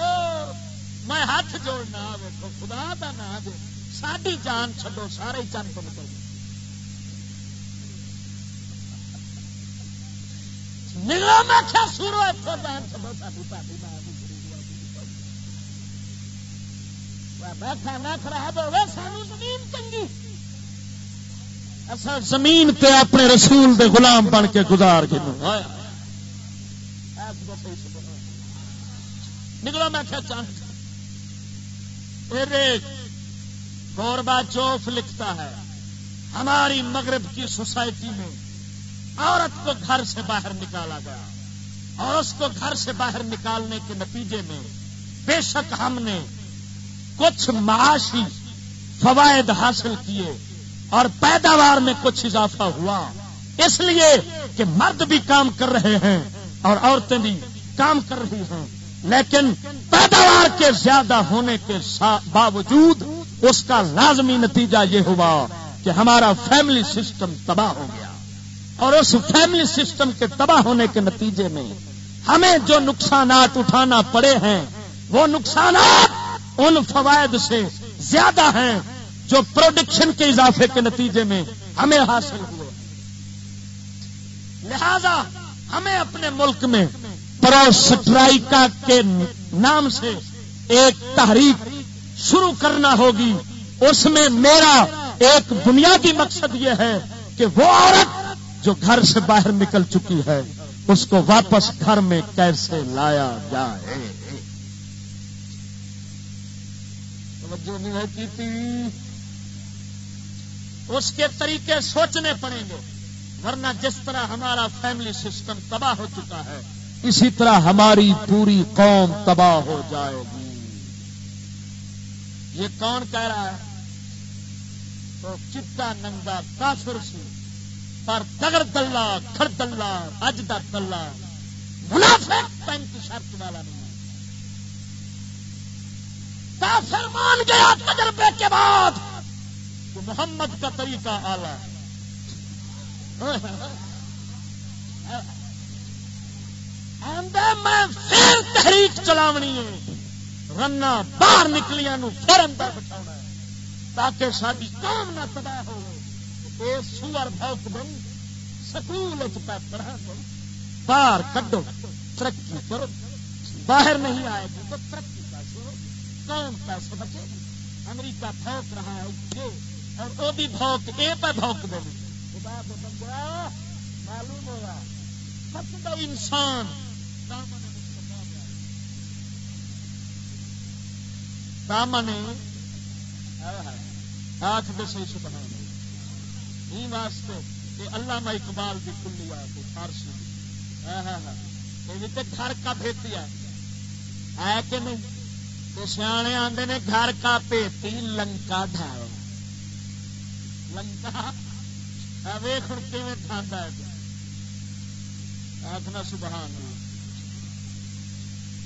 میں ہاتھ جوڑنا ویکو خدا کا نام دے ساری جان چڈو سارے چند نکل میں سورو کھانا خراب ہوگا سانو زمین چنگی اصل زمین تے اپنے رسول دے غلام بن کے گزار کے نکلو میں کیا چاہتا گوربا چوف لکھتا ہے، ہماری مغرب کی سوسائٹی میں عورت کو گھر سے باہر نکالا گیا۔ اور اس کو گھر سے باہر نکالنے کے نتیجے میں بے شک ہم نے کچھ معاشی فوائد حاصل کیے اور پیداوار میں کچھ اضافہ ہوا۔ اس لیے کہ مرد بھی کام کر رہے ہیں اور عورتیں بھی کام کر رہی ہیں۔ لیکن پیداوار کے زیادہ ہونے کے باوجود اس کا لازمی نتیجہ یہ ہوا کہ ہمارا فیملی سسٹم تباہ ہو گیا۔ اور اس فیملی سسٹم کے تباہ ہونے کے نتیجے میں ہمیں جو نقصانات اٹھانا پڑے ہیں، وہ نقصانات ان فوائد سے زیادہ ہیں جو پروڈکشن کے اضافے کے نتیجے میں ہمیں حاصل ہوئے۔ لہذا ہمیں اپنے ملک میں پرو سٹرائکا کے نام سے ایک تحریک شروع کرنا ہوگی۔ اس میں میرا ایک بنیادی مقصد یہ ہے کہ وہ عورت جو گھر سے باہر نکل چکی ہے، اس کو واپس گھر میں کیسے لایا جائے؟ اس کے طریقے سوچنے پڑیں گے، ورنہ جس طرح ہمارا فیملی سسٹم تباہ ہو چکا ہے اسی طرح ہماری پوری قوم تباہ ہو جائے گی۔ یہ کون کہہ رہا ہے؟ تو چتا ننگا کافر سی، پر دگر دلہ کھڑ دلہ، اج دا دلہ۔ منافق پینٹ شرط والا نہیں کافر مان گیا تجربے کے بعد محمد کا طریقہ آلہ [LAUGHS] میں پھر تحریک چلاونی ہے۔ رنا باہر نکلیاں پھر اندر بٹھا تاکہ ساری کام نہ تباہ ہو۔ سور بھوک دن سکول پڑھا باہر کڈو، ترقی کرو۔ باہر نہیں آئے گی تو ترقی کا پیسے کون پیسے بچے گی۔ امریکہ بھوک رہا ہے اور وہ بھی بھوک، اے پہ بھوک دے۔ معلوم ہوا۔ سب انسان سامنے آخ واسطے یہ علامہ اقبال کی کلی آ فارسی ہاں، ہاں، ہاں۔ یہ گھر کا بھیتی ہے کہ نہیں؟ تو سیانے آتے نے گھر کا پیتی لنکا ڈھاؤ لنکا؟ ویخ کھانا کھانا ہے؟ آخنا سبحان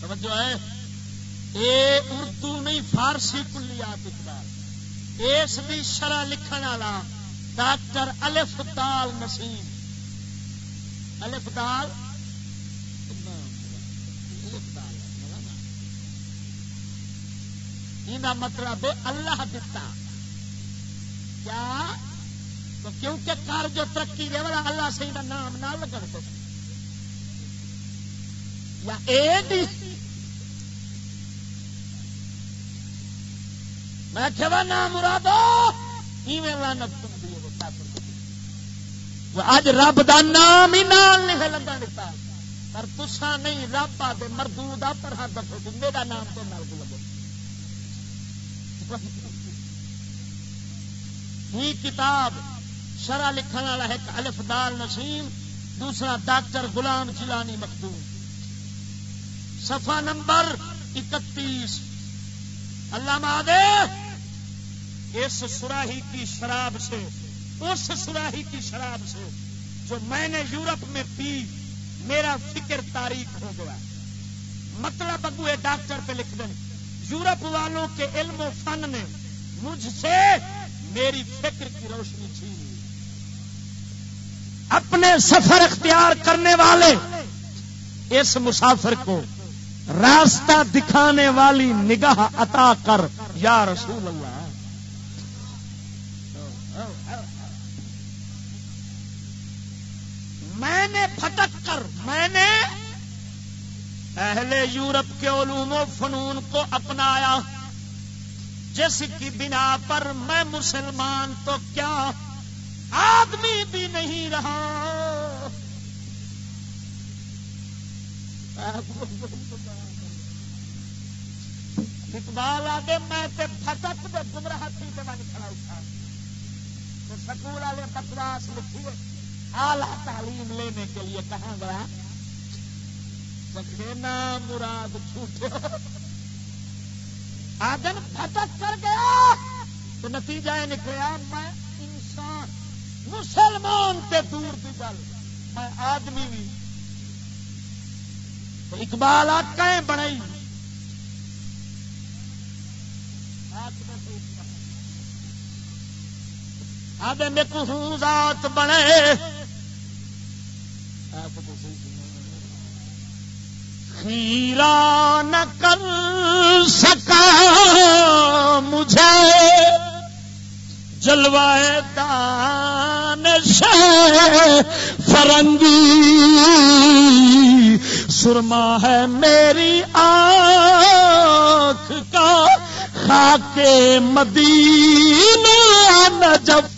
توجہ ہے۔ اے اردو نہیں، فارسی کلی آپ اقبال اس بھی شرح لکھن والا ڈاکٹر الف دال نسیم۔ الف دال؟ یہ مطلب اللہ دتا۔ کیا؟ تو کیونکہ کار جو ترقی دے والا اللہ سے نام نہ لگا یا اے میں کہ نام مرادو ایویں لانت اج رب دا نام ہی نام نہیں لگا دیتا پر تسا نہیں رب آدھے مردو دا پر ہر دفعہ کہ میرا نام تو نال لگے ہی کتاب شرح لکھن والا ایک الف دال نسیم دوسرا ڈاکٹر غلام چلانی مخدوم صفحہ نمبر اکتیس۔ اللہ مہادے اس سراہی کی شراب سے، اس سراہی کی شراب سے جو میں نے یورپ میں پی، میرا فکر تاریخ ہو گیا۔ مطلب اگو ڈاکٹر پہ لکھ دیں۔ یورپ والوں کے علم و فن نے مجھ سے میری فکر کی روشنی چھین اپنے سفر اختیار کرنے والے اس مسافر کو راستہ دکھانے والی نگاہ عطا کر، یا رسول اللہ۔ میں نے پھٹک کر، میں نے اہل یورپ کے علوم و فنون کو اپنایا۔ جس کی بنا پر میں مسلمان تو کیا آدمی بھی نہیں رہا۔ اقبال آگے میں تے پھٹک دے گمراہ تھی تے میں کھڑا اٹھا سکول والے بکواس لکھیے اعلی تعلیم لینے کے لیے کہاں گیا؟ سکھینا مراد چھوٹے آدن پھٹک کر گیا، تو نتیجہ یہ نکلیا میں انسان، مسلمان تے دور کی گل۔ میں آدمی بھی۔ اقبال آکیں بنائی آدھے میں کو ذات بنے۔ خیرا نہ کر سکا مجھے۔ جلوائے دان سے فرنگی۔ سرما ہے میری آنکھ کا خاک مدینہ نجف۔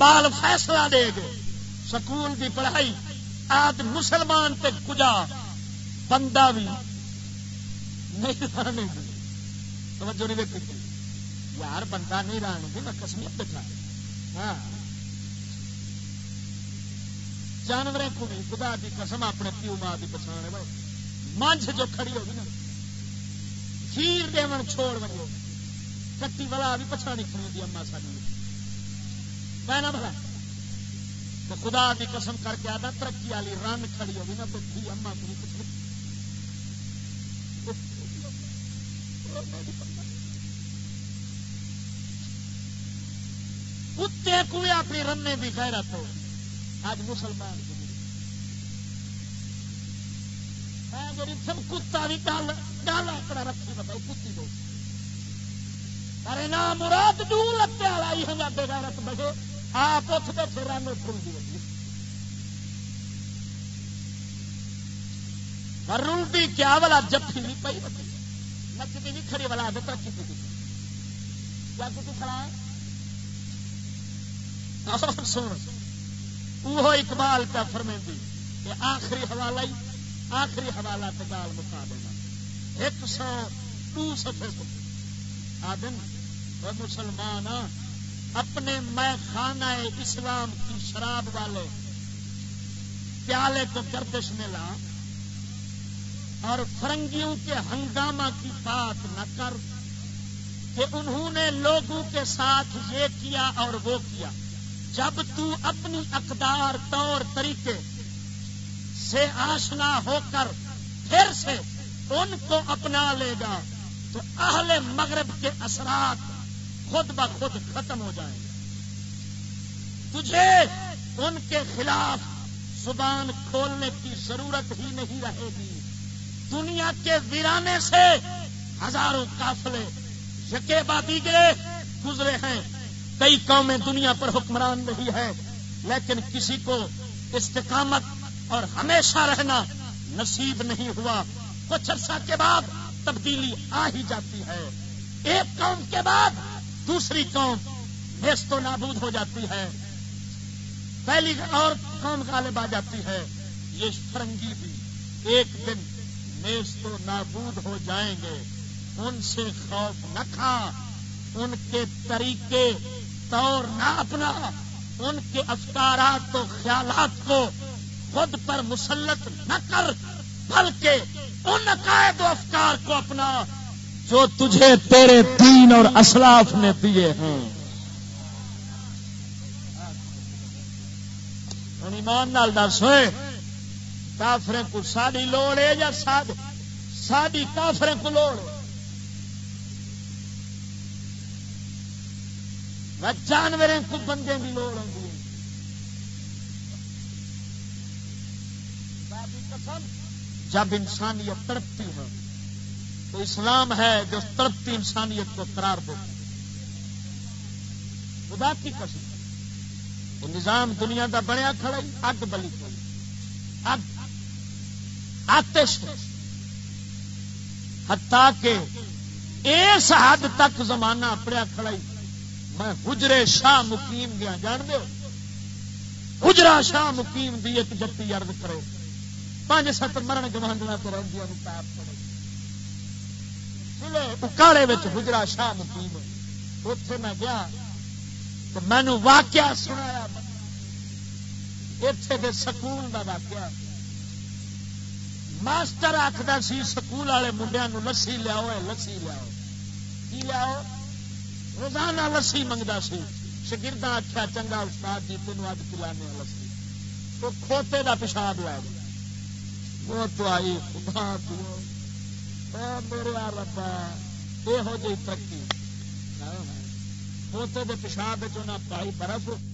اقبال فیصلہ دے گے سکول کی پڑھائی آج مسلمان تے کجا، بندہ بھی نہیں رہنے توجہ نہیں دیکھی یار، بندہ نہیں رہنے گی میں کسمیت بٹھا ہاں۔ جانور کو بھی خدا کی قسم، اپنے پیو ماں کی پچھانے بھائی۔ منچ جو کھڑی ہوگی نا کھیر دے چھوڑ بنو کٹی والا بھی پچھانی کھڑی ہوتی اما ساری پہنا بھلا۔ تو خدا کی قسم کر کے آدھا، ترقی والی رن کھڑی ہوگی نا تو تھی اما کو کتے کو اپنی رنے کی غیرت ہو آج مسلمان جی۔ کتا بھی گل گل اپنا رکھی بتاؤ کتی دو۔ ارے نام مراد دور لگتے والا ہی ہنگا غیرت بجے آپ اتھ بیٹھے رن رلتی رلتی کیا والا جفی بھی پی ہوتی۔ نچتی بھی کھڑی، والا ترقی کی کیا کھڑا سن۔ وہ اقبال کا فرمیندی کہ آخری حوالہ ہی آخری حوالہ تے گال مکا دینا۔ ایک سو ٹو سفے آدم وہ مسلمان ہاں۔ اپنے میں خانہ اسلام کی شراب والے پیالے کو گردش میں لا اور فرنگیوں کے ہنگامہ کی بات نہ کر کہ انہوں نے لوگوں کے ساتھ یہ کیا اور وہ کیا۔ جب تو اپنی اقدار، طور، طریقے سے آشنا ہو کر پھر سے ان کو اپنا لے گا تو اہل مغرب کے اثرات خود بخود ختم ہو جائیں گے تجھے ان کے خلاف زبان کھولنے کی ضرورت ہی نہیں رہے گی۔ دنیا کے ویرانے سے ہزاروں کافلے یقے بادی گرے گزرے ہیں۔ کئی قومیں دنیا پر حکمران نہیں ہے لیکن کسی کو استقامت اور ہمیشہ رہنا نصیب نہیں ہوا۔ کچھ عرصہ کے بعد تبدیلی آ ہی جاتی ہے۔ ایک قوم کے بعد دوسری قوم نیست و نابود ہو جاتی ہے۔ پہلی اور قوم غالب آ جاتی ہے۔ یہ فرنگی بھی ایک دن نیست و نابود ہو جائیں گے۔ ان سے خوف نہ کھا۔ ان کے طریقے طور نہ اپنا۔ ان کے افکارات و خیالات کو خود پر مسلط نہ کر، بلکہ ان عقائد و افکار کو اپنا۔ جو تجھے تیرے دین اور اسلاف نے دیے ہیں۔ ایمان نال دس ہوئے کافرے کو ساری لوڑ ہے یا ساری کافرے کو لوڑ ہے؟ جانور کو بندے کی لوڑ ہوتی ہے جب انسانیت تڑپتی ہے تو اسلام ہے جو تڑپتی انسانیت کو قرار دیتا خدا کی قسم۔ وہ نظام دنیا کا بنیا کھڑا اگ بلی۔ اگ۔ آتش ہتا کے اس حد تک زمانہ اپنے کھڑا میں حجرے شاہ مقیم گیا، جان دو حجرا شاہ مقیم دی ایک جتی ارد کرو۔ پانچ سات مرن گوانڈنا تو رہی اکاڑے حجرا شاہ مقیم اتے میں گیا تو مینو واقعہ سنایا۔ اتے سکول کا واقعہ۔ ماسٹر آخر سی، سکول والے منڈیا لسی لیاؤ لسی لیاؤ۔ کی لیاؤ؟ روزانہ لسی منگتا سی۔ شگرد آخیا چنگا استاد جی تین اج پلانے لسی۔ تو کھوتے کا پیشاب لے وہ تو آئی، خدا میرے ربا یہو جی ترقی۔ پوتے کے پیشاب پائی برف۔